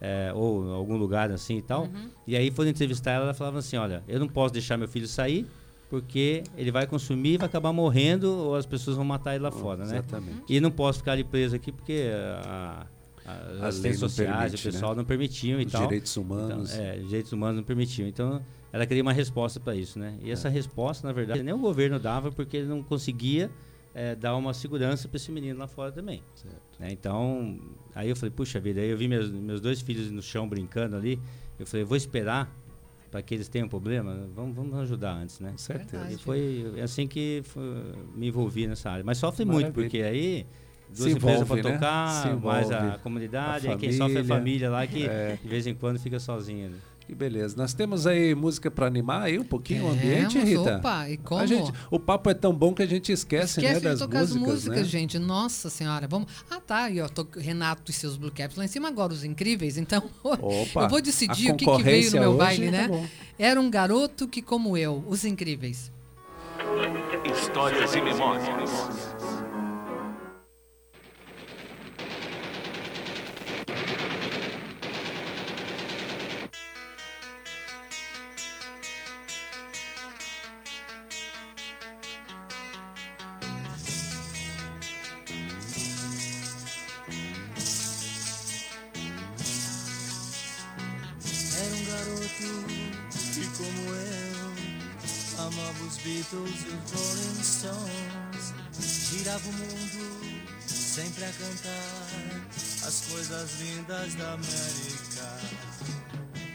[SPEAKER 7] é, ou em algum lugar assim e tal. E aí foram entrevistar ela, ela falava assim, olha, eu não posso deixar meu filho sair, porque ele vai consumir e vai acabar morrendo, ou as pessoas vão matar ele lá fora, né?
[SPEAKER 6] Exatamente.
[SPEAKER 7] E não posso ficar ali preso aqui porque a, a, as
[SPEAKER 6] lei
[SPEAKER 7] assistentes
[SPEAKER 6] não
[SPEAKER 7] sociais,
[SPEAKER 6] permite,
[SPEAKER 7] o pessoal
[SPEAKER 6] né?
[SPEAKER 7] não permitiam e
[SPEAKER 6] Os
[SPEAKER 7] tal.
[SPEAKER 6] direitos humanos.
[SPEAKER 7] Então, é, os direitos humanos não permitiam. Então, ela queria uma resposta para isso, né? E
[SPEAKER 6] É.
[SPEAKER 7] essa resposta, na verdade, nem o governo dava porque ele não conseguia é, dar uma segurança para esse menino lá fora também. né? Então, aí eu falei, puxa vida, aí eu vi meus, meus dois filhos no chão brincando ali, eu falei, vou esperar para que eles tenham problema, vamos, vamos ajudar antes, né?
[SPEAKER 6] Com certeza.
[SPEAKER 7] E foi assim que foi- me envolvi nessa área. Mas sofre muito, porque aí duas
[SPEAKER 6] Se
[SPEAKER 7] empresas
[SPEAKER 6] envolve,
[SPEAKER 7] para
[SPEAKER 6] né?
[SPEAKER 7] tocar, mais a comunidade,
[SPEAKER 6] a
[SPEAKER 7] aí quem sofre é a
[SPEAKER 6] família.
[SPEAKER 7] família lá que
[SPEAKER 6] É.
[SPEAKER 7] de vez em quando fica sozinha. né?
[SPEAKER 6] Que beleza. Nós temos aí música para animar aí um pouquinho o ambiente, Rita?
[SPEAKER 1] opa, e como?
[SPEAKER 6] A gente, o papo é tão bom que a gente esquece,
[SPEAKER 1] Esquece
[SPEAKER 6] né, das
[SPEAKER 1] de tocar
[SPEAKER 6] músicas,
[SPEAKER 1] as músicas,
[SPEAKER 6] né?
[SPEAKER 1] gente. Nossa senhora, vamos. Ah, tá. E ó, tô Renato e seus Blue Caps lá em cima agora, os incríveis. Então,
[SPEAKER 6] Opa,
[SPEAKER 1] eu vou decidir o que, que veio no meu
[SPEAKER 6] hoje
[SPEAKER 1] baile,
[SPEAKER 6] tá
[SPEAKER 1] né?
[SPEAKER 6] bom.
[SPEAKER 1] Era um garoto que, como eu, os incríveis.
[SPEAKER 5] Histórias e memórias.
[SPEAKER 9] Os Rolling Stones. Girava o mundo sempre a cantar as coisas lindas da América.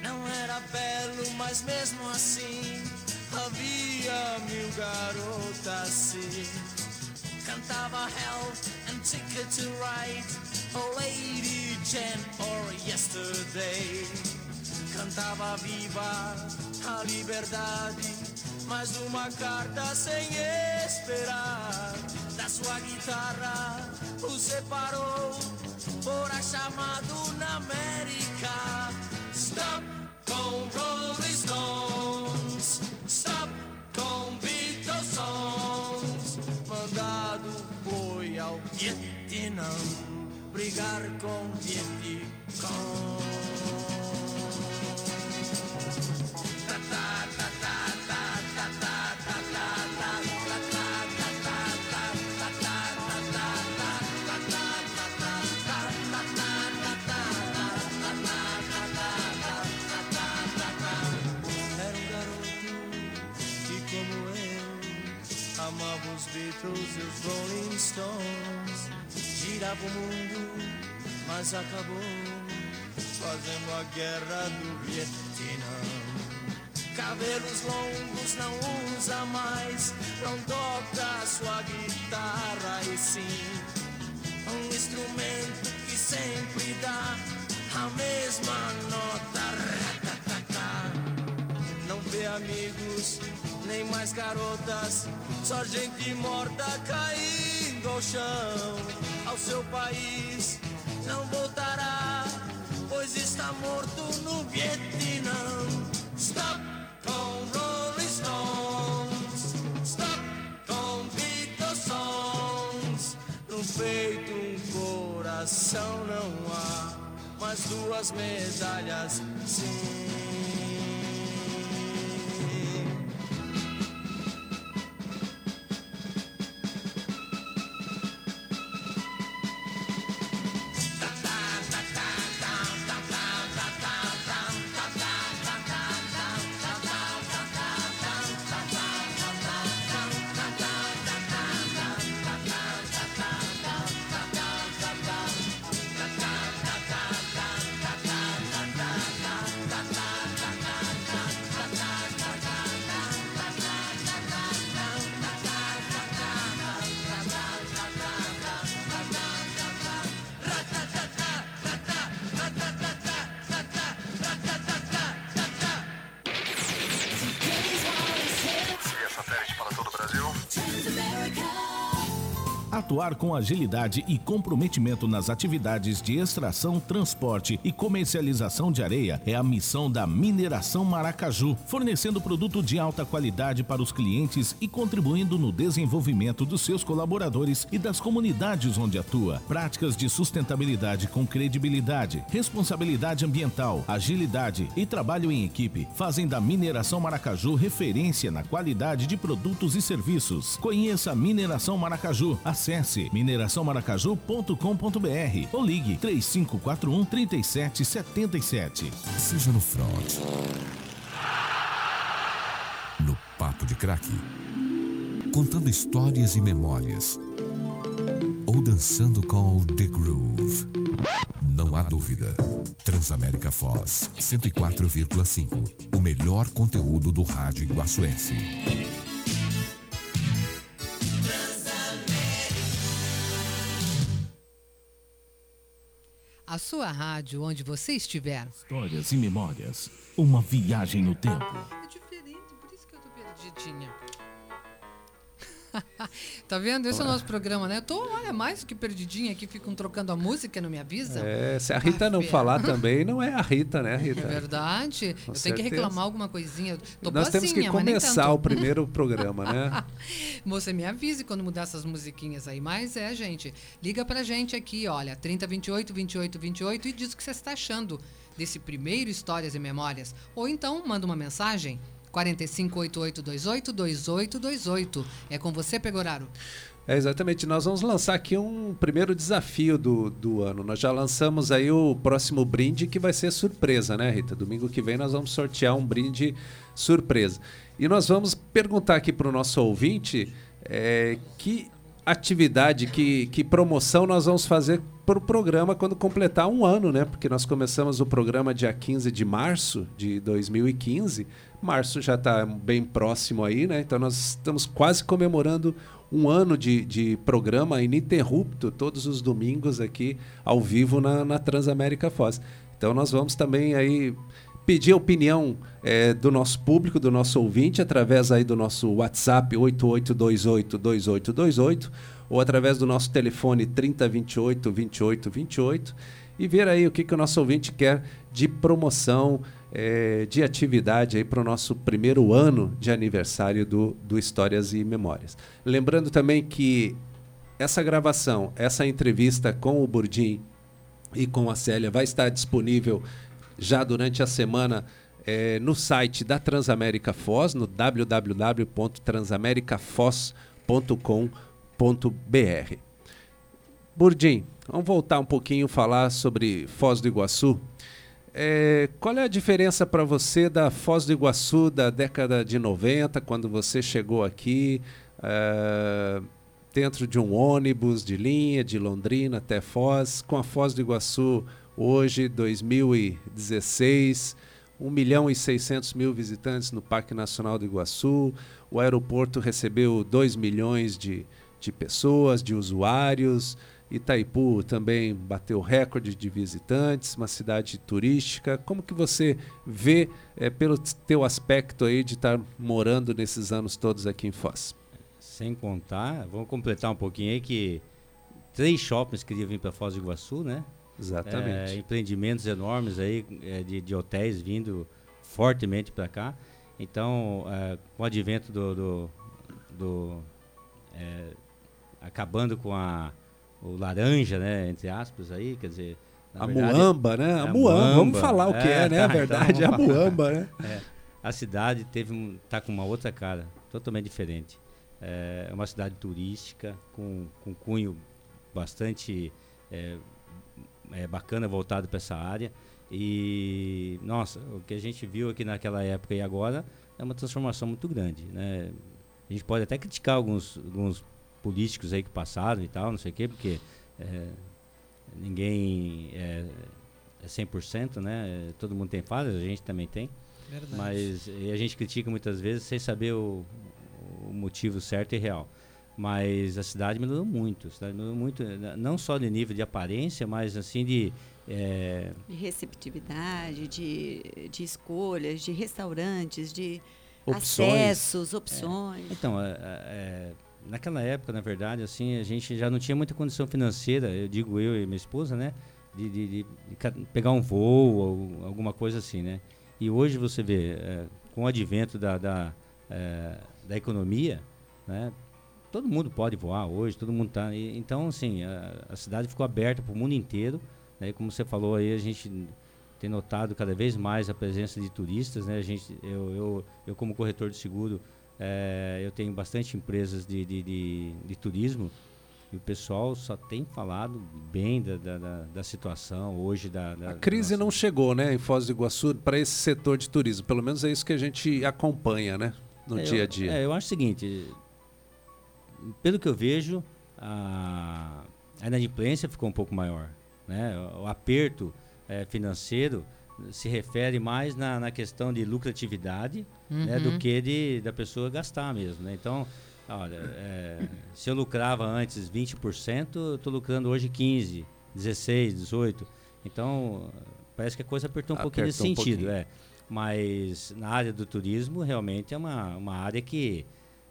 [SPEAKER 9] Não era belo, mas mesmo assim havia mil garotas assim. Cantava Help and Ticket to Ride, Oh Lady Jane or Yesterday. Cantava Viva a Liberdade, mais uma carta sem esperar. Da sua guitarra o separou, fora chamado na América. Stop com Rolling Stones, stop com Beatles songs. Mandado foi ao Vietnã brigar com Vietcong. Girava o mundo, mas acabou fazendo a guerra do Vietnã. Cabelos longos não usa mais, não toca sua guitarra e sim um instrumento que sempre dá a mesma nota. Não vê amigos, nem mais garotas, só gente morta ao chão. Ao seu país não voltará, pois está morto no Vietnã. Stop com Rolling Stones, stop com Beatles songs. No peito um coração não há, mas duas medalhas sim.
[SPEAKER 3] Atuar com agilidade e comprometimento nas atividades de extração, transporte e comercialização de areia é a missão da Mineração Maracaju, fornecendo produto de alta qualidade para os clientes e contribuindo no desenvolvimento dos seus colaboradores e das comunidades onde atua. Práticas de sustentabilidade com credibilidade, responsabilidade ambiental, agilidade e trabalho em equipe fazem da Mineração Maracaju referência na qualidade de produtos e serviços. Conheça a Mineração Maracaju. Acesse mineraçãomaracaju.com.br ou ligue 3541 3777.
[SPEAKER 14] Seja no front, no papo de craque, contando histórias e memórias, ou dançando com The Groove. Não há dúvida. Transamérica Foz 104,5. O melhor conteúdo do rádio iguaçuense.
[SPEAKER 1] A sua rádio, onde você estiver.
[SPEAKER 3] Histórias e memórias. Uma viagem no tempo.
[SPEAKER 1] É diferente, por isso que eu tô perdidinha. tá vendo? Esse é o nosso programa, né? Eu tô, olha, mais do que perdidinha aqui, ficam trocando a música, não me avisa?
[SPEAKER 6] É, se a Rita não
[SPEAKER 1] Ah,
[SPEAKER 6] falar também, não é a Rita, né, Rita?
[SPEAKER 1] É verdade.
[SPEAKER 6] Com
[SPEAKER 1] eu tenho que
[SPEAKER 6] certeza.
[SPEAKER 1] reclamar alguma coisinha. Tô
[SPEAKER 6] Nós temos que
[SPEAKER 1] boazinha, mas nem
[SPEAKER 6] começar o primeiro programa, né?
[SPEAKER 1] Você me avise quando mudar essas musiquinhas aí. Mas é, gente, liga pra gente aqui, olha, 3028 28 28 e diz o que você está achando desse primeiro Histórias e Memórias. Ou então manda uma mensagem 458828 2828. É com você, Pegoraro.
[SPEAKER 6] É, exatamente. Nós vamos lançar aqui um primeiro desafio do, do ano. Nós já lançamos aí o próximo brinde que vai ser surpresa, né, Rita? Domingo que vem nós vamos sortear um brinde surpresa. E nós vamos perguntar aqui para o nosso ouvinte é, que atividade, que, que promoção nós vamos fazer para o programa quando completar um ano, né? Porque nós começamos o programa dia 15 de março de 2015. Março já está bem próximo aí, né? Então nós estamos quase comemorando um ano de, de programa ininterrupto, todos os domingos aqui ao vivo na, na Transamérica Foz. Então nós vamos também aí pedir a opinião eh, do nosso público, do nosso ouvinte, através aí do nosso WhatsApp 88282828 ou através do nosso telefone 3028 2828 e ver aí o que, que o nosso ouvinte quer de promoção, eh, de atividade para o nosso primeiro ano de aniversário do, do Histórias e Memórias. Lembrando também que essa gravação, essa entrevista com o Burdim e com a Célia vai estar disponível já durante a semana eh, no site da Transamérica Foz, no www.transamericafoz.com.br. Burdim, vamos voltar um pouquinho falar sobre Foz do Iguaçu. Eh, qual é a diferença para você da Foz do Iguaçu da década de 90, quando você chegou aqui eh, dentro de um ônibus de linha de Londrina até Foz, com a Foz do Iguaçu hoje, 2016, 1 milhão e 600 mil visitantes no Parque Nacional do Iguaçu, o aeroporto recebeu 2 milhões de, de pessoas, de usuários, Itaipu também bateu recorde de visitantes, uma cidade turística. Como que você vê, eh, pelo teu aspecto aí de estar morando nesses anos todos aqui em Foz?
[SPEAKER 7] Sem contar, vamos completar um pouquinho aí que três shoppings queriam vir para Foz do Iguaçu, né?
[SPEAKER 6] Exatamente.
[SPEAKER 7] É, empreendimentos enormes aí é, de, de hotéis vindo fortemente para cá. Então, é, com o advento do, do, do, é, acabando com a o laranja, né, entre aspas aí, quer dizer,
[SPEAKER 6] A
[SPEAKER 7] verdade-
[SPEAKER 6] muamba, né? A
[SPEAKER 7] É,
[SPEAKER 6] muamba, vamos falar o que é, né? A
[SPEAKER 7] tá,
[SPEAKER 6] verdade,
[SPEAKER 7] então
[SPEAKER 6] é a muamba, né?
[SPEAKER 7] É, a cidade teve um, tá com uma outra cara, totalmente diferente. É uma cidade turística com, com cunho bastante é, é, bacana voltado para essa área. E, nossa, o que a gente viu aqui naquela época e agora é uma transformação muito grande. Né? A gente pode até criticar alguns, alguns políticos aí que passaram e tal, não sei o quê, porque é, ninguém é, é 100%, né? Todo mundo tem falhas, a gente também tem.
[SPEAKER 1] Verdade.
[SPEAKER 7] Mas e a gente critica muitas vezes sem saber o, o motivo certo e real. Mas a cidade melhorou muito, a cidade melhorou muito, eh, não só de nível de aparência, mas assim de eh,
[SPEAKER 8] De receptividade, de, de escolhas, de restaurantes, de
[SPEAKER 7] Opções.
[SPEAKER 8] acessos, opções.
[SPEAKER 7] Então, é, é, naquela época, na verdade, assim, a gente já não tinha muita condição financeira, eu digo eu e minha esposa, né? De, de- de- pegar um voo ou alguma coisa assim, né? E hoje você vê, eh, com o advento da, da, eh, da economia, né? Todo mundo pode voar hoje, todo mundo está. Então, assim, a, a cidade ficou aberta para o mundo inteiro. Né? E como você falou aí, a gente tem notado cada vez mais a presença de turistas, né? A gente, eu, eu, eu como corretor de seguro, eh, eu tenho bastante empresas de, de, de, de turismo e o pessoal só tem falado bem da, da, da, situação hoje da, da
[SPEAKER 6] A crise não chegou, né, em Foz do Iguaçu, para esse setor de turismo. Pelo menos é isso que a gente acompanha, né, no
[SPEAKER 7] É,
[SPEAKER 6] dia a
[SPEAKER 7] eu-
[SPEAKER 6] dia.
[SPEAKER 7] é, eu acho o seguinte, pelo que eu vejo, a, a inadimplência ficou um pouco maior. Né? O, o aperto eh, financeiro se refere mais na, na questão de lucratividade né,
[SPEAKER 1] Uhum.
[SPEAKER 7] do que de, da pessoa gastar mesmo. Né? Então, olha, eh, se eu lucrava antes 20%, eu estou lucrando hoje 15%, 16%, 18%. Então, parece que a coisa apertou um pouquinho nesse
[SPEAKER 6] Apertou um
[SPEAKER 7] sentido.
[SPEAKER 6] pouquinho.
[SPEAKER 7] É. Mas na área do turismo, realmente é uma, uma área que.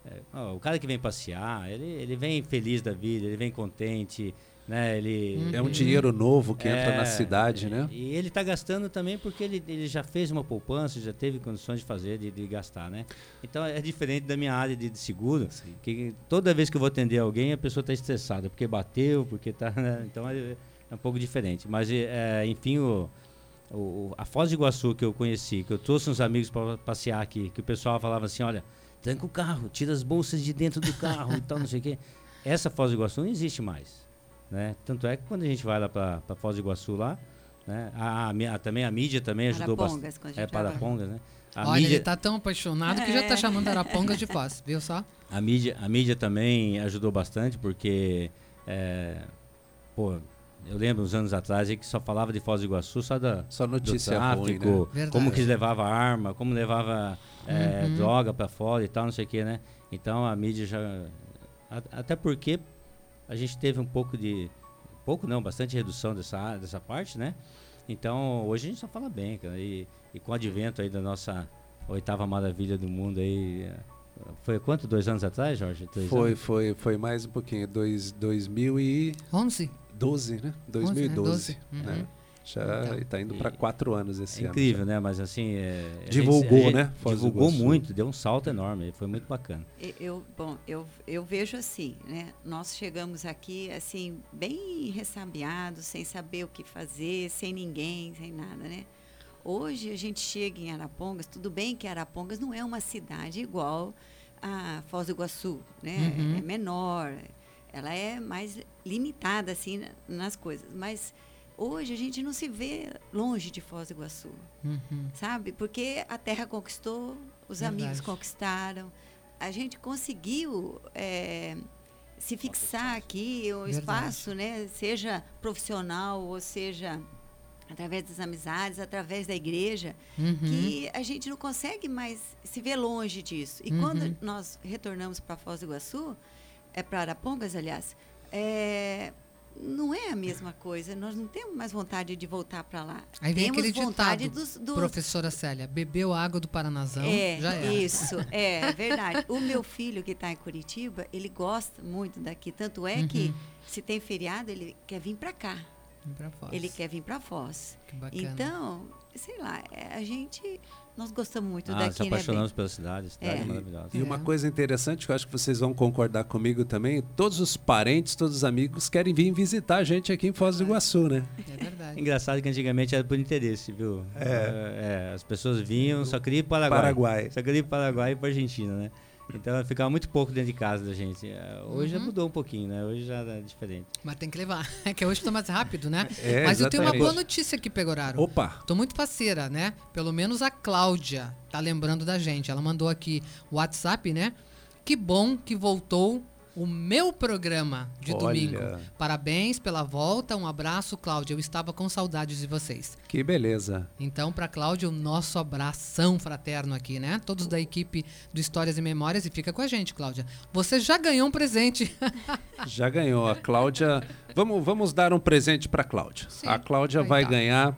[SPEAKER 7] é, ó, o cara que vem passear, ele, ele vem feliz da vida, ele vem contente, né? Ele,
[SPEAKER 6] É um dinheiro novo que entra na cidade, né?
[SPEAKER 7] E ele está gastando também porque ele, ele já fez uma poupança, já teve condições de fazer, de, de gastar, né? Então é diferente da minha área de, de seguro, que toda vez que eu vou atender alguém, a pessoa está estressada, porque bateu, porque tá. né? Então é, é um pouco diferente. Mas, é, enfim, o, o- a Foz do Iguaçu que eu conheci, que eu trouxe uns amigos para passear aqui, que o pessoal falava assim, olha, tranca o carro, tira as bolsas de dentro do carro e tal, não sei o quê. Essa Foz do Iguaçu não existe mais. Né? Tanto é que quando a gente vai lá para Foz do Iguaçu lá, né? a, a a- também a mídia também ajudou
[SPEAKER 8] Arapongas,
[SPEAKER 7] bastante.
[SPEAKER 8] quando a
[SPEAKER 7] É,
[SPEAKER 8] gente vai lá.
[SPEAKER 7] Parapongas, né? A
[SPEAKER 1] Olha,
[SPEAKER 7] mídia,
[SPEAKER 1] ele tá tão apaixonado que já tá
[SPEAKER 8] É.
[SPEAKER 1] chamando Arapongas de Foz, viu só?
[SPEAKER 7] a mídia, a mídia também ajudou bastante, porque, é, pô, eu lembro uns anos atrás aí que só falava de Foz do Iguaçu, só da
[SPEAKER 6] Só notícia
[SPEAKER 7] do
[SPEAKER 6] ruim,
[SPEAKER 7] tráfico,
[SPEAKER 6] né?
[SPEAKER 1] Verdade.
[SPEAKER 7] como que levava arma, como levava é,
[SPEAKER 1] Uhum.
[SPEAKER 7] droga para fora e tal, não sei o que, né? Então a mídia já, a- até porque a gente teve um pouco de, pouco não, bastante redução dessa dessa parte, né? Então hoje a gente só fala bem, cara, e, e com o advento aí da nossa oitava maravilha do mundo aí, é, foi quanto? Dois anos atrás, Jorge? Três
[SPEAKER 6] Foi,
[SPEAKER 7] anos?
[SPEAKER 6] foi, foi mais um pouquinho, dois, 2012,
[SPEAKER 1] 11?
[SPEAKER 6] né?
[SPEAKER 1] 11, né?
[SPEAKER 6] 2012.
[SPEAKER 1] 12,
[SPEAKER 6] né?
[SPEAKER 1] uhum.
[SPEAKER 6] Já
[SPEAKER 1] Então.
[SPEAKER 6] está indo para quatro anos esse
[SPEAKER 7] É
[SPEAKER 6] ano.
[SPEAKER 7] incrível,
[SPEAKER 6] já.
[SPEAKER 7] né? Mas assim. é, gente-
[SPEAKER 6] Divulgou,
[SPEAKER 7] gente
[SPEAKER 6] né? Foz
[SPEAKER 7] Divulgou muito, deu um salto enorme, foi muito bacana.
[SPEAKER 8] Eu, bom, eu, eu vejo assim, né? Nós chegamos aqui, assim, bem ressabiados, sem saber o que fazer, sem ninguém, sem nada, né? Hoje a gente chega em Arapongas, tudo bem que Arapongas não é uma cidade igual a Foz do Iguaçu, né?
[SPEAKER 1] Uhum.
[SPEAKER 8] É menor, ela é mais limitada, assim, na- nas coisas. Mas hoje a gente não se vê longe de Foz do Iguaçu
[SPEAKER 1] Uhum.
[SPEAKER 8] sabe? Porque a terra conquistou, os
[SPEAKER 1] Verdade.
[SPEAKER 8] amigos conquistaram, a gente conseguiu é, se fixar aqui o
[SPEAKER 1] Verdade.
[SPEAKER 8] espaço, né? Seja profissional ou seja através das amizades, através da igreja,
[SPEAKER 1] Uhum.
[SPEAKER 8] que a gente não consegue mais se ver longe disso. E
[SPEAKER 1] Uhum.
[SPEAKER 8] quando nós retornamos para Foz do Iguaçu, é para Arapongas, aliás, é, não é a mesma coisa. Nós não temos mais vontade de voltar para lá.
[SPEAKER 1] Aí vem
[SPEAKER 8] temos
[SPEAKER 1] aquele
[SPEAKER 8] vontade
[SPEAKER 1] ditado,
[SPEAKER 8] dos, dos
[SPEAKER 1] professora Célia, bebeu água do Paranazão,
[SPEAKER 8] é,
[SPEAKER 1] já era.
[SPEAKER 8] isso, é, é verdade. O meu filho que está em Curitiba, ele gosta muito daqui. Tanto é que,
[SPEAKER 1] Uhum.
[SPEAKER 8] se tem feriado, ele quer vir para cá.
[SPEAKER 1] Vem pra Foz.
[SPEAKER 8] Ele quer vir para Foz.
[SPEAKER 1] Que bacana.
[SPEAKER 8] Então, sei lá, é, a gente, nós gostamos muito
[SPEAKER 7] Ah,
[SPEAKER 8] daqui,
[SPEAKER 7] se
[SPEAKER 8] né,
[SPEAKER 7] apaixonamos
[SPEAKER 8] Bem?
[SPEAKER 7] pela cidade, cidade é,
[SPEAKER 8] É.
[SPEAKER 7] maravilhosa.
[SPEAKER 6] E uma coisa interessante, que eu acho que vocês vão concordar comigo também, todos os parentes, todos os amigos querem vir visitar a gente aqui em Foz do Iguaçu, né?
[SPEAKER 1] É verdade.
[SPEAKER 7] Engraçado que antigamente era por interesse, viu? É. é, as pessoas vinham, só queria ir para Paraguai.
[SPEAKER 6] Paraguai.
[SPEAKER 7] Só queria ir para Paraguai e para Argentina, né? Então ficava muito pouco dentro de casa da gente. É, Hoje já
[SPEAKER 1] Uhum.
[SPEAKER 7] mudou um pouquinho, né? Hoje já é diferente.
[SPEAKER 1] Mas tem que levar. É que hoje tá mais rápido, né?
[SPEAKER 6] É,
[SPEAKER 1] Mas eu tenho uma
[SPEAKER 6] exatamente.
[SPEAKER 1] boa notícia aqui, Pegoraro.
[SPEAKER 6] Opa!
[SPEAKER 1] Tô muito parceira, né? Pelo menos a Cláudia tá lembrando da gente. Ela mandou aqui o WhatsApp, né? Que bom que voltou o meu programa de
[SPEAKER 6] Olha.
[SPEAKER 1] domingo. Parabéns pela volta. Um abraço, Cláudia. Eu estava com saudades de vocês.
[SPEAKER 6] Que beleza.
[SPEAKER 1] Então, para Cláudia, o nosso abração fraterno aqui, né? Todos da equipe do Histórias e Memórias. E fica com a gente, Cláudia. Você já ganhou um presente.
[SPEAKER 6] Já ganhou a Cláudia. Vamos, vamos dar um presente para Cláudia.
[SPEAKER 1] Sim,
[SPEAKER 6] a Cláudia vai
[SPEAKER 1] tá.
[SPEAKER 6] ganhar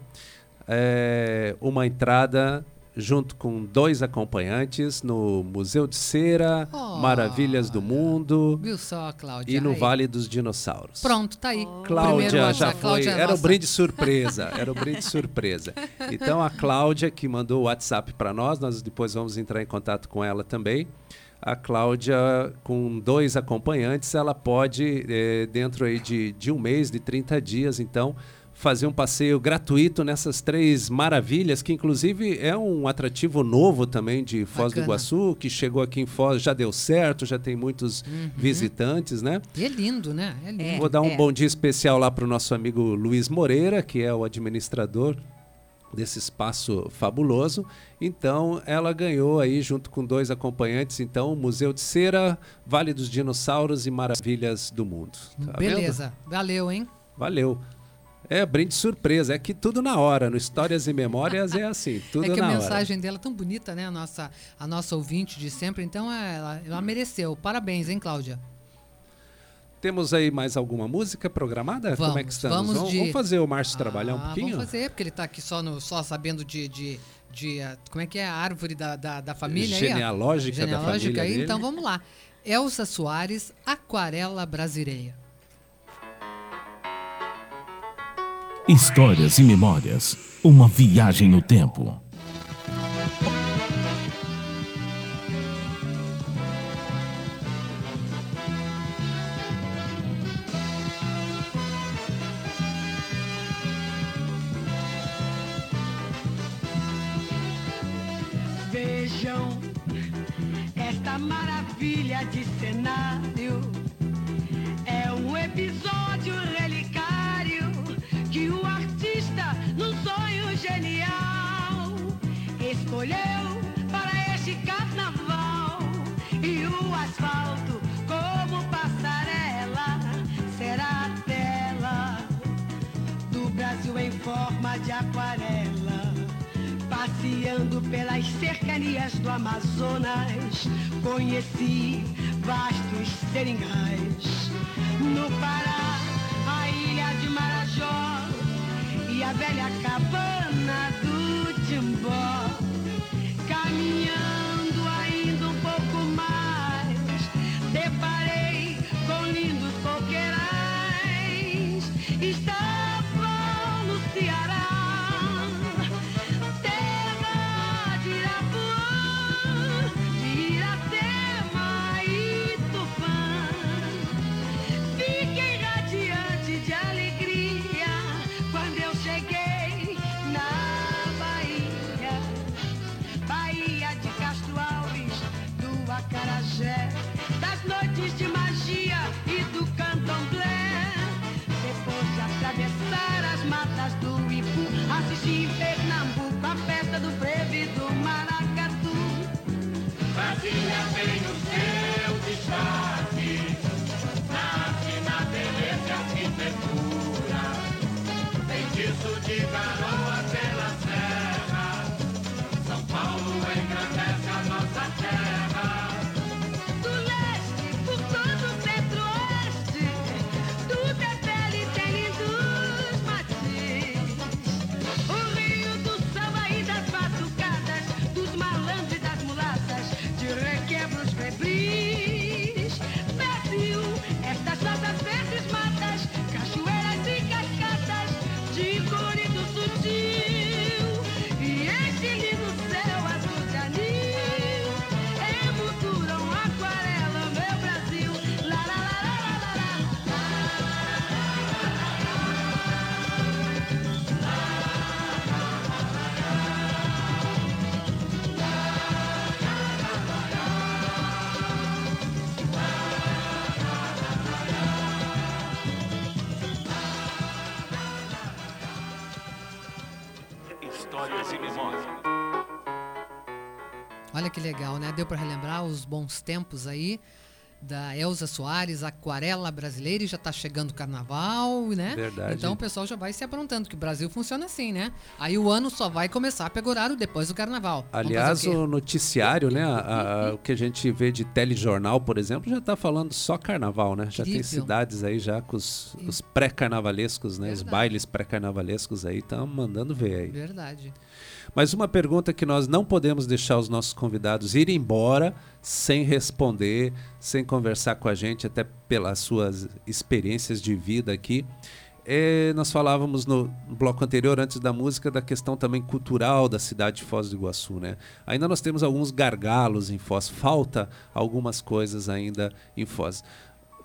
[SPEAKER 6] é, uma entrada junto com dois acompanhantes no Museu de Cera, Maravilhas do Mundo
[SPEAKER 1] Viu só, Cláudia?
[SPEAKER 6] e no
[SPEAKER 1] Aí.
[SPEAKER 6] Vale dos Dinossauros.
[SPEAKER 1] Pronto, tá aí. Primeiro
[SPEAKER 6] Cláudia já foi.
[SPEAKER 1] Cláudia é
[SPEAKER 6] era o
[SPEAKER 1] nossa-
[SPEAKER 6] brinde surpresa. Era o brinde surpresa. Então a Cláudia que mandou o WhatsApp para nós, nós depois vamos entrar em contato com ela também. A Cláudia, com dois acompanhantes, ela pode, eh, dentro aí de, de um mês, de 30 dias, então, fazer um passeio gratuito nessas três maravilhas, que inclusive é um atrativo novo também de Foz do
[SPEAKER 1] Bacana.
[SPEAKER 6] Iguaçu, que chegou aqui em Foz, já deu certo, já tem muitos
[SPEAKER 1] Uhum.
[SPEAKER 6] visitantes, né?
[SPEAKER 1] E é lindo, né? É lindo.
[SPEAKER 6] Vou dar um bom dia especial lá para o nosso amigo Luiz Moreira, que é o administrador desse espaço fabuloso. Então, ela ganhou aí, junto com dois acompanhantes, então, o Museu de Cera, Vale dos Dinossauros e Maravilhas do Mundo. Tá vendo?
[SPEAKER 1] Beleza. Valeu, hein?
[SPEAKER 6] Valeu. É, brinde surpresa. É que tudo na hora. No Histórias e Memórias é assim, tudo
[SPEAKER 1] é que
[SPEAKER 6] na
[SPEAKER 1] a
[SPEAKER 6] hora.
[SPEAKER 1] mensagem dela é tão bonita, né? A nossa, a nossa ouvinte de sempre. Então, é, ela, ela mereceu. Parabéns, hein, Cláudia?
[SPEAKER 6] Temos aí mais alguma música programada? Como é que
[SPEAKER 1] Vamos,
[SPEAKER 6] estamos?
[SPEAKER 1] vamos
[SPEAKER 6] vamos,
[SPEAKER 1] de-
[SPEAKER 6] vamos fazer o Márcio trabalhar um
[SPEAKER 1] Ah,
[SPEAKER 6] pouquinho?
[SPEAKER 1] Vamos fazer, porque ele está aqui só, no, só sabendo de, de, de, ah, Como é que é a árvore da, da, da família? aí, ó?
[SPEAKER 6] Genealógica da
[SPEAKER 1] Genealógica
[SPEAKER 6] família
[SPEAKER 1] aí. Então vamos lá. Elsa Soares, Aquarela Brasileira.
[SPEAKER 3] Histórias e memórias. Uma viagem no tempo.
[SPEAKER 15] Vejam esta maravilha de cenário. Este carnaval. E o asfalto, como passarela, será a tela do Brasil em forma de aquarela. Passeando pelas cercanias do Amazonas, conheci vastos seringais. No Pará, a ilha de Marajó e a velha cabana do Timbó. De garoa
[SPEAKER 1] legal, né? Deu para relembrar os bons tempos aí. da Elza Soares, Aquarela Brasileira, e já está chegando o carnaval, né?
[SPEAKER 6] Verdade.
[SPEAKER 1] Então o pessoal já vai se aprontando, que o Brasil funciona assim, né? Aí o ano só vai começar a pegar horário depois do carnaval.
[SPEAKER 6] Aliás,
[SPEAKER 1] o
[SPEAKER 6] o noticiário, né, a- a- o que a gente vê de telejornal, por exemplo, já está falando só carnaval, né? Já tem
[SPEAKER 1] Incrível.
[SPEAKER 6] cidades aí já com os, os pré-carnavalescos, né? Os
[SPEAKER 1] Verdade.
[SPEAKER 6] bailes pré-carnavalescos aí estão mandando ver aí.
[SPEAKER 1] Verdade.
[SPEAKER 6] Mas uma pergunta que nós não podemos deixar os nossos convidados ir embora sem responder, sem conversar com a gente, até pelas suas experiências de vida aqui. É, nós falávamos no bloco anterior, antes da música, da questão também cultural da cidade de Foz do Iguaçu. Né? Ainda nós temos alguns gargalos em Foz, falta algumas coisas ainda em Foz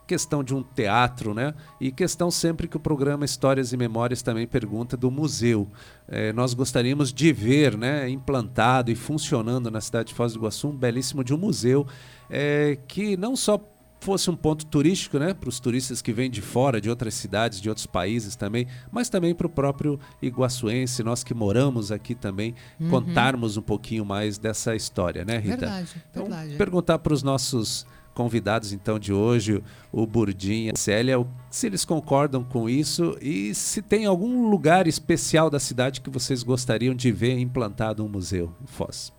[SPEAKER 6] questão de um teatro, né? E questão sempre que o programa Histórias e Memórias também pergunta do museu. Eh, nós gostaríamos de ver, né, implantado e funcionando na cidade de Foz do Iguaçu um belíssimo de um museu eh, que não só fosse um ponto turístico, né, para os turistas que vêm de fora, de outras cidades, de outros países também, mas também para o próprio iguaçuense, nós que moramos aqui também,
[SPEAKER 1] Uhum.
[SPEAKER 6] contarmos um pouquinho mais dessa história, né, Rita?
[SPEAKER 1] Verdade,
[SPEAKER 6] Então,
[SPEAKER 1] verdade.
[SPEAKER 6] perguntar para os nossos convidados então de hoje, o Burdinha, a Célia, se eles concordam com isso e se tem algum lugar especial da cidade que vocês gostariam de ver implantado um museu em Foz.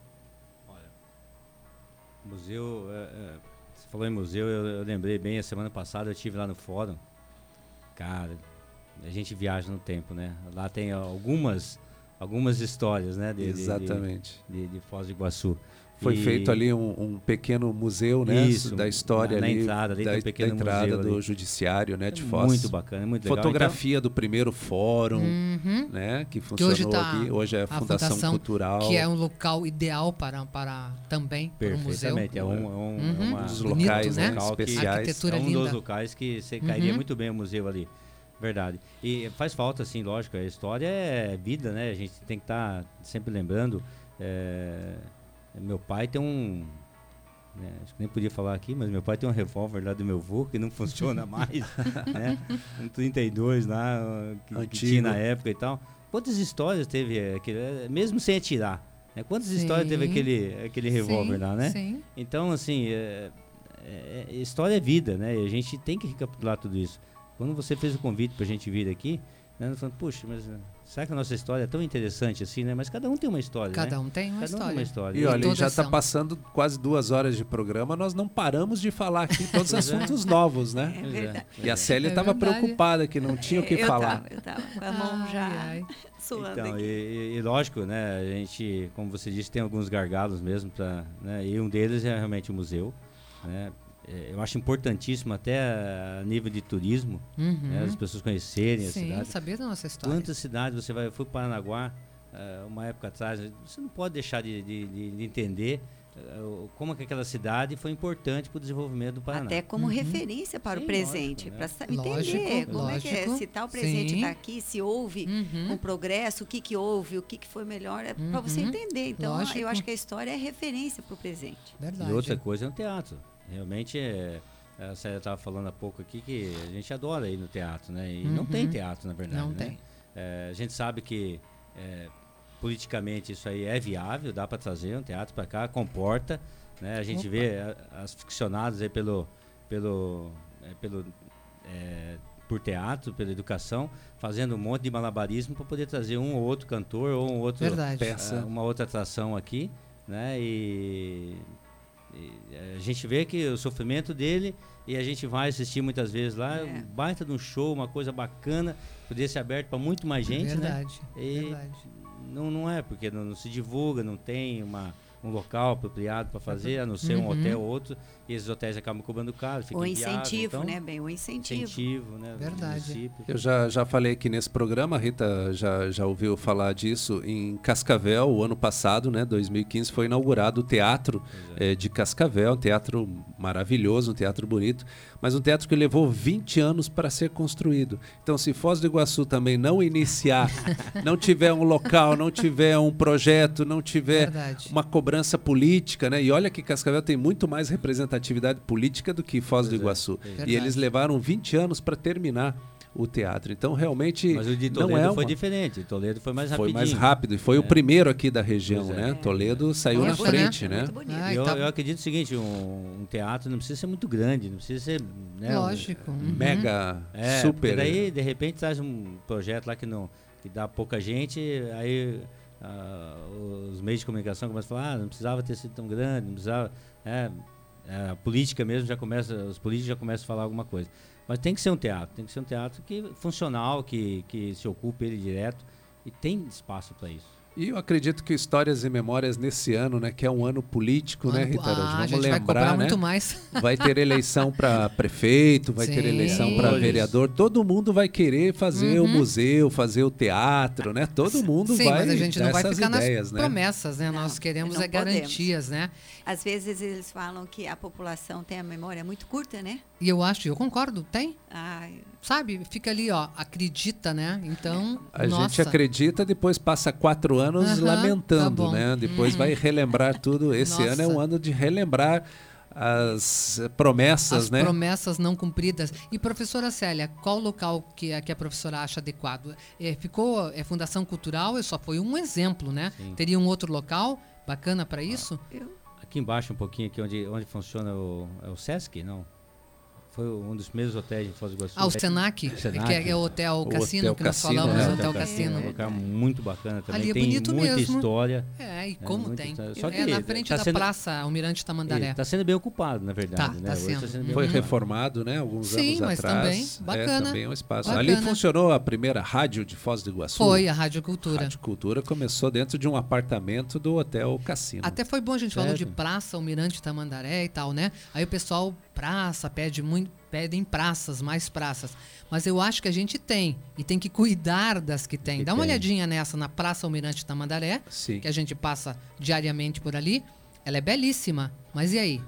[SPEAKER 7] Museu, é, é, você falou em museu, eu, eu lembrei bem, a semana passada eu estive lá no fórum. Cara, a gente viaja no tempo, né? Lá tem algumas, algumas histórias, né? de- de- de-
[SPEAKER 6] Exatamente.
[SPEAKER 7] De, de Foz do Iguaçu.
[SPEAKER 6] Foi
[SPEAKER 7] E-
[SPEAKER 6] feito ali um, um pequeno museu, né,
[SPEAKER 7] Isso,
[SPEAKER 6] da história
[SPEAKER 7] na- na
[SPEAKER 6] ali,
[SPEAKER 7] entrada ali
[SPEAKER 6] da,
[SPEAKER 7] tem um pequeno
[SPEAKER 6] da entrada
[SPEAKER 7] museu
[SPEAKER 6] do
[SPEAKER 7] ali.
[SPEAKER 6] judiciário, né, de
[SPEAKER 7] É
[SPEAKER 6] Foz.
[SPEAKER 7] muito bacana, muito legal.
[SPEAKER 6] Fotografia do primeiro fórum,
[SPEAKER 1] Uhum.
[SPEAKER 6] né, que
[SPEAKER 1] Que
[SPEAKER 6] funcionou
[SPEAKER 1] hoje tá
[SPEAKER 6] aqui. Hoje é a Fundação, Cultural.
[SPEAKER 1] Que é um local ideal para, para também para um museu.
[SPEAKER 7] Perfeitamente, é um, é um,
[SPEAKER 1] Uhum.
[SPEAKER 7] é uma,
[SPEAKER 6] Dos locais, né,
[SPEAKER 7] local que-
[SPEAKER 6] especiais.
[SPEAKER 7] É um
[SPEAKER 1] linda.
[SPEAKER 7] dos locais que você cairia
[SPEAKER 1] Uhum.
[SPEAKER 7] muito bem o museu ali. Verdade. E faz falta, assim, lógico, a história é vida, né? A gente tem que estar sempre lembrando. é, meu pai tem um. né, acho que nem podia falar aqui, mas meu pai tem um revólver lá do meu avô que não funciona mais. né? Um 32 lá, que, que
[SPEAKER 6] Antigo.
[SPEAKER 7] tinha na época e tal. Quantas histórias teve aquele. é, Mesmo sem atirar. Né? Quantas histórias teve
[SPEAKER 1] Sim.
[SPEAKER 7] aquele, aquele revólver
[SPEAKER 1] Sim,
[SPEAKER 7] lá, né?
[SPEAKER 1] sim.
[SPEAKER 7] Então, assim, é, é- história é vida, né? E a gente tem que recapitular tudo isso. Quando você fez o convite pra gente vir aqui, né? Nós falamos, puxa, mas eh, será que a nossa história é tão interessante assim, né? Mas cada um tem uma história,
[SPEAKER 1] Cada
[SPEAKER 7] né?
[SPEAKER 1] um tem uma
[SPEAKER 7] Cada um tem
[SPEAKER 1] história.
[SPEAKER 7] uma história.
[SPEAKER 6] E olha, já está passando quase duas horas de programa, nós não paramos de falar aqui todos os
[SPEAKER 7] é.
[SPEAKER 6] assuntos novos, né?
[SPEAKER 8] É
[SPEAKER 7] é,
[SPEAKER 8] verdade.
[SPEAKER 6] E a
[SPEAKER 7] é.
[SPEAKER 6] Célia
[SPEAKER 1] É
[SPEAKER 6] estava
[SPEAKER 1] verdade.
[SPEAKER 6] preocupada que não tinha o que
[SPEAKER 8] eu
[SPEAKER 6] falar.
[SPEAKER 8] Tava, eu tava com a mão
[SPEAKER 1] Ai,
[SPEAKER 8] já
[SPEAKER 1] ai.
[SPEAKER 8] suando
[SPEAKER 7] Então,
[SPEAKER 8] aqui.
[SPEAKER 7] e, e- e lógico, né? A gente, como você disse, tem alguns gargalos mesmo, pra, né? E um deles é realmente o museu, né? É, Eu acho importantíssimo até a nível de turismo,
[SPEAKER 1] Uhum.
[SPEAKER 7] né, as pessoas conhecerem a
[SPEAKER 1] Sim,
[SPEAKER 7] cidade.
[SPEAKER 1] saber da nossa história.
[SPEAKER 7] Quantas cidades você vai? Eu fui para Paranaguá eh, uma época atrás. Você não pode deixar de, de- de- de entender o- como que aquela cidade foi importante para o desenvolvimento do Paraná.
[SPEAKER 8] Até como
[SPEAKER 1] Uhum.
[SPEAKER 8] referência para
[SPEAKER 7] Sim,
[SPEAKER 8] o presente,
[SPEAKER 7] lógico,
[SPEAKER 8] para
[SPEAKER 7] né?
[SPEAKER 8] entender
[SPEAKER 1] Lógico,
[SPEAKER 8] como é que é,
[SPEAKER 1] lógico.
[SPEAKER 8] se tal presente
[SPEAKER 1] Sim.
[SPEAKER 8] está aqui, se houve
[SPEAKER 1] Uhum.
[SPEAKER 8] um progresso, o que, que houve, o que, que foi melhor, é para você
[SPEAKER 1] Uhum.
[SPEAKER 8] entender. Então,
[SPEAKER 1] Lógico.
[SPEAKER 8] eu acho que a história é referência para o presente.
[SPEAKER 1] Verdade.
[SPEAKER 7] E outra coisa é o teatro. Realmente, é, a Célia estava falando há pouco aqui que a gente adora ir no teatro, né? E não
[SPEAKER 1] Uhum.
[SPEAKER 7] tem teatro, na verdade.
[SPEAKER 1] Não
[SPEAKER 7] né?
[SPEAKER 1] tem.
[SPEAKER 7] É, a gente sabe que é, politicamente isso aí é viável, dá para trazer um teatro para cá, comporta. Né? A gente
[SPEAKER 1] Opa.
[SPEAKER 7] vê a- as ficcionadas aí pelo, pelo, é, pelo é, por teatro, pela educação, fazendo um monte de malabarismo para poder trazer um ou outro cantor ou um outro
[SPEAKER 1] Verdade.
[SPEAKER 6] Peça.
[SPEAKER 7] uma outra atração aqui, né? E, e, eh, a gente vê que o sofrimento dele e a gente vai assistir muitas vezes lá,
[SPEAKER 8] É.
[SPEAKER 7] um baita de um show, uma coisa bacana, poder ser aberto para muito mais gente, né?
[SPEAKER 1] verdade,
[SPEAKER 7] E
[SPEAKER 1] verdade.
[SPEAKER 7] não, não é, porque não, não se divulga, não tem uma, um local apropriado para fazer, a não ser um
[SPEAKER 1] Uhum.
[SPEAKER 7] hotel ou outro, e esses hotéis acabam cobrando caro, fica
[SPEAKER 8] O
[SPEAKER 7] inviável,
[SPEAKER 8] incentivo,
[SPEAKER 7] então,
[SPEAKER 8] né, bem? O incentivo.
[SPEAKER 7] Incentivo, né?
[SPEAKER 1] Verdade.
[SPEAKER 6] Eu já, já falei aqui nesse programa, a Rita já, já ouviu falar disso. Em Cascavel, o ano passado, né, 2015, foi inaugurado o Teatro eh, de Cascavel, um teatro maravilhoso, um teatro bonito, mas um teatro que levou 20 anos para ser construído. Então, se Foz do Iguaçu também não iniciar, não tiver um local, não tiver um projeto, não tiver
[SPEAKER 1] Verdade.
[SPEAKER 6] uma cobrança política, né? E olha que Cascavel tem muito mais representatividade política do que Foz do
[SPEAKER 7] Pois é,
[SPEAKER 6] Iguaçu.
[SPEAKER 7] pois é.
[SPEAKER 6] E eles levaram 20 anos para terminar o teatro. Então, realmente,
[SPEAKER 7] Mas o de
[SPEAKER 6] não
[SPEAKER 7] Toledo
[SPEAKER 6] é
[SPEAKER 7] foi
[SPEAKER 6] uma-
[SPEAKER 7] diferente. Toledo foi mais
[SPEAKER 6] Foi
[SPEAKER 7] rapidinho.
[SPEAKER 6] mais rápido e foi o
[SPEAKER 7] É.
[SPEAKER 6] primeiro aqui da região,
[SPEAKER 7] é.
[SPEAKER 6] né? Toledo saiu na frente,
[SPEAKER 7] né?
[SPEAKER 1] Ai,
[SPEAKER 7] eu,
[SPEAKER 1] tá-
[SPEAKER 7] eu acredito o seguinte, um, um teatro não precisa ser muito grande, não precisa ser... Né, um-
[SPEAKER 1] Lógico, uhum.
[SPEAKER 6] Mega,
[SPEAKER 7] É,
[SPEAKER 6] super,
[SPEAKER 7] porque daí,
[SPEAKER 6] né?
[SPEAKER 7] de repente, traz um projeto lá que, não, que dá pouca gente, aí ah, os meios de comunicação começam a falar, ah, não precisava ter sido tão grande, não precisava... É, é, a política mesmo já começa, os políticos já começam a falar alguma coisa. Mas tem que ser um teatro, tem que ser um teatro que funcional, que, que se ocupe ele direto, e tem espaço para isso.
[SPEAKER 6] E eu acredito que Histórias e Memórias nesse ano, né, que é um ano político, né,
[SPEAKER 1] Ano-
[SPEAKER 6] Rita? Araújo?
[SPEAKER 1] Ah, a
[SPEAKER 6] Vamos
[SPEAKER 1] gente vai
[SPEAKER 6] lembrar,
[SPEAKER 1] cobrar
[SPEAKER 6] né?
[SPEAKER 1] muito mais.
[SPEAKER 6] Vai ter eleição para prefeito, vai ter
[SPEAKER 1] Sim.
[SPEAKER 6] eleição para vereador. Todo mundo vai querer fazer o
[SPEAKER 1] Uhum.
[SPEAKER 6] museu, fazer o teatro, né? Todo mundo
[SPEAKER 1] Sim,
[SPEAKER 6] vai
[SPEAKER 1] mas a gente não vai
[SPEAKER 6] essas
[SPEAKER 1] ficar
[SPEAKER 6] ideias,
[SPEAKER 1] nas
[SPEAKER 6] né?
[SPEAKER 1] promessas, né? Nós queremos
[SPEAKER 8] não
[SPEAKER 1] é garantias, né?
[SPEAKER 8] Às vezes eles falam que a população tem a memória muito curta, né?
[SPEAKER 1] E eu acho, eu concordo, tem.
[SPEAKER 8] Ai,
[SPEAKER 1] Sabe? Fica ali, ó, acredita, né? Então,
[SPEAKER 6] A
[SPEAKER 1] nossa.
[SPEAKER 6] gente acredita, depois passa quatro anos
[SPEAKER 1] tá
[SPEAKER 6] lamentando,
[SPEAKER 1] bom.
[SPEAKER 6] né? Depois
[SPEAKER 1] Uhum.
[SPEAKER 6] vai relembrar tudo. Esse ano é um ano de relembrar as promessas,
[SPEAKER 1] As
[SPEAKER 6] né?
[SPEAKER 1] promessas não cumpridas. E professora Célia, qual local que a, que a professora acha adequado? É, ficou é Fundação Cultural, e só foi um exemplo, né?
[SPEAKER 7] Sim.
[SPEAKER 1] Teria um outro local bacana para isso?
[SPEAKER 7] Aqui embaixo, um pouquinho, aqui onde, onde funciona o, é o Sesc, não? Foi um dos primeiros hotéis de Foz do Iguaçu.
[SPEAKER 1] Ah, o Senac, que é- é o Hotel Cassino, que nós falamos,
[SPEAKER 7] né?
[SPEAKER 1] o Hotel Cassino.
[SPEAKER 7] Um lugar muito bacana também.
[SPEAKER 1] Ali é
[SPEAKER 7] tem
[SPEAKER 1] bonito
[SPEAKER 7] muita
[SPEAKER 1] mesmo.
[SPEAKER 7] história.
[SPEAKER 1] É, e
[SPEAKER 7] né,
[SPEAKER 1] como tem.
[SPEAKER 7] história.
[SPEAKER 1] É
[SPEAKER 7] Só que
[SPEAKER 1] na frente
[SPEAKER 7] tá
[SPEAKER 1] da
[SPEAKER 7] sendo-
[SPEAKER 1] Praça Almirante Tamandaré.
[SPEAKER 7] Está sendo bem ocupado, na verdade.
[SPEAKER 1] Tá,
[SPEAKER 7] né?
[SPEAKER 1] tá sendo.
[SPEAKER 7] sendo bem
[SPEAKER 6] Foi
[SPEAKER 7] ocupado.
[SPEAKER 6] reformado, né? Alguns
[SPEAKER 1] Sim,
[SPEAKER 6] anos
[SPEAKER 1] mas
[SPEAKER 6] atrás.
[SPEAKER 1] também,
[SPEAKER 6] É,
[SPEAKER 1] bacana.
[SPEAKER 6] também é um espaço.
[SPEAKER 1] Bacana.
[SPEAKER 6] Ali funcionou a primeira rádio de Foz do Iguaçu.
[SPEAKER 1] Foi a Rádio Cultura.
[SPEAKER 6] Rádio Cultura começou dentro de um apartamento do Hotel Cassino.
[SPEAKER 1] Até foi bom, a gente falou de praça, Almirante Tamandaré e tal, né? Aí o pessoal, praça, pede muito, pedem praças, mais praças. Mas eu acho que a gente tem, e tem que cuidar das que tem.
[SPEAKER 6] Que
[SPEAKER 1] Dá uma
[SPEAKER 6] tem.
[SPEAKER 1] olhadinha nessa, na Praça Almirante Tamandaré,
[SPEAKER 6] Sim.
[SPEAKER 1] que a gente passa diariamente por ali. Ela é belíssima, mas e aí?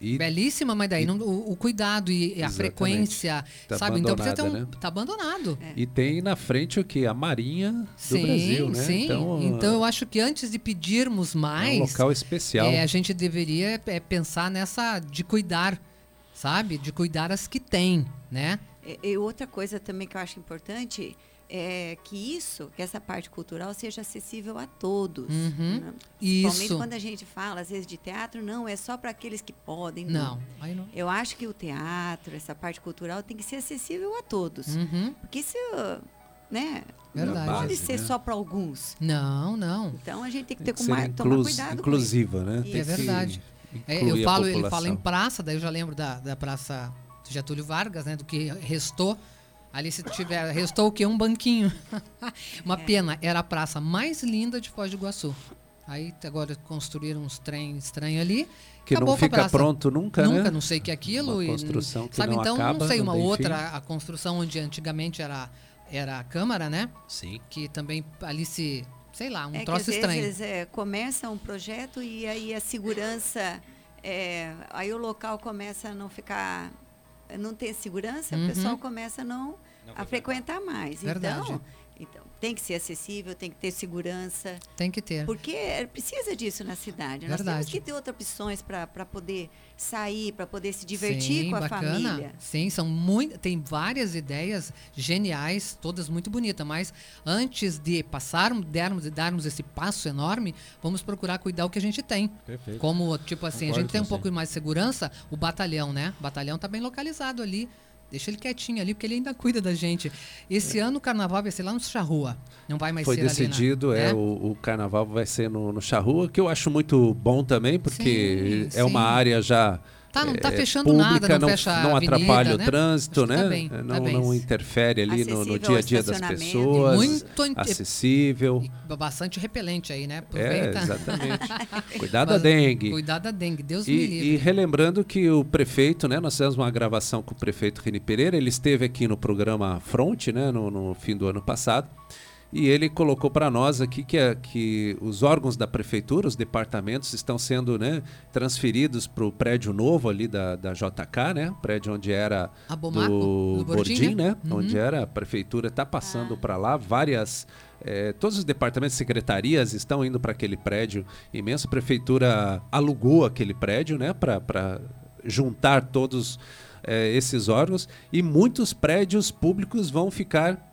[SPEAKER 6] E-
[SPEAKER 1] Belíssima, mas daí não- o, o cuidado e a frequência,
[SPEAKER 6] Tá
[SPEAKER 1] sabe? Então precisa ter um.
[SPEAKER 6] né?
[SPEAKER 1] Tá abandonado.
[SPEAKER 6] E tem na frente o que? A Marinha do
[SPEAKER 1] Sim,
[SPEAKER 6] Brasil, né?
[SPEAKER 1] sim. Então, eu acho que antes de pedirmos mais.
[SPEAKER 6] É um local especial.
[SPEAKER 1] é, a gente deveria é, pensar nessa de cuidar, sabe? De cuidar as que tem, né?
[SPEAKER 8] E, e outra coisa também que eu acho importante é que isso, que essa parte cultural seja acessível a todos.
[SPEAKER 1] Uhum.
[SPEAKER 8] né? Principalmente
[SPEAKER 1] Isso.
[SPEAKER 8] quando a gente fala, às vezes, de teatro, não, é só para aqueles que podem.
[SPEAKER 1] Não, não.
[SPEAKER 8] Eu acho que o teatro, essa parte cultural, tem que ser acessível a todos.
[SPEAKER 1] Uhum.
[SPEAKER 8] Porque isso, né?
[SPEAKER 1] Verdade.
[SPEAKER 8] Não pode ser
[SPEAKER 6] né?
[SPEAKER 8] só para alguns.
[SPEAKER 1] Não, não.
[SPEAKER 8] Então a gente tem que
[SPEAKER 6] Tem
[SPEAKER 8] ter
[SPEAKER 6] que
[SPEAKER 8] mais, tomar cuidado
[SPEAKER 6] inclusiva,
[SPEAKER 8] com
[SPEAKER 6] né?
[SPEAKER 8] isso.
[SPEAKER 6] Tem
[SPEAKER 1] É
[SPEAKER 6] que
[SPEAKER 1] verdade. É, eu
[SPEAKER 6] a
[SPEAKER 1] falo, ele fala em praça, daí eu já lembro da, da praça Getúlio Vargas, né? Do que restou. Ali se tiver, restou o quê? Um banquinho. Uma
[SPEAKER 8] É.
[SPEAKER 1] pena, era a praça mais linda de Foz do Iguaçu. Aí agora construíram uns trem estranhos ali.
[SPEAKER 6] Que não fica
[SPEAKER 1] praça.
[SPEAKER 6] pronto nunca,
[SPEAKER 1] Nunca,
[SPEAKER 6] né?
[SPEAKER 1] não sei o que é aquilo.
[SPEAKER 6] Uma
[SPEAKER 1] e-
[SPEAKER 6] construção que
[SPEAKER 1] sabe,
[SPEAKER 6] não
[SPEAKER 1] então,
[SPEAKER 6] acaba,
[SPEAKER 1] não sei, uma outra,
[SPEAKER 6] fim.
[SPEAKER 1] a construção onde antigamente era, era a Câmara, né?
[SPEAKER 6] Sim.
[SPEAKER 1] Que também ali se, sei lá, um
[SPEAKER 8] é que
[SPEAKER 1] troço
[SPEAKER 8] às
[SPEAKER 1] estranho.
[SPEAKER 8] vezes é, começa um projeto e aí a segurança, é, aí o local começa a não ficar, não ter segurança,
[SPEAKER 1] Uhum.
[SPEAKER 8] o pessoal começa a não, a frequentar mais.
[SPEAKER 1] Verdade.
[SPEAKER 8] Então, então, tem que ser acessível, tem que ter segurança.
[SPEAKER 1] Tem que ter.
[SPEAKER 8] Porque é, precisa disso na cidade. Nós
[SPEAKER 1] Verdade.
[SPEAKER 8] temos que ter outras opções para poder sair, para poder se divertir
[SPEAKER 1] Sim,
[SPEAKER 8] com a
[SPEAKER 1] bacana.
[SPEAKER 8] família.
[SPEAKER 1] Sim, são muito, tem várias ideias geniais, todas muito bonitas, mas antes de passarmos, dermos, darmos esse passo enorme, vamos procurar cuidar o que a gente tem.
[SPEAKER 7] Perfeito.
[SPEAKER 1] Como, tipo assim, a
[SPEAKER 7] Concordo
[SPEAKER 1] gente tem um pouco mais de segurança, o batalhão, né? O batalhão tá bem localizado ali. Deixa ele quietinho ali, porque ele ainda cuida da gente. Esse ano o carnaval vai ser lá no Charrua. Não vai mais
[SPEAKER 6] Foi
[SPEAKER 1] ser ali
[SPEAKER 6] decidido,
[SPEAKER 1] na,
[SPEAKER 6] é,
[SPEAKER 1] né?
[SPEAKER 6] o, o carnaval vai ser no, no Charrua, que eu acho muito bom também, porque
[SPEAKER 1] Sim,
[SPEAKER 6] é uma
[SPEAKER 1] sim.
[SPEAKER 6] área já.
[SPEAKER 1] Tá, não tá
[SPEAKER 6] é,
[SPEAKER 1] fechando
[SPEAKER 6] pública,
[SPEAKER 1] nada, não
[SPEAKER 6] não,
[SPEAKER 1] fecha a
[SPEAKER 6] não
[SPEAKER 1] avenida,
[SPEAKER 6] atrapalha
[SPEAKER 1] né?
[SPEAKER 6] o trânsito,
[SPEAKER 1] Acho que
[SPEAKER 6] né?
[SPEAKER 1] tá bem, tá
[SPEAKER 6] não,
[SPEAKER 1] bem.
[SPEAKER 6] não interfere ali no, no dia a dia das pessoas.
[SPEAKER 1] Muito
[SPEAKER 6] acessível.
[SPEAKER 1] Bastante repelente aí, né?
[SPEAKER 6] É,
[SPEAKER 1] Aproveita.
[SPEAKER 6] exatamente. Cuidado da dengue.
[SPEAKER 1] Cuidado da dengue, Deus me
[SPEAKER 6] E,
[SPEAKER 1] livre.
[SPEAKER 6] e relembrando que o prefeito, né, nós fizemos uma gravação com o prefeito Reni Pereira, ele esteve aqui no programa Fronte, né, no, no fim do ano passado, e ele colocou para nós aqui que, a- que os órgãos da prefeitura, os departamentos, estão sendo né, transferidos para o prédio novo ali da, da JK, né, prédio onde era
[SPEAKER 1] A Bomaco,
[SPEAKER 6] do
[SPEAKER 1] do Bordim,
[SPEAKER 6] Bordim,
[SPEAKER 1] né? Uhum.
[SPEAKER 6] onde era a prefeitura, está passando para lá várias eh, todos os departamentos, secretarias estão indo para aquele prédio imenso. A prefeitura alugou aquele prédio, né, para juntar todos eh, esses órgãos e muitos prédios públicos vão ficar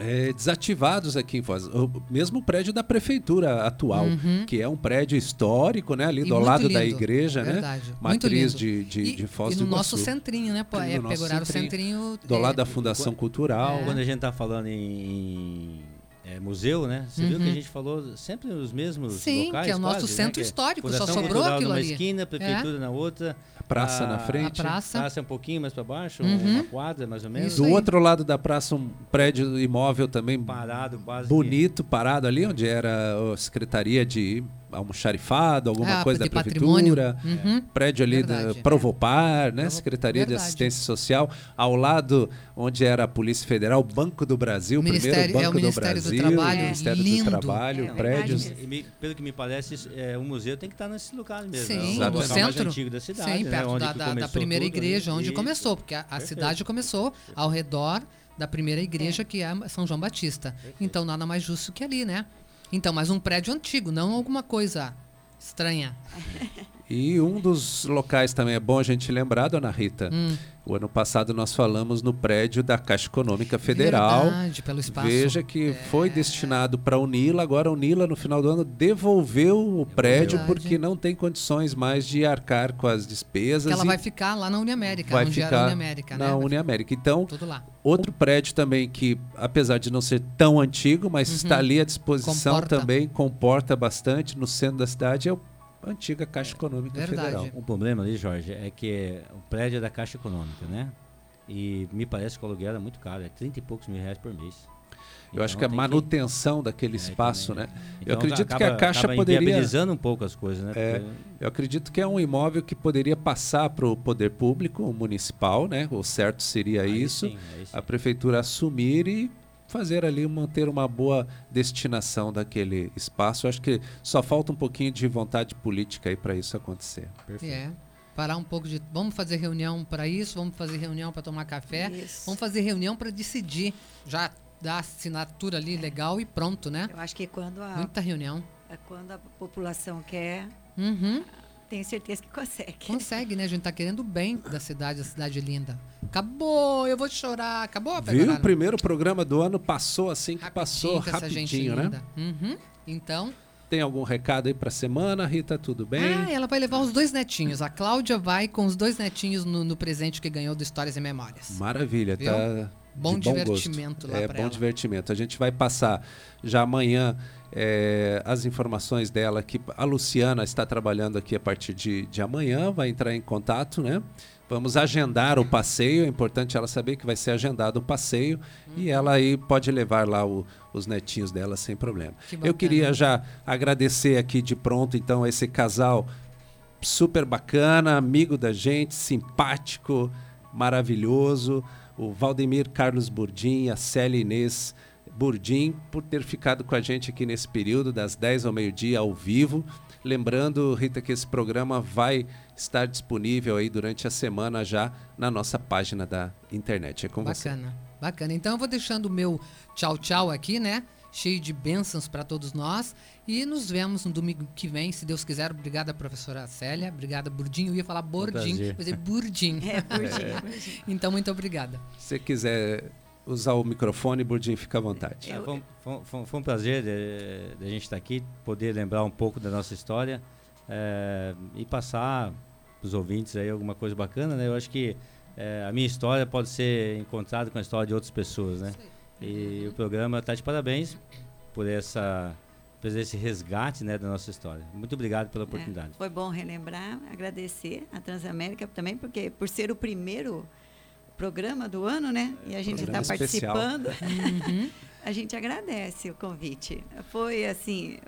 [SPEAKER 6] eh, desativados aqui em Foz. O mesmo prédio da prefeitura atual,
[SPEAKER 1] Uhum.
[SPEAKER 6] que é um prédio histórico, né? Ali
[SPEAKER 1] E
[SPEAKER 6] do lado da
[SPEAKER 1] lindo,
[SPEAKER 6] igreja,
[SPEAKER 1] verdade,
[SPEAKER 6] né?
[SPEAKER 1] muito
[SPEAKER 6] Matriz
[SPEAKER 1] lindo.
[SPEAKER 6] de, de,
[SPEAKER 1] E-
[SPEAKER 6] de Foz
[SPEAKER 1] e
[SPEAKER 6] do
[SPEAKER 1] no nosso
[SPEAKER 6] Iguaçu.
[SPEAKER 1] centrinho, né? pô,
[SPEAKER 6] No
[SPEAKER 1] é,
[SPEAKER 6] nosso
[SPEAKER 1] pegaram o centrinho,
[SPEAKER 6] Do
[SPEAKER 1] é,
[SPEAKER 6] lado da Fundação Cultural.
[SPEAKER 7] Quando a gente está falando em, é, museu, né? Você viu que
[SPEAKER 1] Uhum.
[SPEAKER 7] a gente falou sempre os mesmos
[SPEAKER 1] Sim,
[SPEAKER 7] locais,
[SPEAKER 1] que é o nosso
[SPEAKER 7] quase,
[SPEAKER 1] centro
[SPEAKER 7] né? Que é
[SPEAKER 1] histórico, só sobrou
[SPEAKER 7] Cultural
[SPEAKER 1] aquilo
[SPEAKER 7] numa
[SPEAKER 1] ali.
[SPEAKER 7] esquina, prefeitura
[SPEAKER 1] É.
[SPEAKER 7] na outra.
[SPEAKER 6] A praça na frente.
[SPEAKER 1] A praça.
[SPEAKER 7] Praça é um pouquinho mais para baixo,
[SPEAKER 1] Uhum.
[SPEAKER 7] uma quadra mais ou menos.
[SPEAKER 6] Do outro lado da praça, um prédio imóvel também
[SPEAKER 7] Parado, quase
[SPEAKER 6] bonito, parado ali, onde era a Secretaria de Almoxarifado, alguma
[SPEAKER 1] Ah,
[SPEAKER 6] coisa da
[SPEAKER 1] de.
[SPEAKER 6] Prefeitura.
[SPEAKER 1] Uhum.
[SPEAKER 6] Prédio ali
[SPEAKER 1] Verdade.
[SPEAKER 6] da Provopar, né? Secretaria de
[SPEAKER 1] Verdade.
[SPEAKER 6] Assistência Social. Ao lado, onde era a Polícia Federal, Banco do Brasil, o primeiro
[SPEAKER 1] Ministério- é o
[SPEAKER 6] Banco do
[SPEAKER 1] Ministério do
[SPEAKER 6] Brasil.
[SPEAKER 1] Trabalho,
[SPEAKER 6] Ministério
[SPEAKER 1] lindo.
[SPEAKER 6] do Trabalho,
[SPEAKER 7] É,
[SPEAKER 6] prédios.
[SPEAKER 7] E pelo que me parece, é, o museu tem que estar nesse lugar mesmo.
[SPEAKER 1] Sim,
[SPEAKER 7] é o
[SPEAKER 1] no centro.
[SPEAKER 7] antigo da cidade.
[SPEAKER 1] Sim,
[SPEAKER 7] né?
[SPEAKER 1] perto
[SPEAKER 7] Onde
[SPEAKER 1] da, da- da primeira
[SPEAKER 7] tudo,
[SPEAKER 1] igreja, onde
[SPEAKER 7] Isso.
[SPEAKER 1] começou, porque a, a cidade começou ao redor da primeira igreja, que é São João Batista. Então, nada mais justo que ali, né? Então, mas um prédio antigo, não alguma coisa estranha.
[SPEAKER 6] E um dos locais também é bom a gente lembrar, dona Rita.
[SPEAKER 1] Hum.
[SPEAKER 6] O ano passado nós falamos no prédio da Caixa Econômica Federal.
[SPEAKER 1] Verdade, pelo espaço. É.
[SPEAKER 6] Veja que foi destinado para a Unila, agora a Unila no final do ano devolveu o prédio
[SPEAKER 1] Verdade.
[SPEAKER 6] porque não tem condições mais de arcar com as despesas.
[SPEAKER 1] Que ela vai ficar lá na Uniamérica,
[SPEAKER 6] vai
[SPEAKER 1] onde era a
[SPEAKER 6] ficar
[SPEAKER 1] Uniamérica, né?
[SPEAKER 6] na Uniamérica. Então, outro prédio também que, apesar de não ser tão antigo, mas
[SPEAKER 1] Uhum.
[SPEAKER 6] está ali à disposição
[SPEAKER 1] Comporta.
[SPEAKER 6] também, comporta bastante no centro da cidade, é a antiga Caixa Econômica Federal.
[SPEAKER 7] O problema ali, Jorge, é que o prédio é da Caixa Econômica, né? E me parece que o aluguel é muito caro, é 30 e poucos mil reais por mês.
[SPEAKER 6] Eu acho
[SPEAKER 7] Então
[SPEAKER 6] que a manutenção daquele
[SPEAKER 7] É,
[SPEAKER 6] espaço,
[SPEAKER 7] também.
[SPEAKER 6] né?
[SPEAKER 7] Então
[SPEAKER 6] eu acredito
[SPEAKER 7] acaba-
[SPEAKER 6] que a Caixa
[SPEAKER 7] acaba
[SPEAKER 6] poderia
[SPEAKER 7] inviabilizando um pouco as coisas, né?
[SPEAKER 6] É,
[SPEAKER 7] Porque-
[SPEAKER 6] eu acredito que é um imóvel que poderia passar para o poder público o municipal, né? O certo seria isso.
[SPEAKER 7] sim, aí sim.
[SPEAKER 6] A prefeitura assumir e fazer ali manter uma boa destinação daquele espaço. Eu acho que só falta um pouquinho de vontade política aí para isso acontecer.
[SPEAKER 1] É. Parar um pouco de. Vamos fazer reunião para isso, vamos fazer reunião para tomar café,
[SPEAKER 8] Isso.
[SPEAKER 1] vamos fazer reunião para decidir. Já dar assinatura ali legal e pronto, né?
[SPEAKER 8] Eu acho que quando a,
[SPEAKER 1] Muita reunião.
[SPEAKER 8] é quando a população quer,
[SPEAKER 1] Uhum.
[SPEAKER 8] Tenho certeza que consegue.
[SPEAKER 1] Consegue, né? A gente tá querendo o bem da cidade, a cidade linda. Acabou, eu vou chorar. Acabou,
[SPEAKER 6] Viu? O primeiro programa do ano passou assim que passou
[SPEAKER 1] com essa gente
[SPEAKER 6] rapidinho, né?
[SPEAKER 1] linda. Uhum. Então.
[SPEAKER 6] Tem algum recado aí para semana, Rita? Tudo bem?
[SPEAKER 1] Ah, ela vai levar os dois netinhos. A Cláudia vai com os dois netinhos no, no presente que ganhou do Histórias e Memórias.
[SPEAKER 6] Maravilha,
[SPEAKER 1] Viu?
[SPEAKER 6] tá.
[SPEAKER 1] Bom
[SPEAKER 6] de
[SPEAKER 1] divertimento
[SPEAKER 6] gosto.
[SPEAKER 1] lá
[SPEAKER 6] É bom
[SPEAKER 1] ela.
[SPEAKER 6] divertimento. A gente vai passar já amanhã é, as informações dela que a Luciana está trabalhando aqui a partir de, de amanhã, vai entrar em contato, né? Vamos agendar o passeio, é importante ela saber que vai ser agendado o passeio e
[SPEAKER 1] Uhum.
[SPEAKER 6] ela aí pode levar lá o- os netinhos dela sem problema.
[SPEAKER 1] Que
[SPEAKER 6] Eu queria já agradecer aqui de pronto então esse casal super bacana, amigo da gente, simpático, maravilhoso, o Valdemir Carlos Burdim, a Célia Inês Burdim, por ter ficado com a gente aqui nesse período, das 10 ao meio-dia, ao vivo. Lembrando, Rita, que esse programa vai estar disponível aí durante a semana já na nossa página da internet. É com você.
[SPEAKER 1] Bacana, bacana. Então eu vou deixando o meu tchau, tchau aqui, né? Cheio de bênçãos para todos nós. E nos vemos no domingo que vem, se Deus quiser. Obrigada, professora Célia. Obrigada, Burdinho. Eu ia falar Bordim,
[SPEAKER 6] prazer.
[SPEAKER 1] mas é Burdim.
[SPEAKER 8] É, Burdim,
[SPEAKER 6] É.
[SPEAKER 1] Então, muito obrigada.
[SPEAKER 6] Se você quiser usar o microfone, Burdim, fica à vontade.
[SPEAKER 7] Ah, foi, um- foi foi um- foi um prazer de, de a gente estar aqui, poder lembrar um pouco da nossa história eh, e passar para os ouvintes aí alguma coisa bacana, né? Eu acho que eh, a minha história pode ser encontrada com a história de outras pessoas, né? E o programa está de parabéns por essa por esse resgate né, da nossa história. Muito obrigado pela oportunidade.
[SPEAKER 8] É, foi bom relembrar, agradecer a Transamérica também, porque por ser o primeiro programa do ano, né? E a gente está participando.
[SPEAKER 1] Uhum.
[SPEAKER 8] a gente agradece o convite. Foi assim,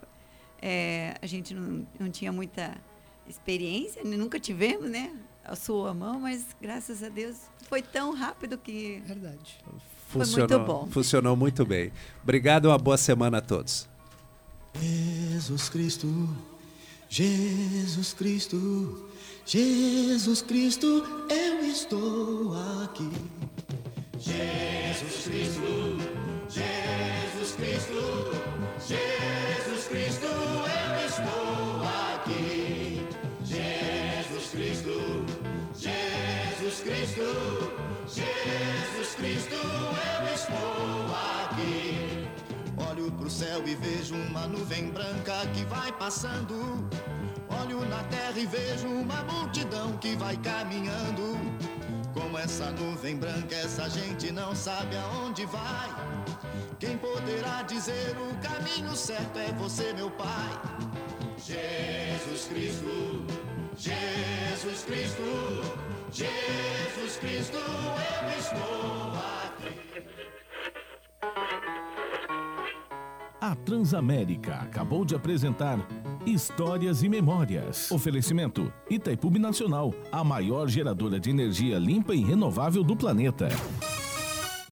[SPEAKER 8] é, a gente não, não tinha muita experiência, nunca tivemos, né? A sua mão, mas graças a Deus foi tão rápido que.
[SPEAKER 1] Verdade.
[SPEAKER 8] Foi
[SPEAKER 6] Funcionou,
[SPEAKER 8] muito bom.
[SPEAKER 6] funcionou muito bem. Obrigado, uma boa semana a todos.
[SPEAKER 9] Jesus Cristo, Jesus Cristo, Jesus Cristo, eu estou aqui. Jesus Cristo, Jesus Cristo, Jesus Cristo, eu estou aqui.
[SPEAKER 10] E vejo uma nuvem branca que vai passando. Olho na terra e vejo uma multidão que vai caminhando. Como essa nuvem branca, essa gente não sabe aonde vai. Quem poderá dizer o caminho certo é você, meu Pai. Jesus Cristo, Jesus Cristo, Jesus Cristo, eu estou
[SPEAKER 3] A Transamérica acabou de apresentar Histórias e Memórias. Oferecimento Itaipu Nacional, a maior geradora de energia limpa e renovável do planeta.